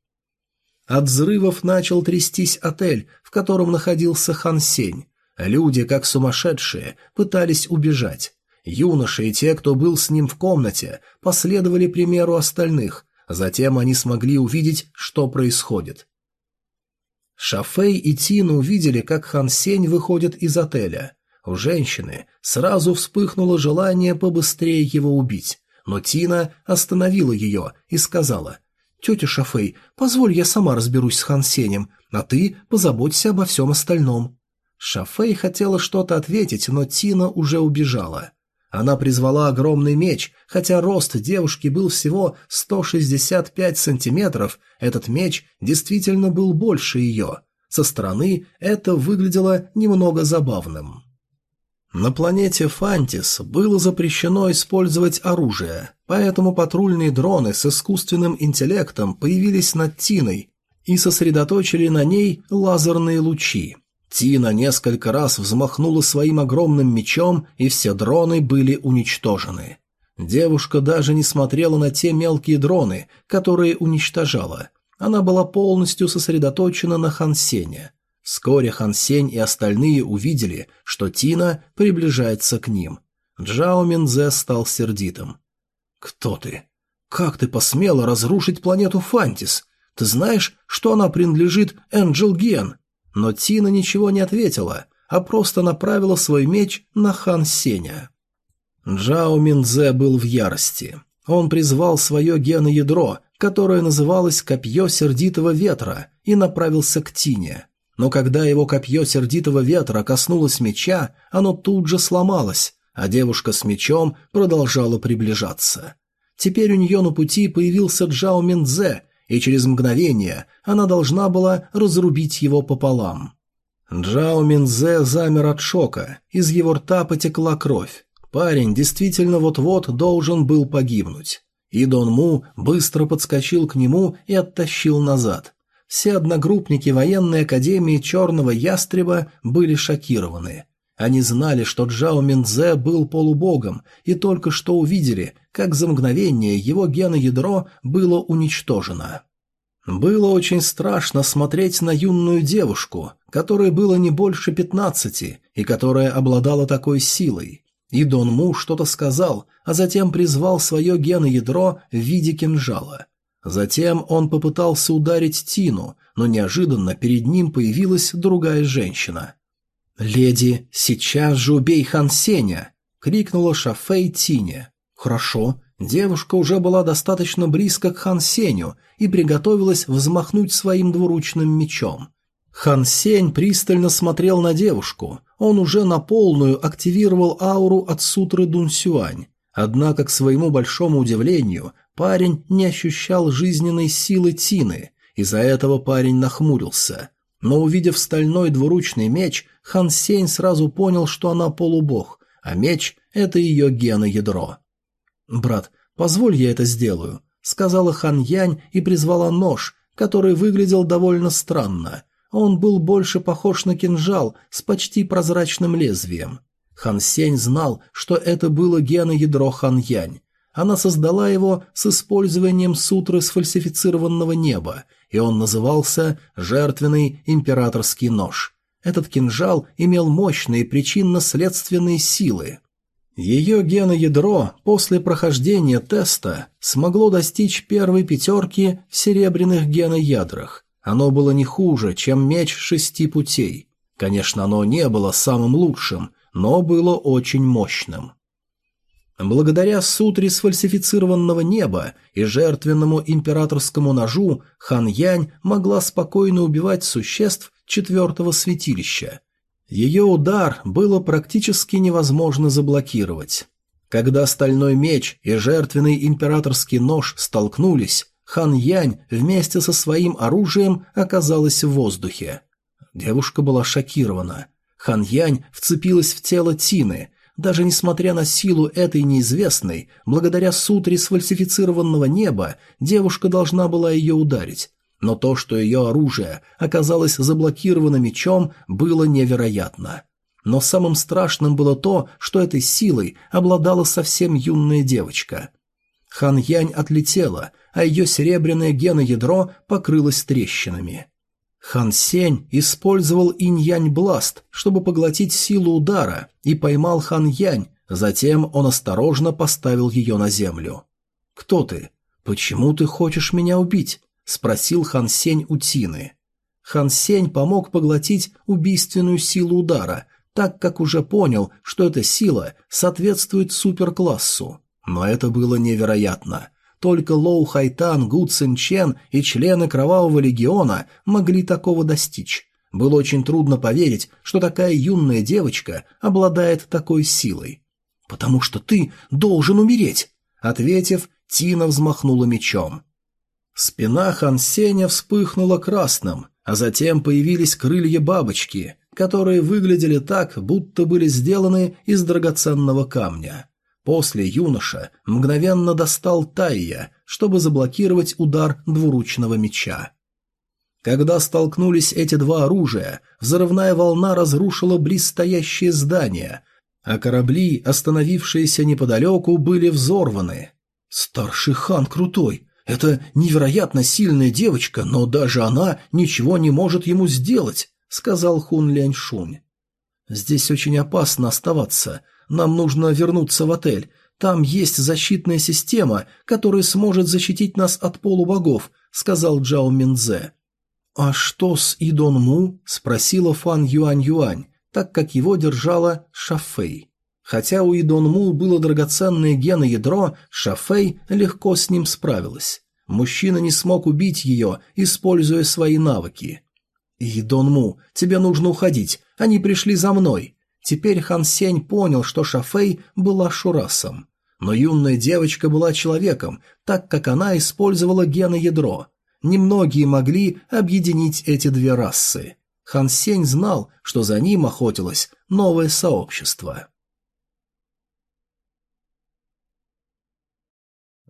От взрывов начал трястись отель, в котором находился Хан Сень. Люди, как сумасшедшие, пытались убежать. Юноши и те, кто был с ним в комнате, последовали примеру остальных. Затем они смогли увидеть, что происходит. Шафей и Тина увидели, как Хан Сень выходит из отеля. У женщины сразу вспыхнуло желание побыстрее его убить, но Тина остановила ее и сказала, «Тетя Шафей, позволь я сама разберусь с Хан Сенем, а ты позаботься обо всем остальном». Шафей хотела что-то ответить, но Тина уже убежала. Она призвала огромный меч, хотя рост девушки был всего 165 сантиметров, этот меч действительно был больше ее. Со стороны это выглядело немного забавным. На планете Фантис было запрещено использовать оружие, поэтому патрульные дроны с искусственным интеллектом появились над Тиной и сосредоточили на ней лазерные лучи. Тина несколько раз взмахнула своим огромным мечом, и все дроны были уничтожены. Девушка даже не смотрела на те мелкие дроны, которые уничтожала. Она была полностью сосредоточена на Хансене. Вскоре Хансень и остальные увидели, что Тина приближается к ним. Джао Минзе стал сердитым. «Кто ты? Как ты посмела разрушить планету Фантис? Ты знаешь, что она принадлежит Энджел Ген?» Но Тина ничего не ответила, а просто направила свой меч на хан Сеня. Джао Минзе был в ярости. Он призвал свое геноядро, которое называлось «Копье сердитого ветра», и направился к Тине. Но когда его копье сердитого ветра коснулось меча, оно тут же сломалось, а девушка с мечом продолжала приближаться. Теперь у нее на пути появился Джао Минзе – и через мгновение она должна была разрубить его пополам. Джао Минзе замер от шока, из его рта потекла кровь. Парень действительно вот-вот должен был погибнуть. И Дон Му быстро подскочил к нему и оттащил назад. Все одногруппники военной академии Черного Ястреба были шокированы. Они знали, что Джао Миндзе был полубогом, и только что увидели, как за мгновение его геноядро было уничтожено. Было очень страшно смотреть на юную девушку, которой было не больше пятнадцати, и которая обладала такой силой. И Дон Му что-то сказал, а затем призвал свое геноядро в виде кинжала. Затем он попытался ударить Тину, но неожиданно перед ним появилась другая женщина – «Леди, сейчас же убей Хан Сеня!» — крикнула Шафей Тине. «Хорошо». Девушка уже была достаточно близко к Хан Сеню и приготовилась взмахнуть своим двуручным мечом. Хан Сень пристально смотрел на девушку. Он уже на полную активировал ауру от сутры Дун Сюань. Однако, к своему большому удивлению, парень не ощущал жизненной силы Тины. Из-за этого парень нахмурился. Но увидев стальной двуручный меч, Хан Сень сразу понял, что она полубог, а меч – это ее геноядро. «Брат, позволь я это сделаю», – сказала Хан Янь и призвала нож, который выглядел довольно странно. Он был больше похож на кинжал с почти прозрачным лезвием. Хан Сень знал, что это было геноядро Хан Янь. Она создала его с использованием сутры сфальсифицированного неба – и он назывался «Жертвенный императорский нож». Этот кинжал имел мощные причинно-следственные силы. Ее геноядро после прохождения теста смогло достичь первой пятерки в серебряных геноядрах. Оно было не хуже, чем меч шести путей. Конечно, оно не было самым лучшим, но было очень мощным. Благодаря сутре сфальсифицированного неба и жертвенному императорскому ножу Хан Янь могла спокойно убивать существ четвертого святилища. Ее удар было практически невозможно заблокировать. Когда стальной меч и жертвенный императорский нож столкнулись, Хан Янь вместе со своим оружием оказалась в воздухе. Девушка была шокирована. Хан Янь вцепилась в тело Тины – даже несмотря на силу этой неизвестной, благодаря сутре сфальсифицированного неба, девушка должна была ее ударить. Но то, что ее оружие оказалось заблокировано мечом, было невероятно. Но самым страшным было то, что этой силой обладала совсем юная девочка. Хан Янь отлетела, а ее серебряное геноядро покрылось трещинами. Хан Сень использовал инь-янь-бласт, чтобы поглотить силу удара, и поймал Хан Янь, затем он осторожно поставил ее на землю. «Кто ты? Почему ты хочешь меня убить?» – спросил Хан Сень у Тины. Хан Сень помог поглотить убийственную силу удара, так как уже понял, что эта сила соответствует суперклассу. Но это было невероятно – только Лоу Хайтан, Гу Цин Чен и члены Кровавого Легиона могли такого достичь. Было очень трудно поверить, что такая юная девочка обладает такой силой. «Потому что ты должен умереть!» Ответив, Тина взмахнула мечом. Спина Хан Сеня вспыхнула красным, а затем появились крылья бабочки, которые выглядели так, будто были сделаны из драгоценного камня. После юноша мгновенно достал Тайя, чтобы заблокировать удар двуручного меча. Когда столкнулись эти два оружия, взрывная волна разрушила близстоящие здания, а корабли, остановившиеся неподалеку, были взорваны. «Старший хан крутой! Это невероятно сильная девочка, но даже она ничего не может ему сделать!» — сказал Хун Ляньшунь. «Здесь очень опасно оставаться. Нам нужно вернуться в отель. Там есть защитная система, которая сможет защитить нас от полубогов», — сказал Джао Минзе. «А что с Идон Му?» — спросила Фан Юань Юань, так как его держала Шафей. Хотя у Идон Му было драгоценное геноядро, Шафей легко с ним справилась. Мужчина не смог убить ее, используя свои навыки. «Идон Му, тебе нужно уходить, они пришли за мной», Теперь Хан Сень понял, что Шафей была Шурасом. Но юная девочка была человеком, так как она использовала гены геноядро. Немногие могли объединить эти две расы. Хан Сень знал, что за ним охотилось новое сообщество.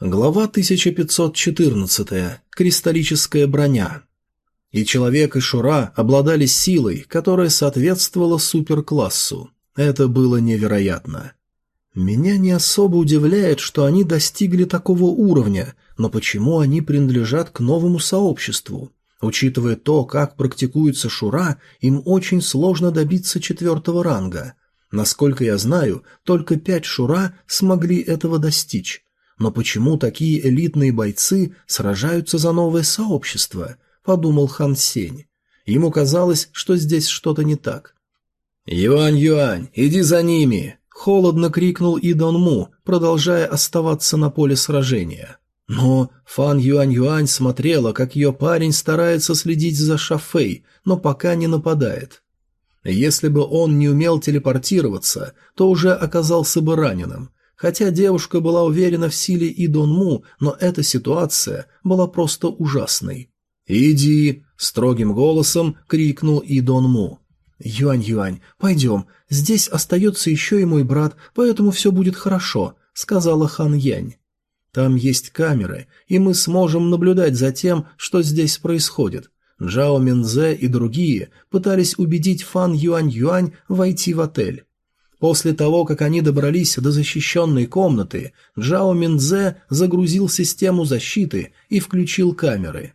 Глава 1514. Кристаллическая броня. И человек, и Шура обладали силой, которая соответствовала суперклассу. Это было невероятно. Меня не особо удивляет, что они достигли такого уровня, но почему они принадлежат к новому сообществу? Учитывая то, как практикуется Шура, им очень сложно добиться четвертого ранга. Насколько я знаю, только пять Шура смогли этого достичь. Но почему такие элитные бойцы сражаются за новое сообщество? Подумал Хан Сень. Ему казалось, что здесь что-то не так. «Юань-юань, иди за ними!» – холодно крикнул и Дон Му, продолжая оставаться на поле сражения. Но Фан Юань-Юань смотрела, как ее парень старается следить за Шафей, но пока не нападает. Если бы он не умел телепортироваться, то уже оказался бы раненым. Хотя девушка была уверена в силе и Дон но эта ситуация была просто ужасной. «Иди!» – строгим голосом крикнул и Дон «Юань-Юань, пойдем, здесь остается еще и мой брат, поэтому все будет хорошо», – сказала Хан Янь. «Там есть камеры, и мы сможем наблюдать за тем, что здесь происходит». Джао Минзе и другие пытались убедить Фан Юань-Юань войти в отель. После того, как они добрались до защищенной комнаты, Джао Минзе загрузил систему защиты и включил камеры.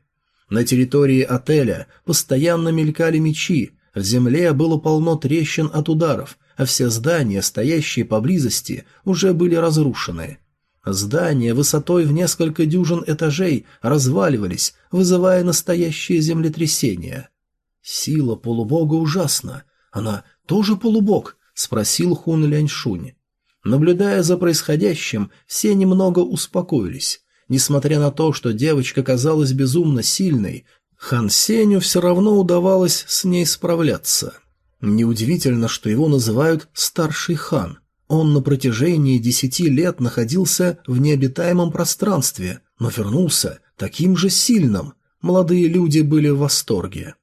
На территории отеля постоянно мелькали мечи, в земле было полно трещин от ударов, а все здания, стоящие поблизости, уже были разрушены. Здания высотой в несколько дюжин этажей разваливались, вызывая настоящее землетрясение. Сила полубога ужасна. Она тоже полубог? – спросил Хун Ляньшунь. Наблюдая за происходящим, все немного успокоились. Несмотря на то, что девочка казалась безумно сильной, Хан Сеню все равно удавалось с ней справляться. Неудивительно, что его называют «старший хан». Он на протяжении десяти лет находился в необитаемом пространстве, но вернулся таким же сильным. Молодые люди были в восторге.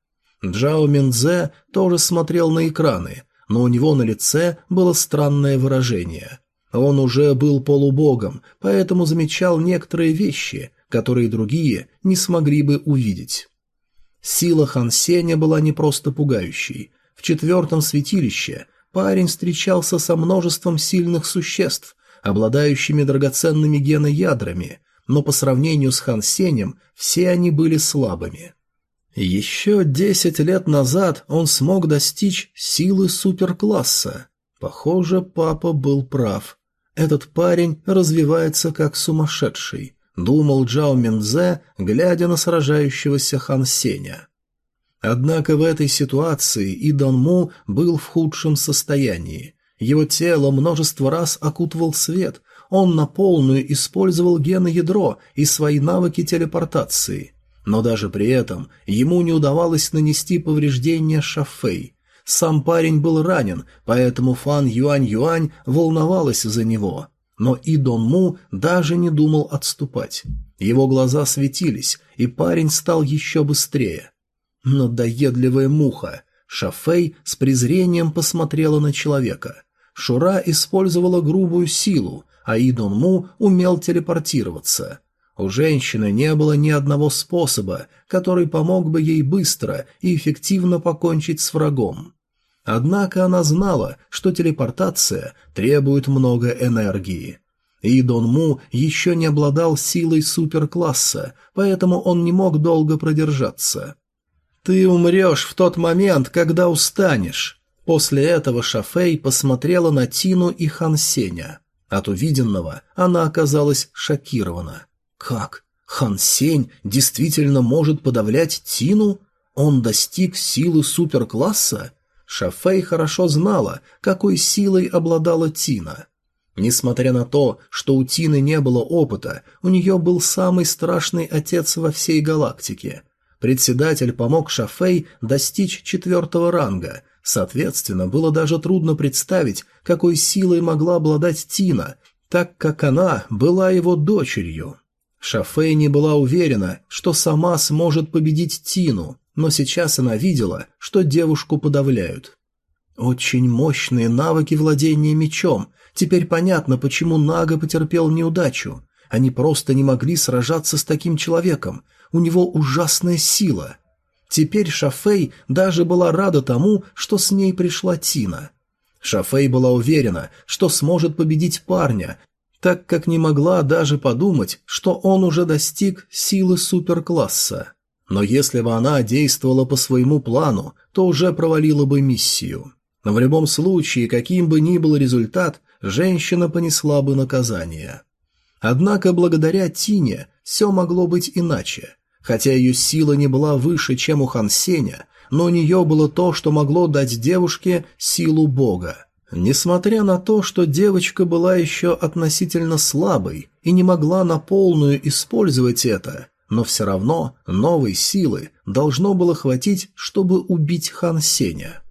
Джао Миндзе тоже смотрел на экраны – но у него на лице было странное выражение. Он уже был полубогом, поэтому замечал некоторые вещи, которые другие не смогли бы увидеть. Сила Хан Сеня была не просто пугающей. В четвертом святилище парень встречался со множеством сильных существ, обладающими драгоценными геноядрами, но по сравнению с Хан Сенем все они были слабыми. Еще 10 лет назад он смог достичь силы суперкласса. Похоже, папа был прав. Этот парень развивается как сумасшедший, думал Джао Минзе, глядя на сражающегося Хан Сеня. Однако в этой ситуации и Дон Му был в худшем состоянии. Его тело множество раз окутывал свет, он на полную использовал гены ядро и свои навыки телепортации – но даже при этом ему не удавалось нанести повреждения Шафей. Сам парень был ранен, поэтому Фан Юань-Юань волновалась за него. Но и Дон Му даже не думал отступать. Его глаза светились, и парень стал еще быстрее. Надоедливая муха. Шафей с презрением посмотрела на человека. Шура использовала грубую силу, а Идон Му умел телепортироваться – у женщины не было ни одного способа, который помог бы ей быстро и эффективно покончить с врагом. Однако она знала, что телепортация требует много энергии. И Дон Му еще не обладал силой суперкласса, поэтому он не мог долго продержаться. «Ты умрешь в тот момент, когда устанешь!» После этого Шафей посмотрела на Тину и Хан Сеня. От увиденного она оказалась шокирована – как? Хан Сень действительно может подавлять Тину? Он достиг силы суперкласса? Шафей хорошо знала, какой силой обладала Тина. Несмотря на то, что у Тины не было опыта, у нее был самый страшный отец во всей галактике. Председатель помог Шафей достичь четвертого ранга. Соответственно, было даже трудно представить, какой силой могла обладать Тина, так как она была его дочерью. Шафей не была уверена, что сама сможет победить Тину, но сейчас она видела, что девушку подавляют. Очень мощные навыки владения мечом. Теперь понятно, почему Нага потерпел неудачу. Они просто не могли сражаться с таким человеком. У него ужасная сила. Теперь Шафей даже была рада тому, что с ней пришла Тина. Шафей была уверена, что сможет победить парня, так как не могла даже подумать, что он уже достиг силы суперкласса. Но если бы она действовала по своему плану, то уже провалила бы миссию. Но в любом случае, каким бы ни был результат, женщина понесла бы наказание. Однако благодаря Тине все могло быть иначе. Хотя ее сила не была выше, чем у Хансеня, но у нее было то, что могло дать девушке силу Бога. Несмотря на то, что девочка была еще относительно слабой и не могла на полную использовать это, но все равно новой силы должно было хватить, чтобы убить Хан Сеня.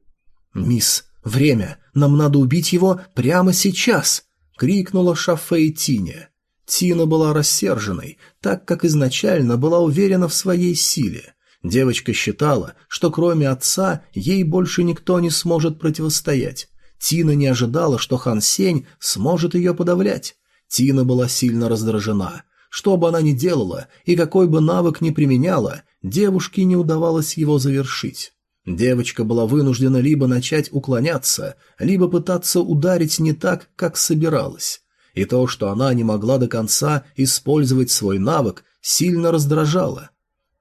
«Мисс, время! Нам надо убить его прямо сейчас!» — крикнула Шафей Тиня. Тина была рассерженной, так как изначально была уверена в своей силе. Девочка считала, что кроме отца ей больше никто не сможет противостоять. Тина не ожидала, что Хан Сень сможет ее подавлять. Тина была сильно раздражена. Что бы она ни делала и какой бы навык ни применяла, девушке не удавалось его завершить. Девочка была вынуждена либо начать уклоняться, либо пытаться ударить не так, как собиралась. И то, что она не могла до конца использовать свой навык, сильно раздражало.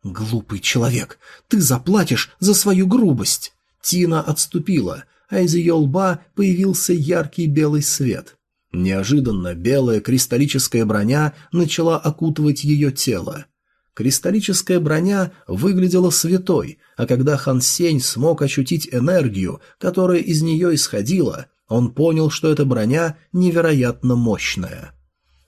«Глупый человек, ты заплатишь за свою грубость!» Тина отступила, а из ее лба появился яркий белый свет. Неожиданно белая кристаллическая броня начала окутывать ее тело. Кристаллическая броня выглядела святой, а когда Хан Сень смог ощутить энергию, которая из нее исходила, он понял, что эта броня невероятно мощная.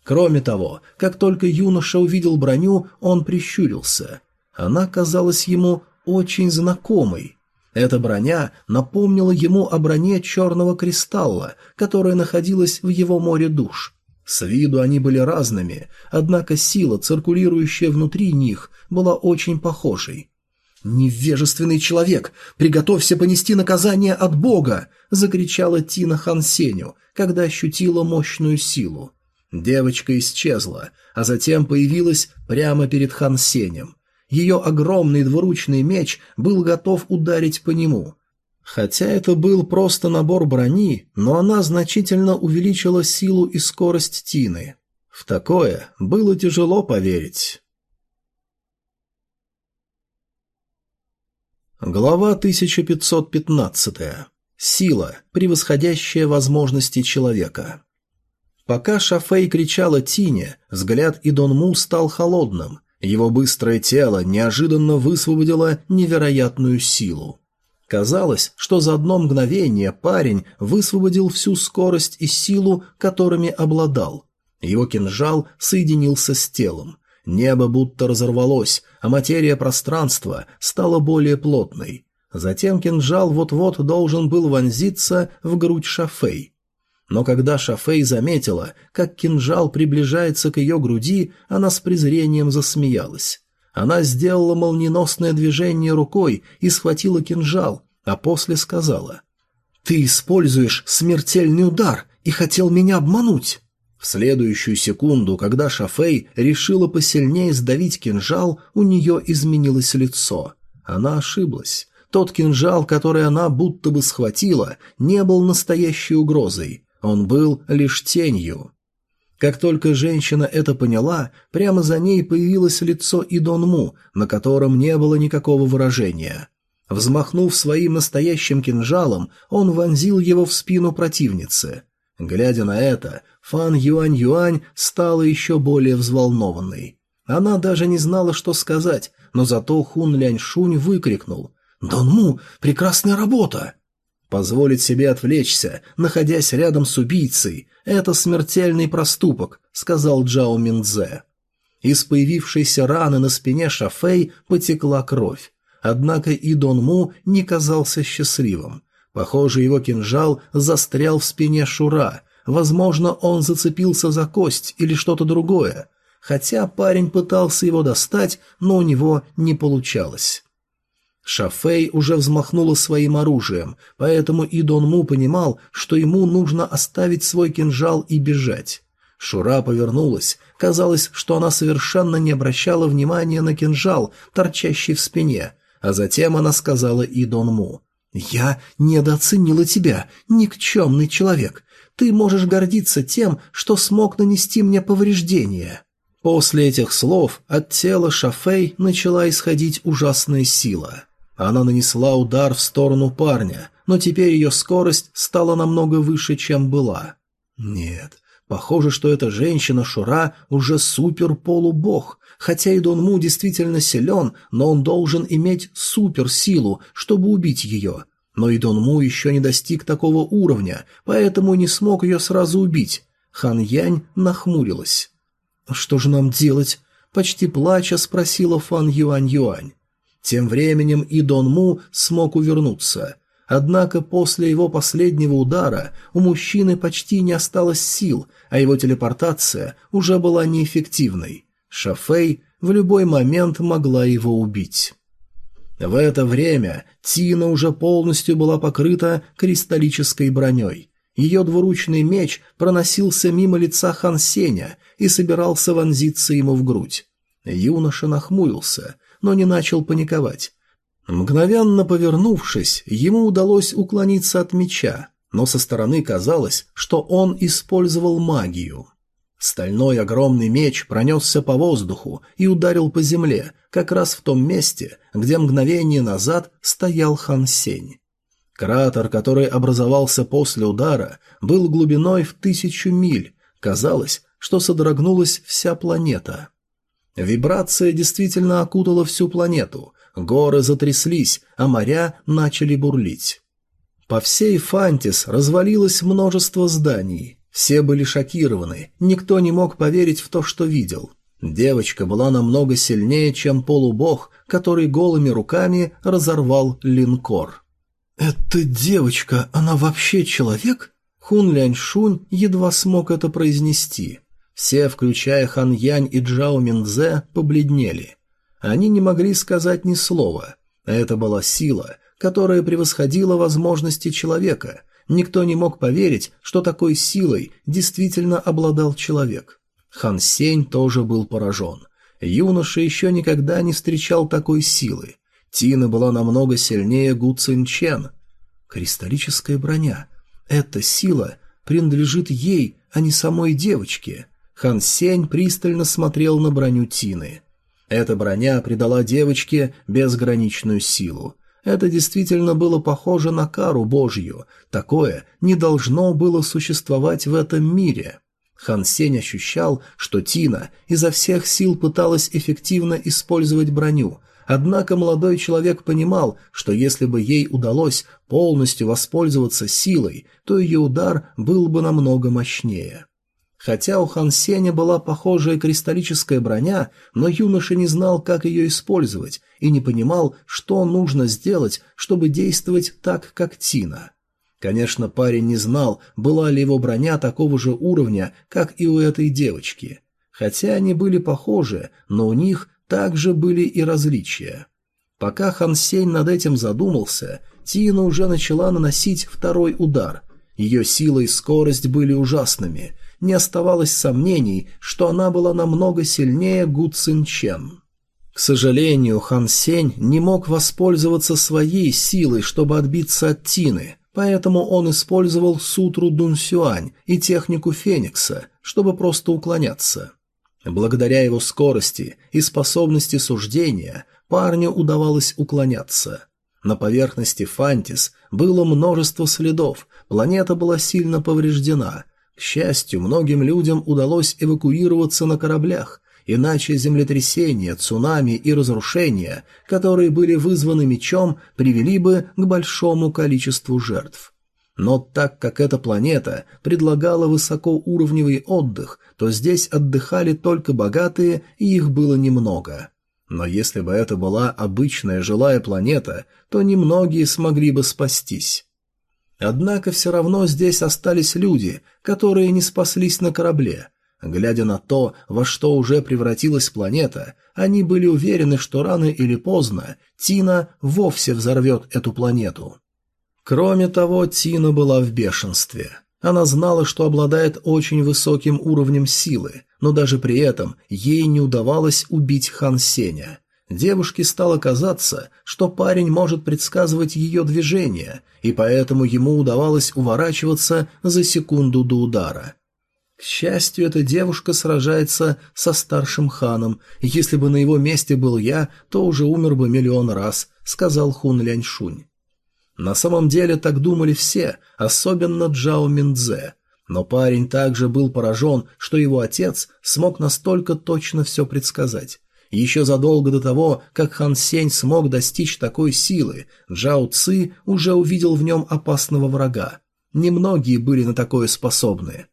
Кроме того, как только юноша увидел броню, он прищурился. Она казалась ему очень знакомой. Эта броня напомнила ему о броне черного кристалла, которая находилась в его море душ. С виду они были разными, однако сила, циркулирующая внутри них, была очень похожей. «Невежественный человек! Приготовься понести наказание от Бога!» — закричала Тина Хансеню, когда ощутила мощную силу. Девочка исчезла, а затем появилась прямо перед Хансенем ее огромный двуручный меч был готов ударить по нему. Хотя это был просто набор брони, но она значительно увеличила силу и скорость Тины. В такое было тяжело поверить. Глава 1515. Сила, превосходящая возможности человека. Пока Шафей кричала Тине, взгляд Идонму стал холодным – его быстрое тело неожиданно высвободило невероятную силу. Казалось, что за одно мгновение парень высвободил всю скорость и силу, которыми обладал. Его кинжал соединился с телом. Небо будто разорвалось, а материя пространства стала более плотной. Затем кинжал вот-вот должен был вонзиться в грудь Шафей. Но когда Шафей заметила, как кинжал приближается к ее груди, она с презрением засмеялась. Она сделала молниеносное движение рукой и схватила кинжал, а после сказала «Ты используешь смертельный удар и хотел меня обмануть!» В следующую секунду, когда Шафей решила посильнее сдавить кинжал, у нее изменилось лицо. Она ошиблась. Тот кинжал, который она будто бы схватила, не был настоящей угрозой. Он был лишь тенью. Как только женщина это поняла, прямо за ней появилось лицо Идонму, на котором не было никакого выражения. Взмахнув своим настоящим кинжалом, он вонзил его в спину противницы. Глядя на это, Фан Юань-Юань стала еще более взволнованной. Она даже не знала, что сказать, но зато Хун Лянь Шунь выкрикнул «Донму, прекрасная работа!» Позволить себе отвлечься, находясь рядом с убийцей, это смертельный проступок, сказал Джао Минзе. Из появившейся раны на спине Шафей потекла кровь. Однако и Дон Му не казался счастливым. Похоже, его кинжал застрял в спине Шура. Возможно, он зацепился за кость или что-то другое. Хотя парень пытался его достать, но у него не получалось. Шафей уже взмахнула своим оружием, поэтому и Дон Му понимал, что ему нужно оставить свой кинжал и бежать. Шура повернулась. Казалось, что она совершенно не обращала внимания на кинжал, торчащий в спине. А затем она сказала и Дон Му. «Я недооценила тебя, никчемный человек. Ты можешь гордиться тем, что смог нанести мне повреждения». После этих слов от тела Шафей начала исходить ужасная сила – она нанесла удар в сторону парня, но теперь ее скорость стала намного выше, чем была. Нет, похоже, что эта женщина Шура уже супер-полубог, хотя и Дон Му действительно силен, но он должен иметь суперсилу, чтобы убить ее. Но и Дон Му еще не достиг такого уровня, поэтому не смог ее сразу убить. Хан Янь нахмурилась. «Что же нам делать?» — почти плача спросила Фан Юань Юань. Тем временем и Дон Му смог увернуться. Однако после его последнего удара у мужчины почти не осталось сил, а его телепортация уже была неэффективной. Шафей в любой момент могла его убить. В это время Тина уже полностью была покрыта кристаллической броней. Ее двуручный меч проносился мимо лица Хан Сеня и собирался вонзиться ему в грудь. Юноша нахмурился – но не начал паниковать. Мгновенно повернувшись, ему удалось уклониться от меча, но со стороны казалось, что он использовал магию. Стальной огромный меч пронесся по воздуху и ударил по земле, как раз в том месте, где мгновение назад стоял Хан Сень. Кратер, который образовался после удара, был глубиной в тысячу миль. Казалось, что содрогнулась вся планета. Вибрация действительно окутала всю планету. Горы затряслись, а моря начали бурлить. По всей Фантис развалилось множество зданий. Все были шокированы, никто не мог поверить в то, что видел. Девочка была намного сильнее, чем полубог, который голыми руками разорвал линкор. «Это девочка, она вообще человек?» Хун Ляньшунь едва смог это произнести. Все, включая Хан Янь и Джао Минзе, побледнели. Они не могли сказать ни слова. Это была сила, которая превосходила возможности человека. Никто не мог поверить, что такой силой действительно обладал человек. Хан Сень тоже был поражен. Юноша еще никогда не встречал такой силы. Тина была намного сильнее Гу Цин Чен. Кристаллическая броня. Эта сила принадлежит ей, а не самой девочке. Хан Сень пристально смотрел на броню Тины. Эта броня придала девочке безграничную силу. Это действительно было похоже на кару божью. Такое не должно было существовать в этом мире. Хан Сень ощущал, что Тина изо всех сил пыталась эффективно использовать броню, однако молодой человек понимал, что если бы ей удалось полностью воспользоваться силой, то ее удар был бы намного мощнее. Хотя у Хан Сеня была похожая кристаллическая броня, но юноша не знал, как ее использовать, и не понимал, что нужно сделать, чтобы действовать так, как Тина. Конечно, парень не знал, была ли его броня такого же уровня, как и у этой девочки. Хотя они были похожи, но у них также были и различия. Пока Хан Сень над этим задумался, Тина уже начала наносить второй удар. Ее сила и скорость были ужасными – не оставалось сомнений, что она была намного сильнее Гу Цин К сожалению, Хан Сень не мог воспользоваться своей силой, чтобы отбиться от Тины, поэтому он использовал сутру Дун Сюань и технику Феникса, чтобы просто уклоняться. Благодаря его скорости и способности суждения парню удавалось уклоняться. На поверхности Фантис было множество следов, планета была сильно повреждена, к счастью, многим людям удалось эвакуироваться на кораблях, иначе землетрясения, цунами и разрушения, которые были вызваны мечом, привели бы к большому количеству жертв. Но так как эта планета предлагала высокоуровневый отдых, то здесь отдыхали только богатые, и их было немного. Но если бы это была обычная жилая планета, то немногие смогли бы спастись. Однако все равно здесь остались люди, которые не спаслись на корабле. Глядя на то, во что уже превратилась планета, они были уверены, что рано или поздно Тина вовсе взорвет эту планету. Кроме того, Тина была в бешенстве. Она знала, что обладает очень высоким уровнем силы, но даже при этом ей не удавалось убить Хан Сеня. Девушке стало казаться, что парень может предсказывать ее движение, и поэтому ему удавалось уворачиваться за секунду до удара. К счастью, эта девушка сражается со старшим ханом. Если бы на его месте был я, то уже умер бы миллион раз, сказал Хун Ляньшунь. На самом деле так думали все, особенно Джао Миндзе. Но парень также был поражен, что его отец смог настолько точно все предсказать. Еще задолго до того, как Хан Сень смог достичь такой силы, Джао Ци уже увидел в нем опасного врага. Немногие были на такое способны.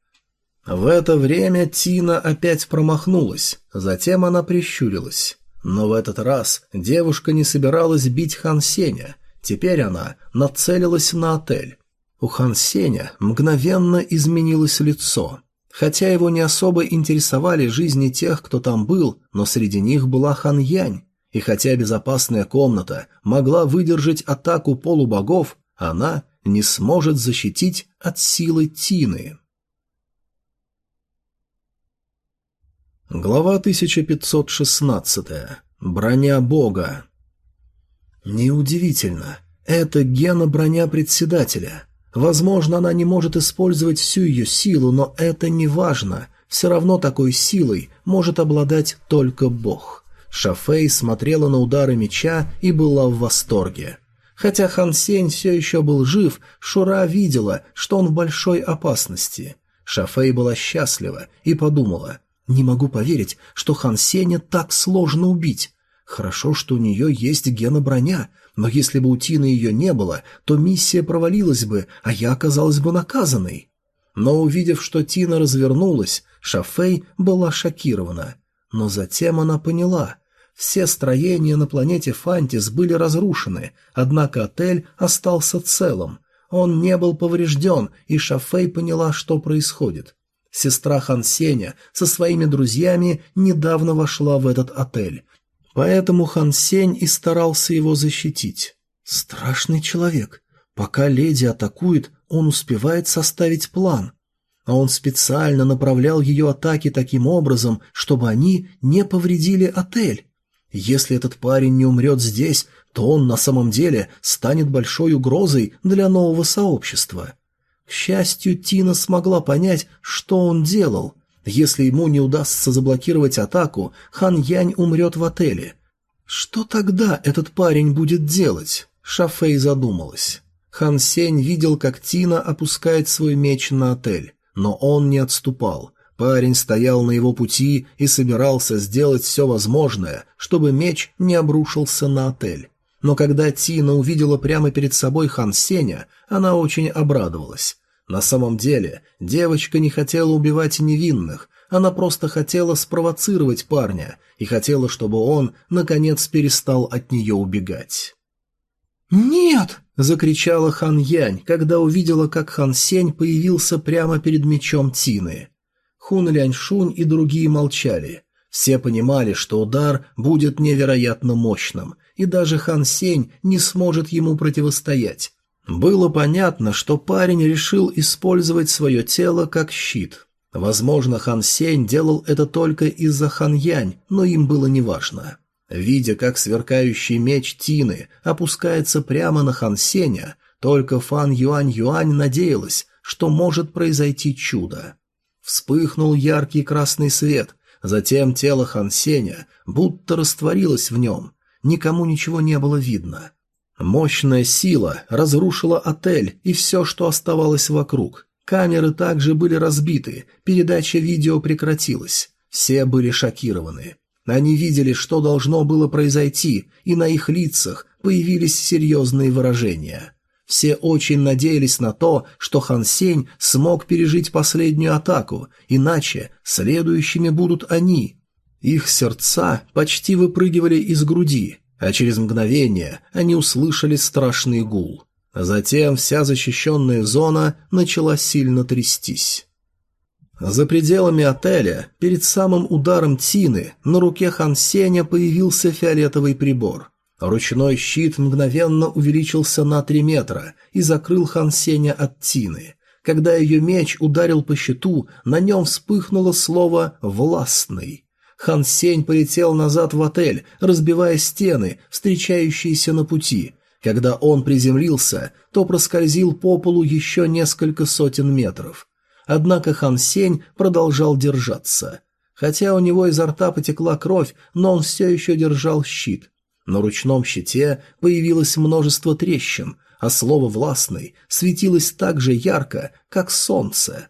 В это время Тина опять промахнулась, затем она прищурилась. Но в этот раз девушка не собиралась бить Хан Сеня, теперь она нацелилась на отель. У Хан Сеня мгновенно изменилось лицо – Хотя его не особо интересовали жизни тех, кто там был, но среди них была Хан Янь, и хотя безопасная комната могла выдержать атаку полубогов, она не сможет защитить от силы Тины. Глава 1516. Броня Бога. Неудивительно. Это гена броня председателя. Возможно, она не может использовать всю ее силу, но это не важно. Все равно такой силой может обладать только Бог. Шафей смотрела на удары меча и была в восторге. Хотя Хан Сень все еще был жив, Шура видела, что он в большой опасности. Шафей была счастлива и подумала, «Не могу поверить, что Хан Сеня так сложно убить. Хорошо, что у нее есть гена броня, но если бы у Тины ее не было, то миссия провалилась бы, а я оказалась бы наказанной. Но увидев, что Тина развернулась, Шафей была шокирована. Но затем она поняла. Все строения на планете Фантис были разрушены, однако отель остался целым. Он не был поврежден, и Шафей поняла, что происходит. Сестра Хансеня со своими друзьями недавно вошла в этот отель, Поэтому Хан Сень и старался его защитить. Страшный человек. Пока леди атакует, он успевает составить план. А он специально направлял ее атаки таким образом, чтобы они не повредили отель. Если этот парень не умрет здесь, то он на самом деле станет большой угрозой для нового сообщества. К счастью, Тина смогла понять, что он делал, если ему не удастся заблокировать атаку, Хан Янь умрет в отеле. Что тогда этот парень будет делать? Шафей задумалась. Хан Сень видел, как Тина опускает свой меч на отель, но он не отступал. Парень стоял на его пути и собирался сделать все возможное, чтобы меч не обрушился на отель. Но когда Тина увидела прямо перед собой Хан Сеня, она очень обрадовалась. На самом деле, девочка не хотела убивать невинных, она просто хотела спровоцировать парня и хотела, чтобы он, наконец, перестал от нее убегать. «Нет!» – закричала Хан Янь, когда увидела, как Хан Сень появился прямо перед мечом Тины. Хун Лянь Шунь и другие молчали. Все понимали, что удар будет невероятно мощным, и даже Хан Сень не сможет ему противостоять, было понятно, что парень решил использовать свое тело как щит. Возможно, Хан Сень делал это только из-за Хан Янь, но им было неважно. Видя, как сверкающий меч Тины опускается прямо на Хан Сеня, только Фан Юань Юань надеялась, что может произойти чудо. Вспыхнул яркий красный свет, затем тело Хан Сеня будто растворилось в нем, никому ничего не было видно – Мощная сила разрушила отель и все, что оставалось вокруг. Камеры также были разбиты, передача видео прекратилась. Все были шокированы. Они видели, что должно было произойти, и на их лицах появились серьезные выражения. Все очень надеялись на то, что Хан Сень смог пережить последнюю атаку, иначе следующими будут они. Их сердца почти выпрыгивали из груди, а через мгновение они услышали страшный гул. А затем вся защищенная зона начала сильно трястись. За пределами отеля, перед самым ударом Тины, на руке Хан Сеня появился фиолетовый прибор. Ручной щит мгновенно увеличился на три метра и закрыл Хан Сеня от Тины. Когда ее меч ударил по щиту, на нем вспыхнуло слово «властный». Хан Сень полетел назад в отель, разбивая стены, встречающиеся на пути. Когда он приземлился, то проскользил по полу еще несколько сотен метров. Однако Хан Сень продолжал держаться. Хотя у него изо рта потекла кровь, но он все еще держал щит. На ручном щите появилось множество трещин, а слово «властный» светилось так же ярко, как солнце.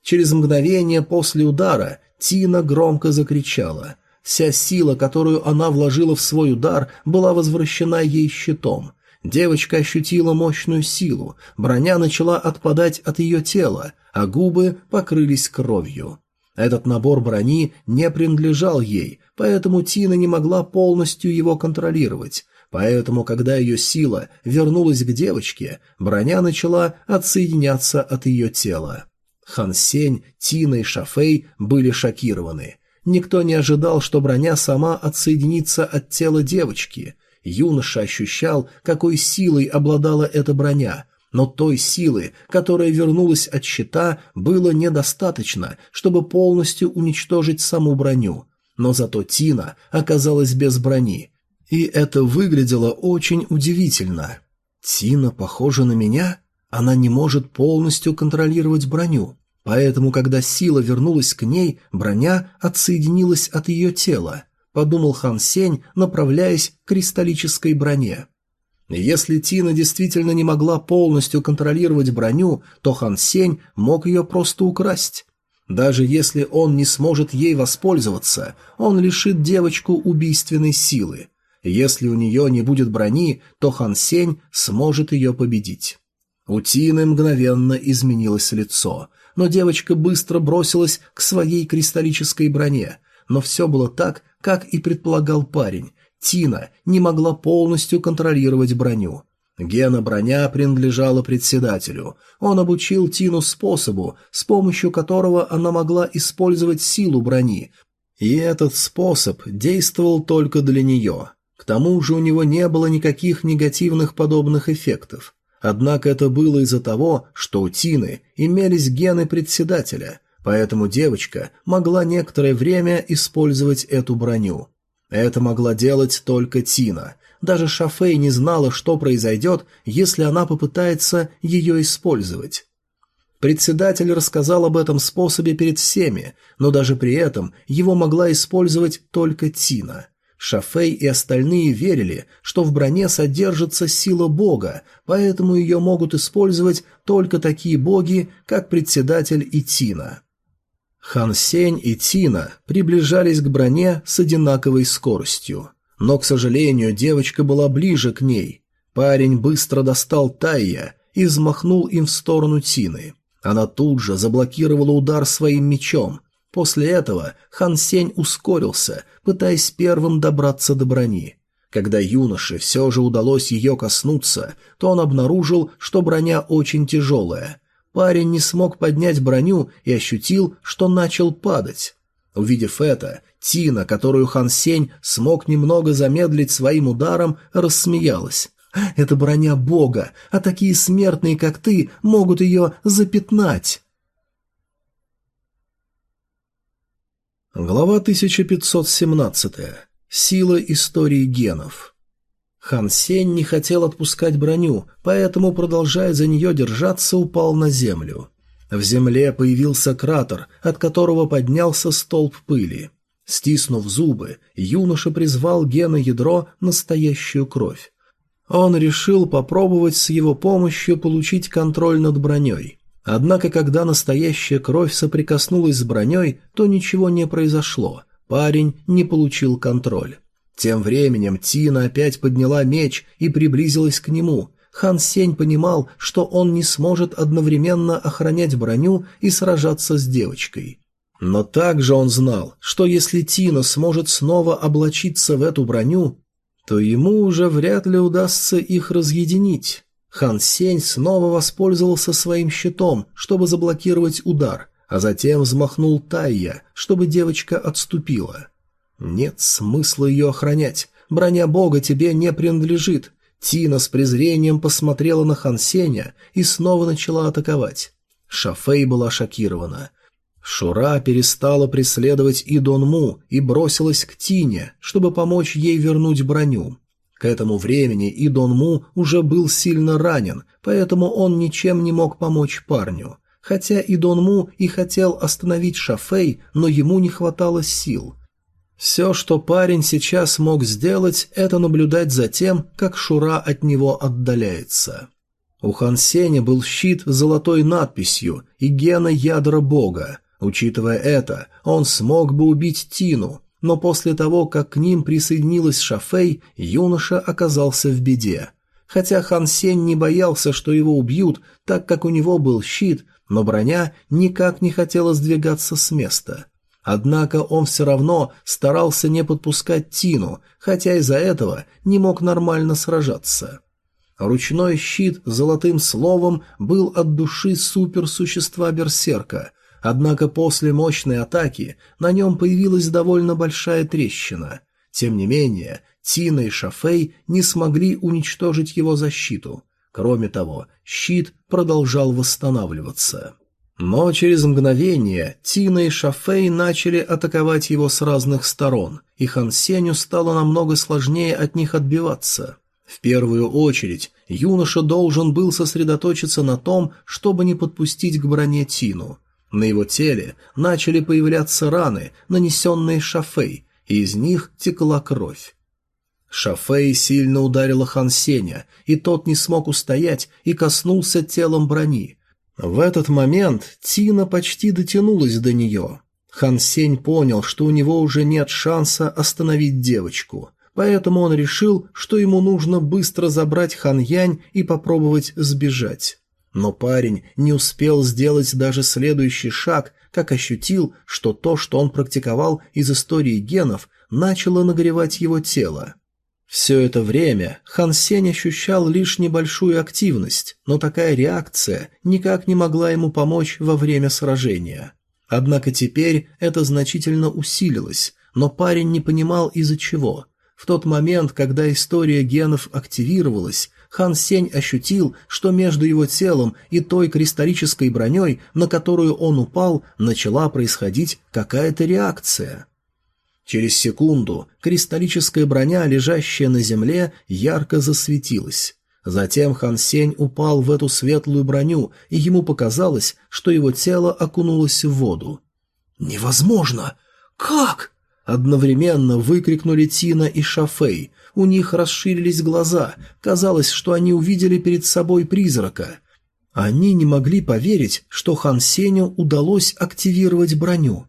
Через мгновение после удара Тина громко закричала. Вся сила, которую она вложила в свой удар, была возвращена ей щитом. Девочка ощутила мощную силу, броня начала отпадать от ее тела, а губы покрылись кровью. Этот набор брони не принадлежал ей, поэтому Тина не могла полностью его контролировать. Поэтому, когда ее сила вернулась к девочке, броня начала отсоединяться от ее тела. Хан Сень, Тина и Шафей были шокированы. Никто не ожидал, что броня сама отсоединится от тела девочки. Юноша ощущал, какой силой обладала эта броня, но той силы, которая вернулась от щита, было недостаточно, чтобы полностью уничтожить саму броню. Но зато Тина оказалась без брони, и это выглядело очень удивительно. «Тина похожа на меня?» Она не может полностью контролировать броню. Поэтому, когда сила вернулась к ней, броня отсоединилась от ее тела, подумал Хан Сень, направляясь к кристаллической броне. Если Тина действительно не могла полностью контролировать броню, то Хан Сень мог ее просто украсть. Даже если он не сможет ей воспользоваться, он лишит девочку убийственной силы. Если у нее не будет брони, то Хан Сень сможет ее победить. У Тины мгновенно изменилось лицо – но девочка быстро бросилась к своей кристаллической броне. Но все было так, как и предполагал парень. Тина не могла полностью контролировать броню. Гена броня принадлежала председателю. Он обучил Тину способу, с помощью которого она могла использовать силу брони. И этот способ действовал только для нее. К тому же у него не было никаких негативных подобных эффектов. Однако это было из-за того, что у Тины имелись гены председателя, поэтому девочка могла некоторое время использовать эту броню. Это могла делать только Тина. Даже Шафей не знала, что произойдет, если она попытается ее использовать. Председатель рассказал об этом способе перед всеми, но даже при этом его могла использовать только Тина – Шафей и остальные верили, что в броне содержится сила бога, поэтому ее могут использовать только такие боги, как председатель Итина. Хан Сень и Тина приближались к броне с одинаковой скоростью. Но, к сожалению, девочка была ближе к ней. Парень быстро достал Тайя и взмахнул им в сторону Тины. Она тут же заблокировала удар своим мечом, После этого Хан Сень ускорился, пытаясь первым добраться до брони. Когда юноше все же удалось ее коснуться, то он обнаружил, что броня очень тяжелая. Парень не смог поднять броню и ощутил, что начал падать. Увидев это, Тина, которую Хан Сень смог немного замедлить своим ударом, рассмеялась. «Это броня бога, а такие смертные, как ты, могут ее запятнать!» Глава 1517. Сила истории генов. Хан Сень не хотел отпускать броню, поэтому, продолжая за нее держаться, упал на землю. В земле появился кратер, от которого поднялся столб пыли. Стиснув зубы, юноша призвал гена ядро настоящую кровь. Он решил попробовать с его помощью получить контроль над броней – Однако, когда настоящая кровь соприкоснулась с броней, то ничего не произошло, парень не получил контроль. Тем временем Тина опять подняла меч и приблизилась к нему. Хан Сень понимал, что он не сможет одновременно охранять броню и сражаться с девочкой. Но также он знал, что если Тина сможет снова облачиться в эту броню, то ему уже вряд ли удастся их разъединить. Хан Сень снова воспользовался своим щитом, чтобы заблокировать удар, а затем взмахнул Тайя, чтобы девочка отступила. «Нет смысла ее охранять. Броня бога тебе не принадлежит». Тина с презрением посмотрела на Хан Сеня и снова начала атаковать. Шафей была шокирована. Шура перестала преследовать и Донму и бросилась к Тине, чтобы помочь ей вернуть броню. К этому времени и Дон Му уже был сильно ранен, поэтому он ничем не мог помочь парню. Хотя и Дон Му и хотел остановить Шафей, но ему не хватало сил. Все, что парень сейчас мог сделать, это наблюдать за тем, как Шура от него отдаляется. У Хан Сеня был щит с золотой надписью и гена ядра бога. Учитывая это, он смог бы убить Тину, но после того, как к ним присоединилась Шафей, юноша оказался в беде. Хотя Хан Сень не боялся, что его убьют, так как у него был щит, но броня никак не хотела сдвигаться с места. Однако он все равно старался не подпускать Тину, хотя из-за этого не мог нормально сражаться. Ручной щит золотым словом был от души суперсущества Берсерка – Однако после мощной атаки на нем появилась довольно большая трещина. Тем не менее, Тина и Шафей не смогли уничтожить его защиту. Кроме того, щит продолжал восстанавливаться. Но через мгновение Тина и Шафей начали атаковать его с разных сторон, и Хан Сеню стало намного сложнее от них отбиваться. В первую очередь юноша должен был сосредоточиться на том, чтобы не подпустить к броне Тину – на его теле начали появляться раны, нанесенные Шафей, и из них текла кровь. Шафей сильно ударила Хан Сеня, и тот не смог устоять и коснулся телом брони. В этот момент Тина почти дотянулась до нее. Хан Сень понял, что у него уже нет шанса остановить девочку, поэтому он решил, что ему нужно быстро забрать Хан Янь и попробовать сбежать. Но парень не успел сделать даже следующий шаг, как ощутил, что то, что он практиковал из истории генов, начало нагревать его тело. Все это время Хан Сень ощущал лишь небольшую активность, но такая реакция никак не могла ему помочь во время сражения. Однако теперь это значительно усилилось, но парень не понимал из-за чего. В тот момент, когда история генов активировалась, Хан Сень ощутил, что между его телом и той кристаллической броней, на которую он упал, начала происходить какая-то реакция. Через секунду кристаллическая броня, лежащая на земле, ярко засветилась. Затем Хан Сень упал в эту светлую броню, и ему показалось, что его тело окунулось в воду. «Невозможно! Как?» Одновременно выкрикнули Тина и Шафей, у них расширились глаза, казалось, что они увидели перед собой призрака. Они не могли поверить, что Хан Сеню удалось активировать броню.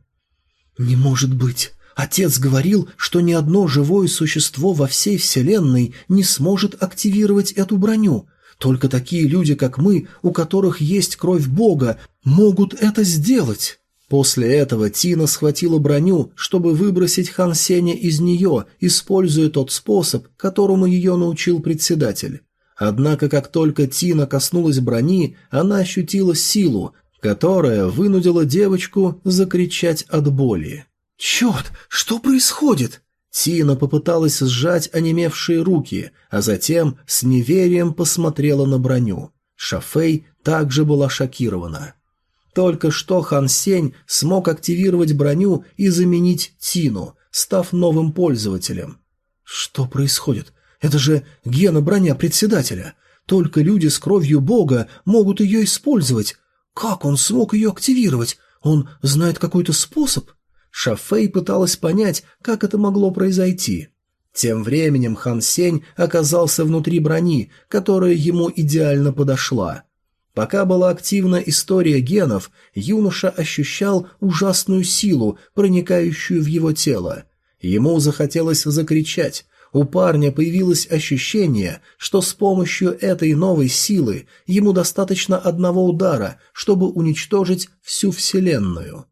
«Не может быть! Отец говорил, что ни одно живое существо во всей Вселенной не сможет активировать эту броню. Только такие люди, как мы, у которых есть кровь Бога, могут это сделать!» После этого Тина схватила броню, чтобы выбросить Хан Сеня из нее, используя тот способ, которому ее научил председатель. Однако, как только Тина коснулась брони, она ощутила силу, которая вынудила девочку закричать от боли. «Черт, что происходит?» Тина попыталась сжать онемевшие руки, а затем с неверием посмотрела на броню. Шафей также была шокирована. Только что Хан Сень смог активировать броню и заменить Тину, став новым пользователем. Что происходит? Это же гена броня председателя. Только люди с кровью бога могут ее использовать. Как он смог ее активировать? Он знает какой-то способ? Шафей пыталась понять, как это могло произойти. Тем временем Хан Сень оказался внутри брони, которая ему идеально подошла. Пока была активна история генов, юноша ощущал ужасную силу, проникающую в его тело. Ему захотелось закричать. У парня появилось ощущение, что с помощью этой новой силы ему достаточно одного удара, чтобы уничтожить всю Вселенную.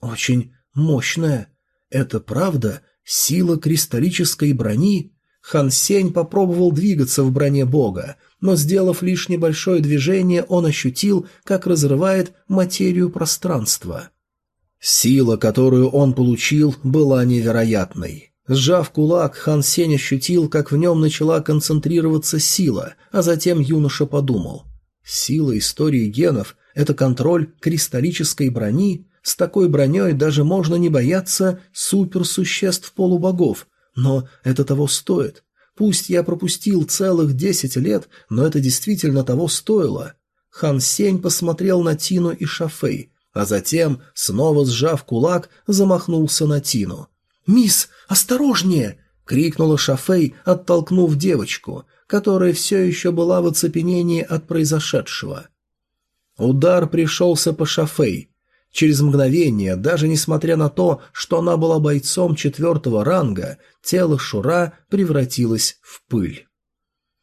Очень мощная. Это правда? Сила кристаллической брони? Хан Сень попробовал двигаться в броне бога, но, сделав лишь небольшое движение, он ощутил, как разрывает материю пространства. Сила, которую он получил, была невероятной. Сжав кулак, Хан Сень ощутил, как в нем начала концентрироваться сила, а затем юноша подумал. «Сила истории генов — это контроль кристаллической брони? С такой броней даже можно не бояться суперсуществ полубогов, но это того стоит. Пусть я пропустил целых десять лет, но это действительно того стоило. Хан Сень посмотрел на Тину и Шафей, а затем, снова сжав кулак, замахнулся на Тину. «Мисс, осторожнее!» — крикнула Шафей, оттолкнув девочку, которая все еще была в оцепенении от произошедшего. Удар пришелся по Шафей. Через мгновение, даже несмотря на то, что она была бойцом четвертого ранга, тело Шура превратилось в пыль.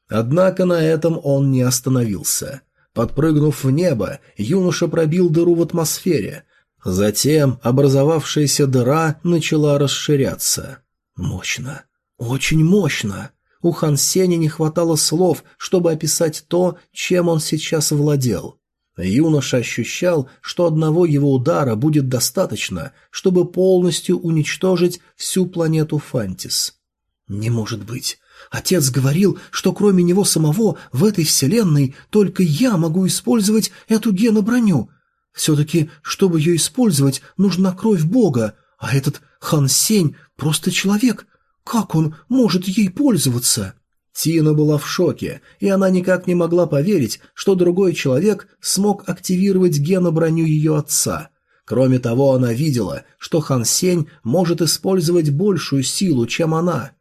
Однако на этом он не остановился. Подпрыгнув в небо, юноша пробил дыру в атмосфере. Затем образовавшаяся дыра начала расширяться. Мощно. Очень мощно. У Хан Сеня не хватало слов, чтобы описать то, чем он сейчас владел. Юноша ощущал, что одного его удара будет достаточно, чтобы полностью уничтожить всю планету Фантис. «Не может быть! Отец говорил, что кроме него самого в этой вселенной только я могу использовать эту геноброню. Все-таки, чтобы ее использовать, нужна кровь Бога, а этот Хан Сень просто человек. Как он может ей пользоваться?» Тина была в шоке, и она никак не могла поверить, что другой человек смог активировать геноброню ее отца. Кроме того, она видела, что Хан Сень может использовать большую силу, чем она.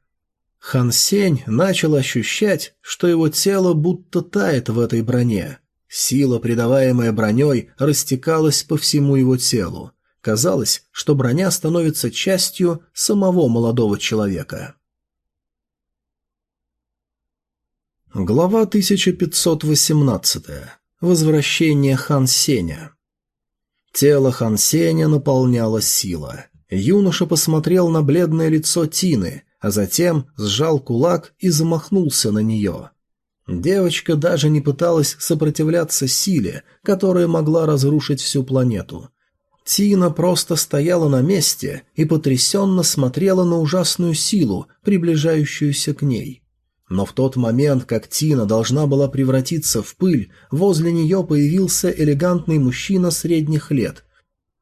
Хан Сень начал ощущать, что его тело будто тает в этой броне. Сила, придаваемая броней, растекалась по всему его телу. Казалось, что броня становится частью самого молодого человека. Глава 1518. Возвращение Хан Сеня. Тело Хан Сеня наполняла сила. Юноша посмотрел на бледное лицо Тины, а затем сжал кулак и замахнулся на нее. Девочка даже не пыталась сопротивляться силе, которая могла разрушить всю планету. Тина просто стояла на месте и потрясенно смотрела на ужасную силу, приближающуюся к ней. Но в тот момент, как Тина должна была превратиться в пыль, возле нее появился элегантный мужчина средних лет.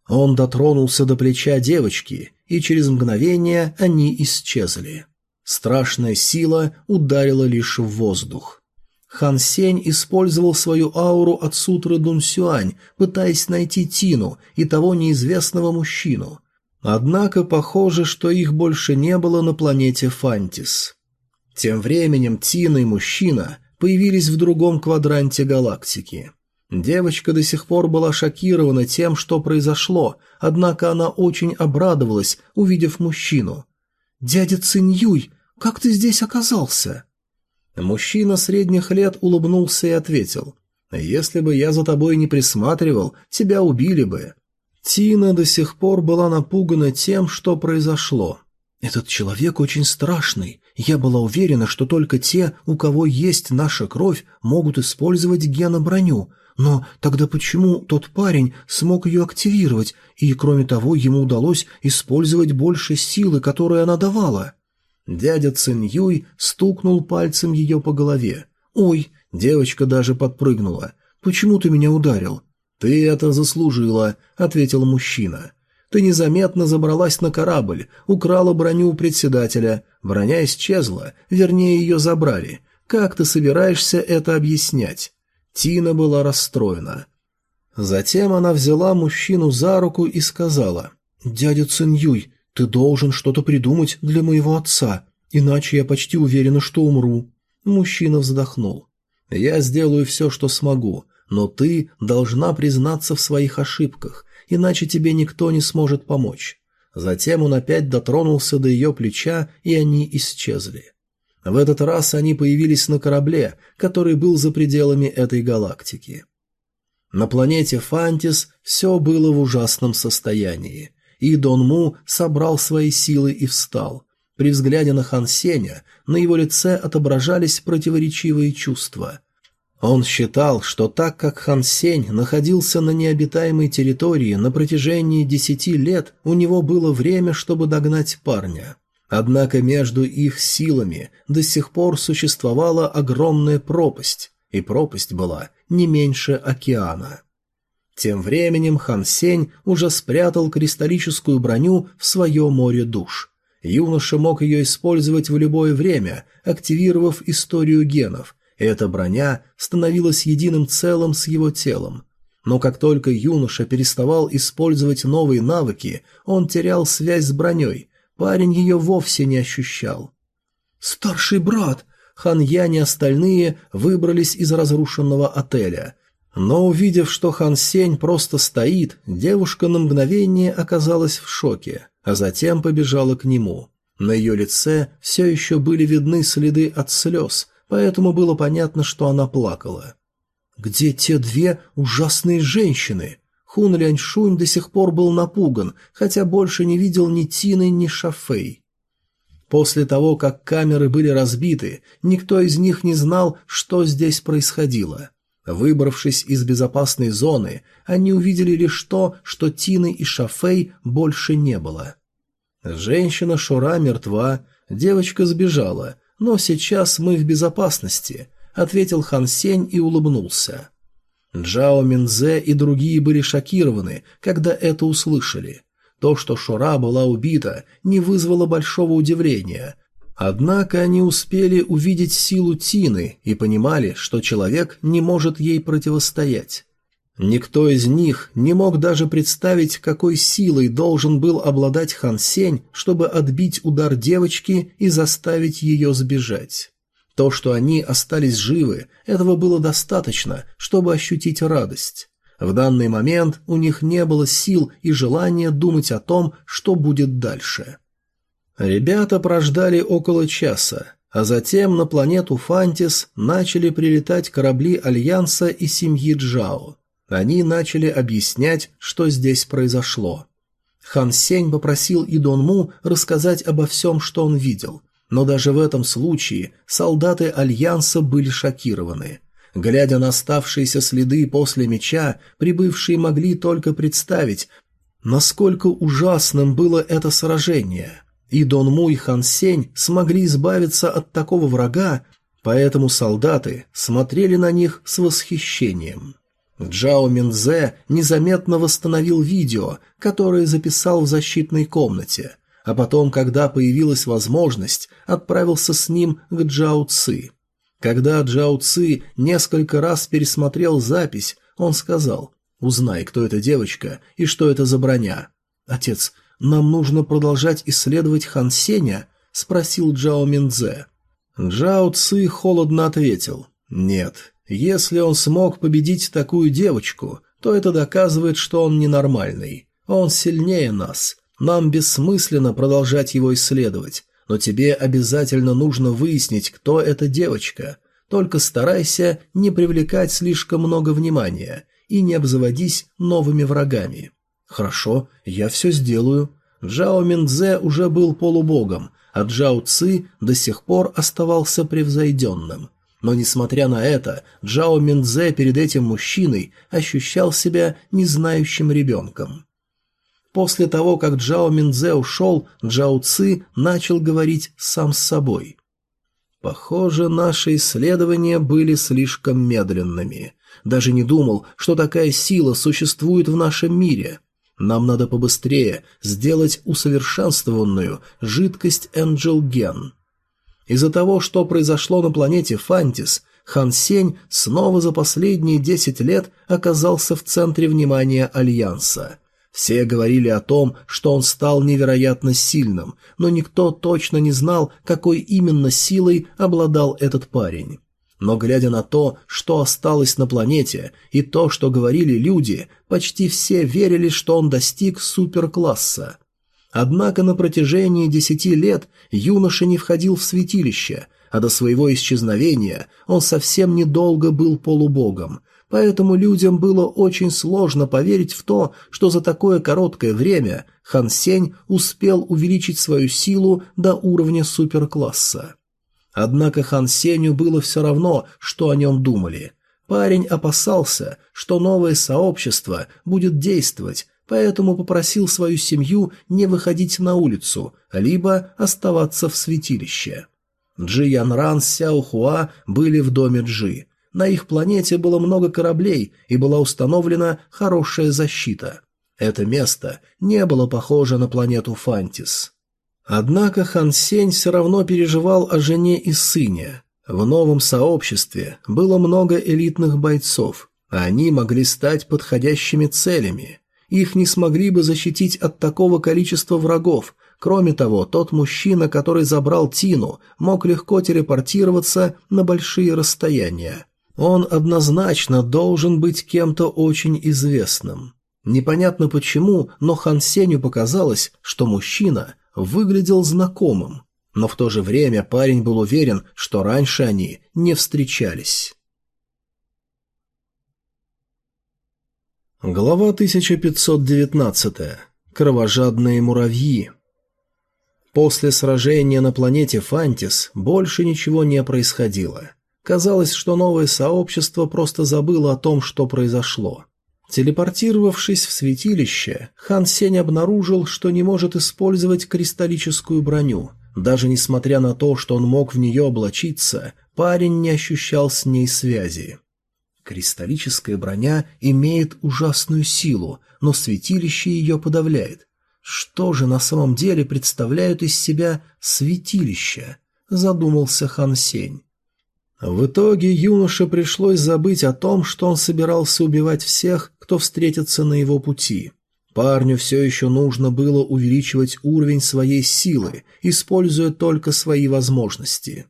Он дотронулся до плеча девочки, и через мгновение они исчезли. Страшная сила ударила лишь в воздух. Хан Сень использовал свою ауру от сутры Дун Сюань, пытаясь найти Тину и того неизвестного мужчину. Однако похоже, что их больше не было на планете Фантис. Тем временем Тина и мужчина появились в другом квадранте галактики. Девочка до сих пор была шокирована тем, что произошло, однако она очень обрадовалась, увидев мужчину. «Дядя Циньюй, как ты здесь оказался?» Мужчина средних лет улыбнулся и ответил. «Если бы я за тобой не присматривал, тебя убили бы». Тина до сих пор была напугана тем, что произошло. «Этот человек очень страшный. Я была уверена, что только те, у кого есть наша кровь, могут использовать геноброню. Но тогда почему тот парень смог ее активировать, и, кроме того, ему удалось использовать больше силы, которую она давала? Дядя Цинь-Юй стукнул пальцем ее по голове. «Ой!» – девочка даже подпрыгнула. «Почему ты меня ударил?» «Ты это заслужила», – ответил мужчина. Ты незаметно забралась на корабль, украла броню у председателя. Броня исчезла, вернее, ее забрали. Как ты собираешься это объяснять?» Тина была расстроена. Затем она взяла мужчину за руку и сказала, «Дядя Цинюй, ты должен что-то придумать для моего отца, иначе я почти уверена, что умру». Мужчина вздохнул. «Я сделаю все, что смогу, но ты должна признаться в своих ошибках иначе тебе никто не сможет помочь. Затем он опять дотронулся до ее плеча, и они исчезли. В этот раз они появились на корабле, который был за пределами этой галактики. На планете Фантис все было в ужасном состоянии, и Дон Му собрал свои силы и встал. При взгляде на Хан Сеня на его лице отображались противоречивые чувства – он считал, что так как Хан Сень находился на необитаемой территории на протяжении десяти лет, у него было время, чтобы догнать парня. Однако между их силами до сих пор существовала огромная пропасть, и пропасть была не меньше океана. Тем временем Хан Сень уже спрятал кристаллическую броню в свое море душ. Юноша мог ее использовать в любое время, активировав историю генов – эта броня становилась единым целым с его телом. Но как только юноша переставал использовать новые навыки, он терял связь с броней, парень ее вовсе не ощущал. «Старший брат!» Хан Янь и остальные выбрались из разрушенного отеля. Но увидев, что Хан Сень просто стоит, девушка на мгновение оказалась в шоке, а затем побежала к нему. На ее лице все еще были видны следы от слез, поэтому было понятно, что она плакала. «Где те две ужасные женщины?» Хун Ляньшунь до сих пор был напуган, хотя больше не видел ни Тины, ни Шафей. После того, как камеры были разбиты, никто из них не знал, что здесь происходило. Выбравшись из безопасной зоны, они увидели лишь то, что Тины и Шафей больше не было. Женщина Шура мертва, девочка сбежала, но сейчас мы в безопасности», — ответил Хан Сень и улыбнулся. Джао Минзе и другие были шокированы, когда это услышали. То, что Шура была убита, не вызвало большого удивления. Однако они успели увидеть силу Тины и понимали, что человек не может ей противостоять. Никто из них не мог даже представить, какой силой должен был обладать Хан Сень, чтобы отбить удар девочки и заставить ее сбежать. То, что они остались живы, этого было достаточно, чтобы ощутить радость. В данный момент у них не было сил и желания думать о том, что будет дальше. Ребята прождали около часа, а затем на планету Фантис начали прилетать корабли Альянса и семьи Джао. Они начали объяснять, что здесь произошло. Хан Сень попросил и Дон Му рассказать обо всем, что он видел, но даже в этом случае солдаты Альянса были шокированы. Глядя на оставшиеся следы после меча, прибывшие могли только представить, насколько ужасным было это сражение. И Дон Му и Хан Сень смогли избавиться от такого врага, поэтому солдаты смотрели на них с восхищением. Джао Минзе незаметно восстановил видео, которое записал в защитной комнате, а потом, когда появилась возможность, отправился с ним к Джао Ци. Когда Джао Ци несколько раз пересмотрел запись, он сказал «Узнай, кто эта девочка и что это за броня». «Отец, нам нужно продолжать исследовать Хан Сеня?» – спросил Джао Минзе. Джао Ци холодно ответил «Нет, если он смог победить такую девочку, то это доказывает, что он ненормальный. Он сильнее нас. Нам бессмысленно продолжать его исследовать, но тебе обязательно нужно выяснить, кто эта девочка. Только старайся не привлекать слишком много внимания и не обзаводись новыми врагами. Хорошо, я все сделаю. Джао Миндзе уже был полубогом, а Джао Ци до сих пор оставался превзойденным. Но, несмотря на это, Джао Миндзе перед этим мужчиной ощущал себя незнающим ребенком. После того, как Джао Миндзе ушел, Джао Ци начал говорить сам с собой. «Похоже, наши исследования были слишком медленными. Даже не думал, что такая сила существует в нашем мире. Нам надо побыстрее сделать усовершенствованную жидкость Энджел Ген». Из-за того, что произошло на планете Фантис, Хан Сень снова за последние 10 лет оказался в центре внимания Альянса. Все говорили о том, что он стал невероятно сильным, но никто точно не знал, какой именно силой обладал этот парень. Но глядя на то, что осталось на планете, и то, что говорили люди, почти все верили, что он достиг суперкласса. Однако на протяжении десяти лет юноша не входил в святилище, а до своего исчезновения он совсем недолго был полубогом, поэтому людям было очень сложно поверить в то, что за такое короткое время Хан Сень успел увеличить свою силу до уровня суперкласса. Однако Хан Сенью было все равно, что о нем думали – Парень опасался, что новое сообщество будет действовать, поэтому попросил свою семью не выходить на улицу, либо оставаться в святилище. Джи Янран с Сяо Хуа были в доме Джи. На их планете было много кораблей и была установлена хорошая защита. Это место не было похоже на планету Фантис. Однако Хан Сень все равно переживал о жене и сыне. В новом сообществе было много элитных бойцов, а они могли стать подходящими целями их не смогли бы защитить от такого количества врагов. Кроме того, тот мужчина, который забрал Тину, мог легко телепортироваться на большие расстояния. Он однозначно должен быть кем-то очень известным. Непонятно почему, но Хан Сенью показалось, что мужчина выглядел знакомым. Но в то же время парень был уверен, что раньше они не встречались. Глава 1519. Кровожадные муравьи. После сражения на планете Фантис больше ничего не происходило. Казалось, что новое сообщество просто забыло о том, что произошло. Телепортировавшись в святилище, Хан Сень обнаружил, что не может использовать кристаллическую броню. Даже несмотря на то, что он мог в нее облачиться, парень не ощущал с ней связи. Кристаллическая броня имеет ужасную силу, но святилище ее подавляет. Что же на самом деле представляют из себя святилище? Задумался Хан Сень. В итоге юноше пришлось забыть о том, что он собирался убивать всех, кто встретится на его пути. Парню все еще нужно было увеличивать уровень своей силы, используя только свои возможности.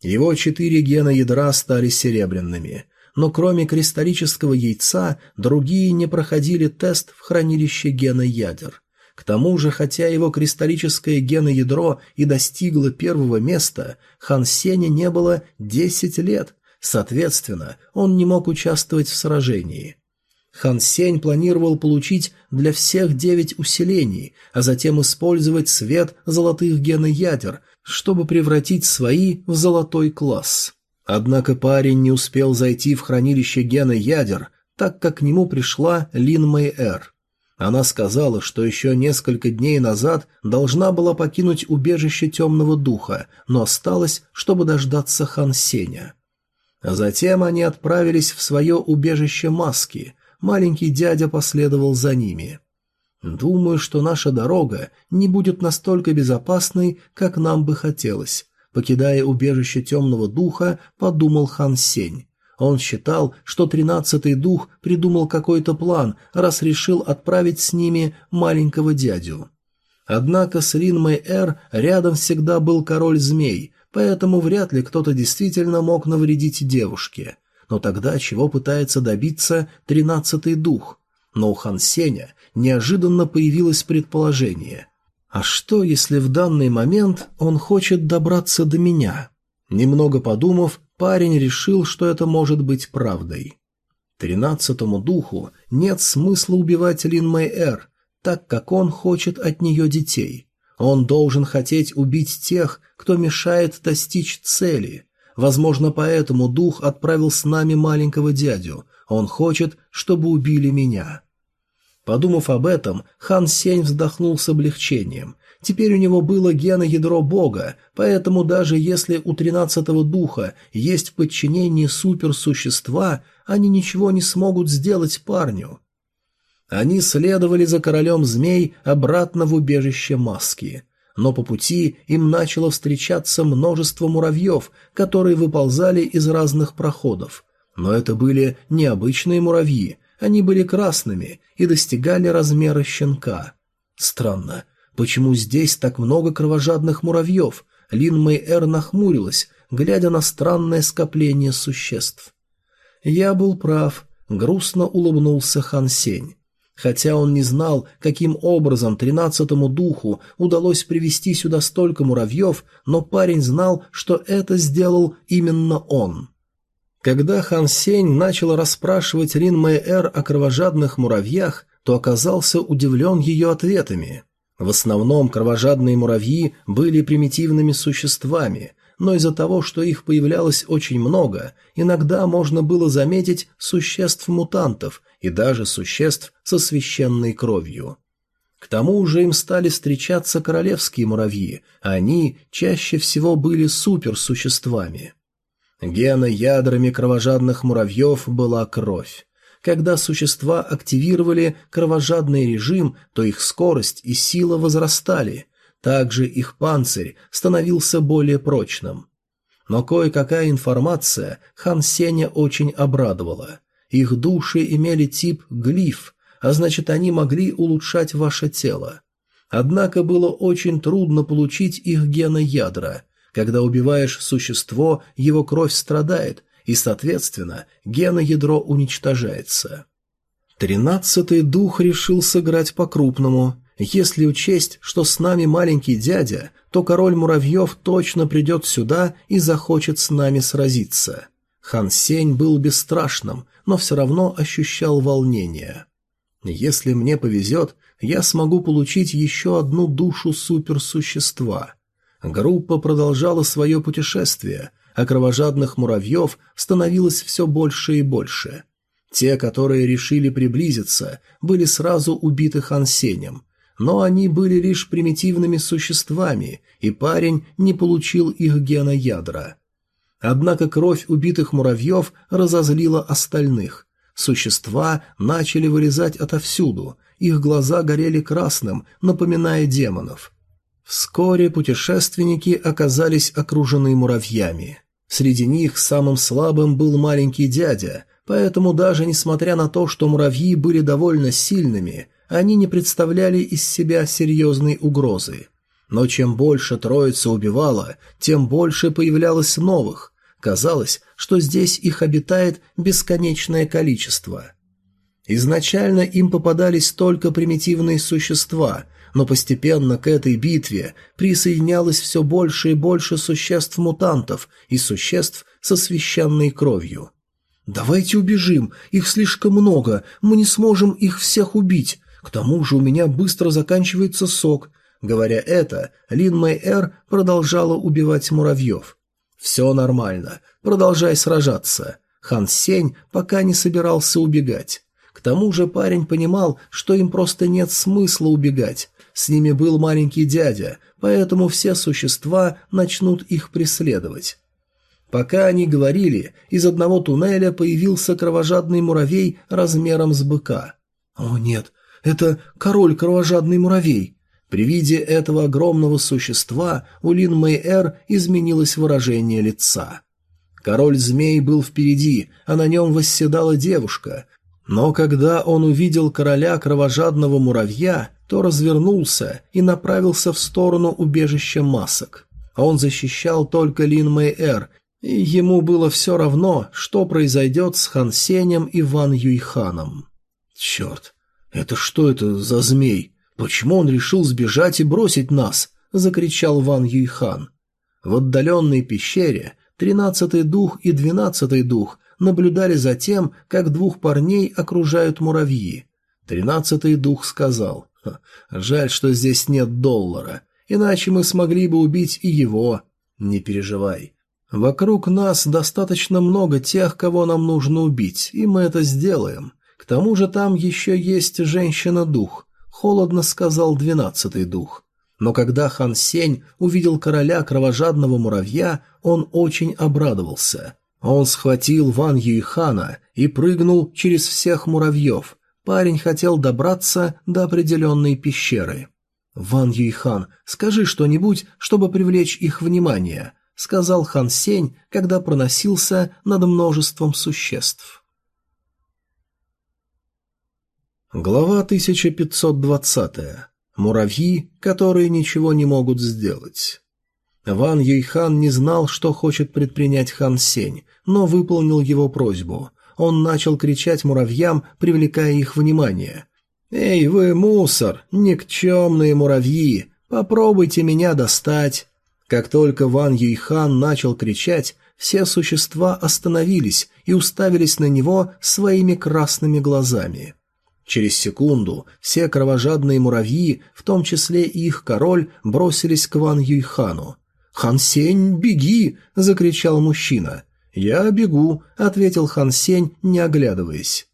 Его четыре гена ядра стали серебряными но кроме кристаллического яйца другие не проходили тест в хранилище гена ядер. К тому же, хотя его кристаллическое геноядро и достигло первого места, Хан Сеня не было 10 лет, соответственно, он не мог участвовать в сражении. Хан Сень планировал получить для всех девять усилений, а затем использовать свет золотых геноядер, чтобы превратить свои в золотой класс. Однако парень не успел зайти в хранилище гена ядер, так как к нему пришла Лин Мэй Эр. Она сказала, что еще несколько дней назад должна была покинуть убежище темного духа, но осталась, чтобы дождаться Хан Сеня. Затем они отправились в свое убежище Маски. Маленький дядя последовал за ними. Думаю, что наша дорога не будет настолько безопасной, как нам бы хотелось, Покидая убежище темного духа, подумал Хан Сень. Он считал, что тринадцатый дух придумал какой-то план, раз решил отправить с ними маленького дядю. Однако с Рин Мэй Эр рядом всегда был король змей, поэтому вряд ли кто-то действительно мог навредить девушке. Но тогда чего пытается добиться тринадцатый дух? Но у Хан Сеня неожиданно появилось предположение. А что, если в данный момент он хочет добраться до меня? Немного подумав, парень решил, что это может быть правдой. Тринадцатому духу нет смысла убивать Лин Мэй Эр, так как он хочет от нее детей. Он должен хотеть убить тех, кто мешает достичь цели. Возможно, поэтому дух отправил с нами маленького дядю. Он хочет, чтобы убили меня. Подумав об этом, хан Сень вздохнул с облегчением. Теперь у него было геноядро бога, поэтому даже если у тринадцатого духа есть в подчинении суперсущества, они ничего не смогут сделать парню. Они следовали за королем змей обратно в убежище маски. Но по пути им начало встречаться множество муравьев, которые выползали из разных проходов. Но это были необычные муравьи, они были красными и достигали размера щенка. Странно, почему здесь так много кровожадных муравьев? Лин Мэй Эр нахмурилась, глядя на странное скопление существ. «Я был прав», — грустно улыбнулся Хан Сень. Хотя он не знал, каким образом тринадцатому духу удалось привести сюда столько муравьев, но парень знал, что это сделал именно он. Когда Хан Сень начал расспрашивать Рин Мэй Эр о кровожадных муравьях, то оказался удивлен ее ответами. В основном кровожадные муравьи были примитивными существами, но из-за того, что их появлялось очень много, иногда можно было заметить существ-мутантов и даже существ со священной кровью. К тому же им стали встречаться королевские муравьи, а они чаще всего были суперсуществами. Гена ядрами кровожадных муравьев была кровь. Когда существа активировали кровожадный режим, то их скорость и сила возрастали. Также их панцирь становился более прочным. Но кое-какая информация Хан Сеня очень обрадовала. Их души имели тип глиф, а значит они могли улучшать ваше тело. Однако было очень трудно получить их геноядра – когда убиваешь существо, его кровь страдает, и, соответственно, геноядро уничтожается. Тринадцатый дух решил сыграть по-крупному. Если учесть, что с нами маленький дядя, то король муравьев точно придет сюда и захочет с нами сразиться. Хан Сень был бесстрашным, но все равно ощущал волнение. Если мне повезет, я смогу получить еще одну душу суперсущества. Группа продолжала свое путешествие, а кровожадных муравьев становилось все больше и больше. Те, которые решили приблизиться, были сразу убиты Хансенем, но они были лишь примитивными существами, и парень не получил их гена ядра. Однако кровь убитых муравьев разозлила остальных. Существа начали вырезать отовсюду, их глаза горели красным, напоминая демонов – Вскоре путешественники оказались окружены муравьями. Среди них самым слабым был маленький дядя, поэтому даже несмотря на то, что муравьи были довольно сильными, они не представляли из себя серьезной угрозы. Но чем больше троица убивала, тем больше появлялось новых. Казалось, что здесь их обитает бесконечное количество. Изначально им попадались только примитивные существа, но постепенно к этой битве присоединялось все больше и больше существ-мутантов и существ со священной кровью. «Давайте убежим, их слишком много, мы не сможем их всех убить, к тому же у меня быстро заканчивается сок», Говоря это, Лин Мэй Эр продолжала убивать муравьев. «Все нормально. Продолжай сражаться». Хан Сень пока не собирался убегать. К тому же парень понимал, что им просто нет смысла убегать. С ними был маленький дядя, поэтому все существа начнут их преследовать. Пока они говорили, из одного туннеля появился кровожадный муравей размером с быка. «О нет, это король кровожадный муравей!» При виде этого огромного существа у Лин Мэйэр изменилось выражение лица. Король змей был впереди, а на нем восседала девушка. Но когда он увидел короля кровожадного муравья, то развернулся и направился в сторону убежища масок. А он защищал только Лин Мэй Эр, и ему было все равно, что произойдет с Хан Сенем и Ван Юйханом. «Черт, это что это за змей? Почему он решил сбежать и бросить нас?» – закричал Ван Юйхан. В отдаленной пещере тринадцатый дух и двенадцатый дух наблюдали за тем, как двух парней окружают муравьи. Тринадцатый дух сказал, «Жаль, что здесь нет доллара, иначе мы смогли бы убить и его. Не переживай. Вокруг нас достаточно много тех, кого нам нужно убить, и мы это сделаем. К тому же там еще есть женщина-дух», — холодно сказал двенадцатый дух. Но когда Хан Сень увидел короля кровожадного муравья, он очень обрадовался — он схватил Ван Юйхана и прыгнул через всех муравьев. Парень хотел добраться до определенной пещеры. «Ван Юйхан, скажи что-нибудь, чтобы привлечь их внимание», — сказал Хан Сень, когда проносился над множеством существ. Глава 1520. Муравьи, которые ничего не могут сделать. Ван Юйхан не знал, что хочет предпринять Хан Сень, но выполнил его просьбу. Он начал кричать муравьям, привлекая их внимание. «Эй, вы мусор! Никчемные муравьи! Попробуйте меня достать!» Как только Ван Юйхан начал кричать, все существа остановились и уставились на него своими красными глазами. Через секунду все кровожадные муравьи, в том числе и их король, бросились к Ван Юйхану. «Хансень, беги!» – закричал мужчина. «Я бегу», – ответил Хансень, не оглядываясь.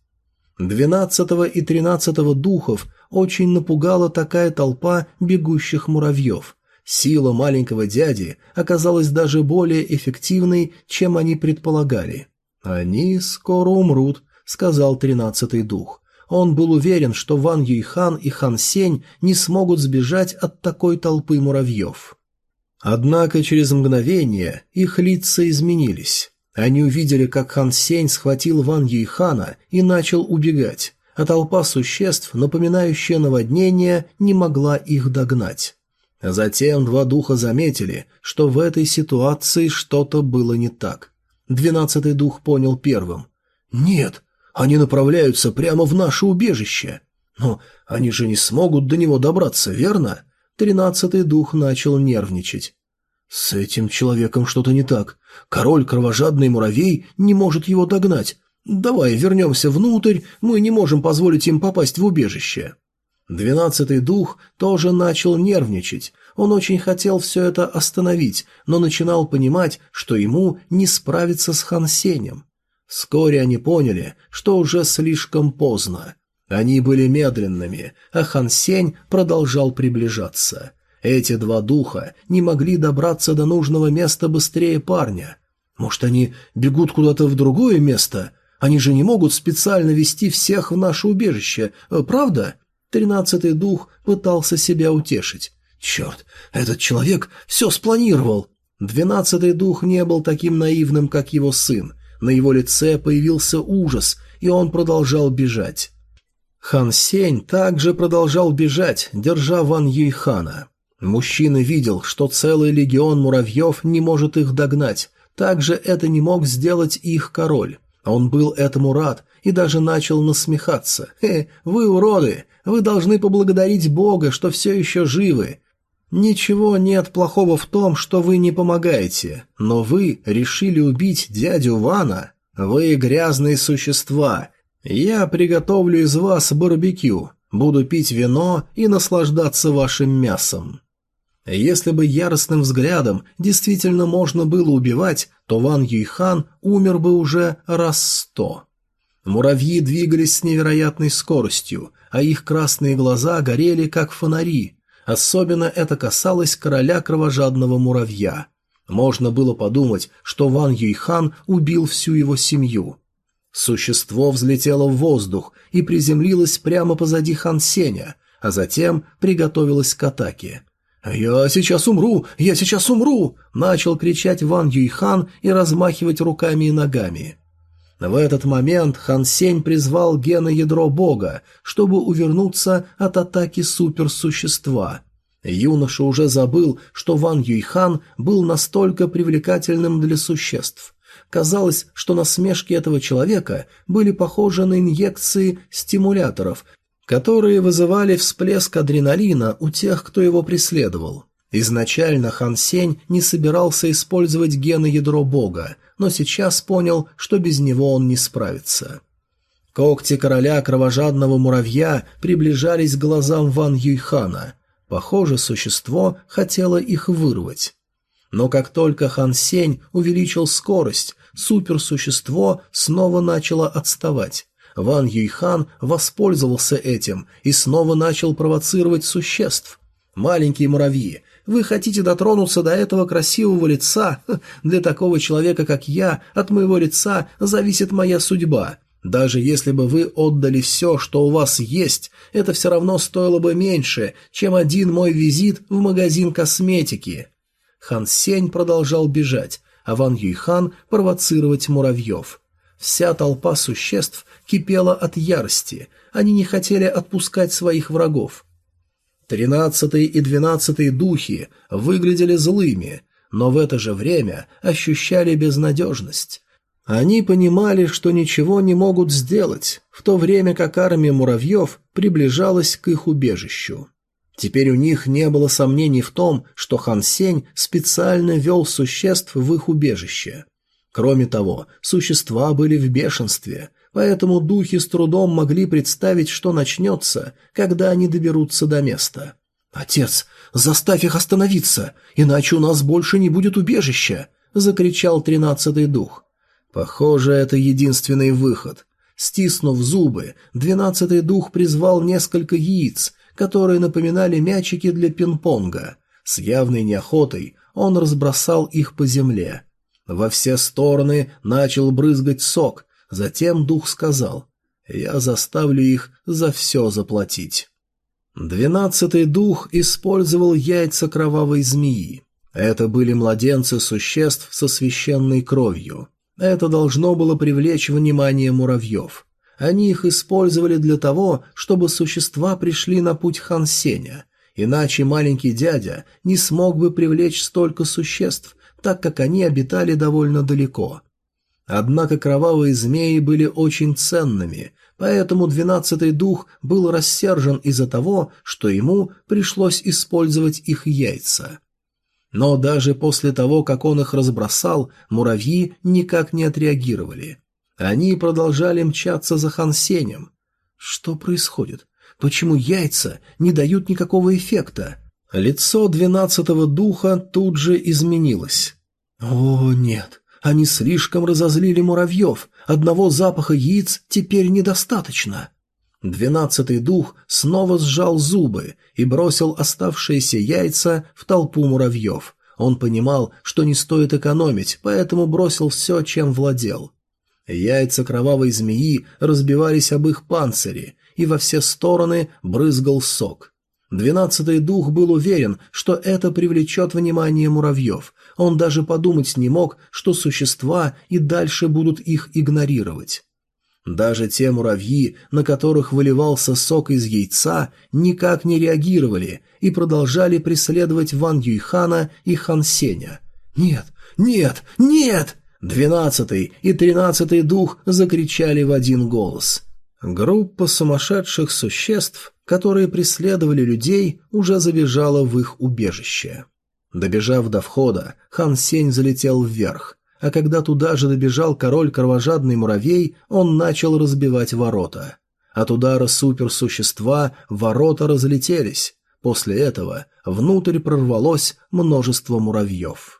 Двенадцатого и тринадцатого духов очень напугала такая толпа бегущих муравьев. Сила маленького дяди оказалась даже более эффективной, чем они предполагали. «Они скоро умрут», — сказал тринадцатый дух. Он был уверен, что Ван Юйхан и Хан Сень не смогут сбежать от такой толпы муравьев. Однако через мгновение их лица изменились. Они увидели, как Хан Сень схватил Ван Юйхана и начал убегать, а толпа существ, напоминающая наводнение, не могла их догнать. Затем два духа заметили, что в этой ситуации что-то было не так. Двенадцатый дух понял первым. «Нет, они направляются прямо в наше убежище. Но они же не смогут до него добраться, верно?» Тринадцатый дух начал нервничать. «С этим человеком что-то не так. Король кровожадный муравей не может его догнать. Давай вернемся внутрь, мы не можем позволить им попасть в убежище». Двенадцатый дух тоже начал нервничать. Он очень хотел все это остановить, но начинал понимать, что ему не справиться с Хансенем. Вскоре они поняли, что уже слишком поздно. Они были медленными, а Хан Сень продолжал приближаться. Эти два духа не могли добраться до нужного места быстрее парня. Может, они бегут куда-то в другое место? Они же не могут специально вести всех в наше убежище, э, правда? Тринадцатый дух пытался себя утешить. Черт, этот человек все спланировал. Двенадцатый дух не был таким наивным, как его сын. На его лице появился ужас, и он продолжал бежать. Хан Сень также продолжал бежать, держа Ван Юйхана. Мужчина видел, что целый легион муравьев не может их догнать, также это не мог сделать их король. Он был этому рад и даже начал насмехаться. «Хе, вы уроды! Вы должны поблагодарить Бога, что все еще живы! Ничего нет плохого в том, что вы не помогаете, но вы решили убить дядю Вана! Вы грязные существа! «Я приготовлю из вас барбекю, буду пить вино и наслаждаться вашим мясом». Если бы яростным взглядом действительно можно было убивать, то Ван Юйхан умер бы уже раз сто. Муравьи двигались с невероятной скоростью, а их красные глаза горели как фонари. Особенно это касалось короля кровожадного муравья. Можно было подумать, что Ван Юйхан убил всю его семью. Существо взлетело в воздух и приземлилось прямо позади Хан Сеня, а затем приготовилось к атаке. «Я сейчас умру! Я сейчас умру!» – начал кричать Ван Юйхан и размахивать руками и ногами. В этот момент Хан Сень призвал гена ядро бога, чтобы увернуться от атаки суперсущества. Юноша уже забыл, что Ван Юйхан был настолько привлекательным для существ – Казалось, что насмешки этого человека были похожи на инъекции стимуляторов, которые вызывали всплеск адреналина у тех, кто его преследовал. Изначально Хан Сень не собирался использовать гены ядро бога, но сейчас понял, что без него он не справится. Когти короля кровожадного муравья приближались к глазам Ван Юйхана. Похоже, существо хотело их вырвать. Но как только Хан Сень увеличил скорость, суперсущество снова начало отставать. Ван Юйхан воспользовался этим и снова начал провоцировать существ. «Маленькие муравьи, вы хотите дотронуться до этого красивого лица? Для такого человека, как я, от моего лица зависит моя судьба. Даже если бы вы отдали все, что у вас есть, это все равно стоило бы меньше, чем один мой визит в магазин косметики». Хан Сень продолжал бежать, а Ван Юйхан провоцировать муравьев. Вся толпа существ кипела от ярости, они не хотели отпускать своих врагов. Тринадцатый и двенадцатый духи выглядели злыми, но в это же время ощущали безнадежность. Они понимали, что ничего не могут сделать, в то время как армия муравьев приближалась к их убежищу. Теперь у них не было сомнений в том, что Хан Сень специально вел существ в их убежище. Кроме того, существа были в бешенстве, поэтому духи с трудом могли представить, что начнется, когда они доберутся до места. «Отец, заставь их остановиться, иначе у нас больше не будет убежища!» — закричал тринадцатый дух. «Похоже, это единственный выход». Стиснув зубы, двенадцатый дух призвал несколько яиц — которые напоминали мячики для пинг-понга. С явной неохотой он разбросал их по земле. Во все стороны начал брызгать сок, затем дух сказал «Я заставлю их за все заплатить». Двенадцатый дух использовал яйца кровавой змеи. Это были младенцы существ со священной кровью. Это должно было привлечь внимание муравьев. Они их использовали для того, чтобы существа пришли на путь Хан Сеня. Иначе маленький дядя не смог бы привлечь столько существ, так как они обитали довольно далеко. Однако кровавые змеи были очень ценными, поэтому двенадцатый дух был рассержен из-за того, что ему пришлось использовать их яйца. Но даже после того, как он их разбросал, муравьи никак не отреагировали. Они продолжали мчаться за Хансенем. Что происходит? Почему яйца не дают никакого эффекта? Лицо двенадцатого духа тут же изменилось. О, нет, они слишком разозлили муравьев. Одного запаха яиц теперь недостаточно. Двенадцатый дух снова сжал зубы и бросил оставшиеся яйца в толпу муравьев. Он понимал, что не стоит экономить, поэтому бросил все, чем владел. Яйца кровавой змеи разбивались об их панцире, и во все стороны брызгал сок. Двенадцатый дух был уверен, что это привлечет внимание муравьев. Он даже подумать не мог, что существа и дальше будут их игнорировать. Даже те муравьи, на которых выливался сок из яйца, никак не реагировали и продолжали преследовать Ван Юйхана и Хан Сеня. «Нет, нет, нет!» Двенадцатый и тринадцатый дух закричали в один голос. Группа сумасшедших существ, которые преследовали людей, уже забежала в их убежище. Добежав до входа, хан Сень залетел вверх, а когда туда же добежал король кровожадный муравей, он начал разбивать ворота. От удара суперсущества ворота разлетелись. После этого внутрь прорвалось множество муравьев.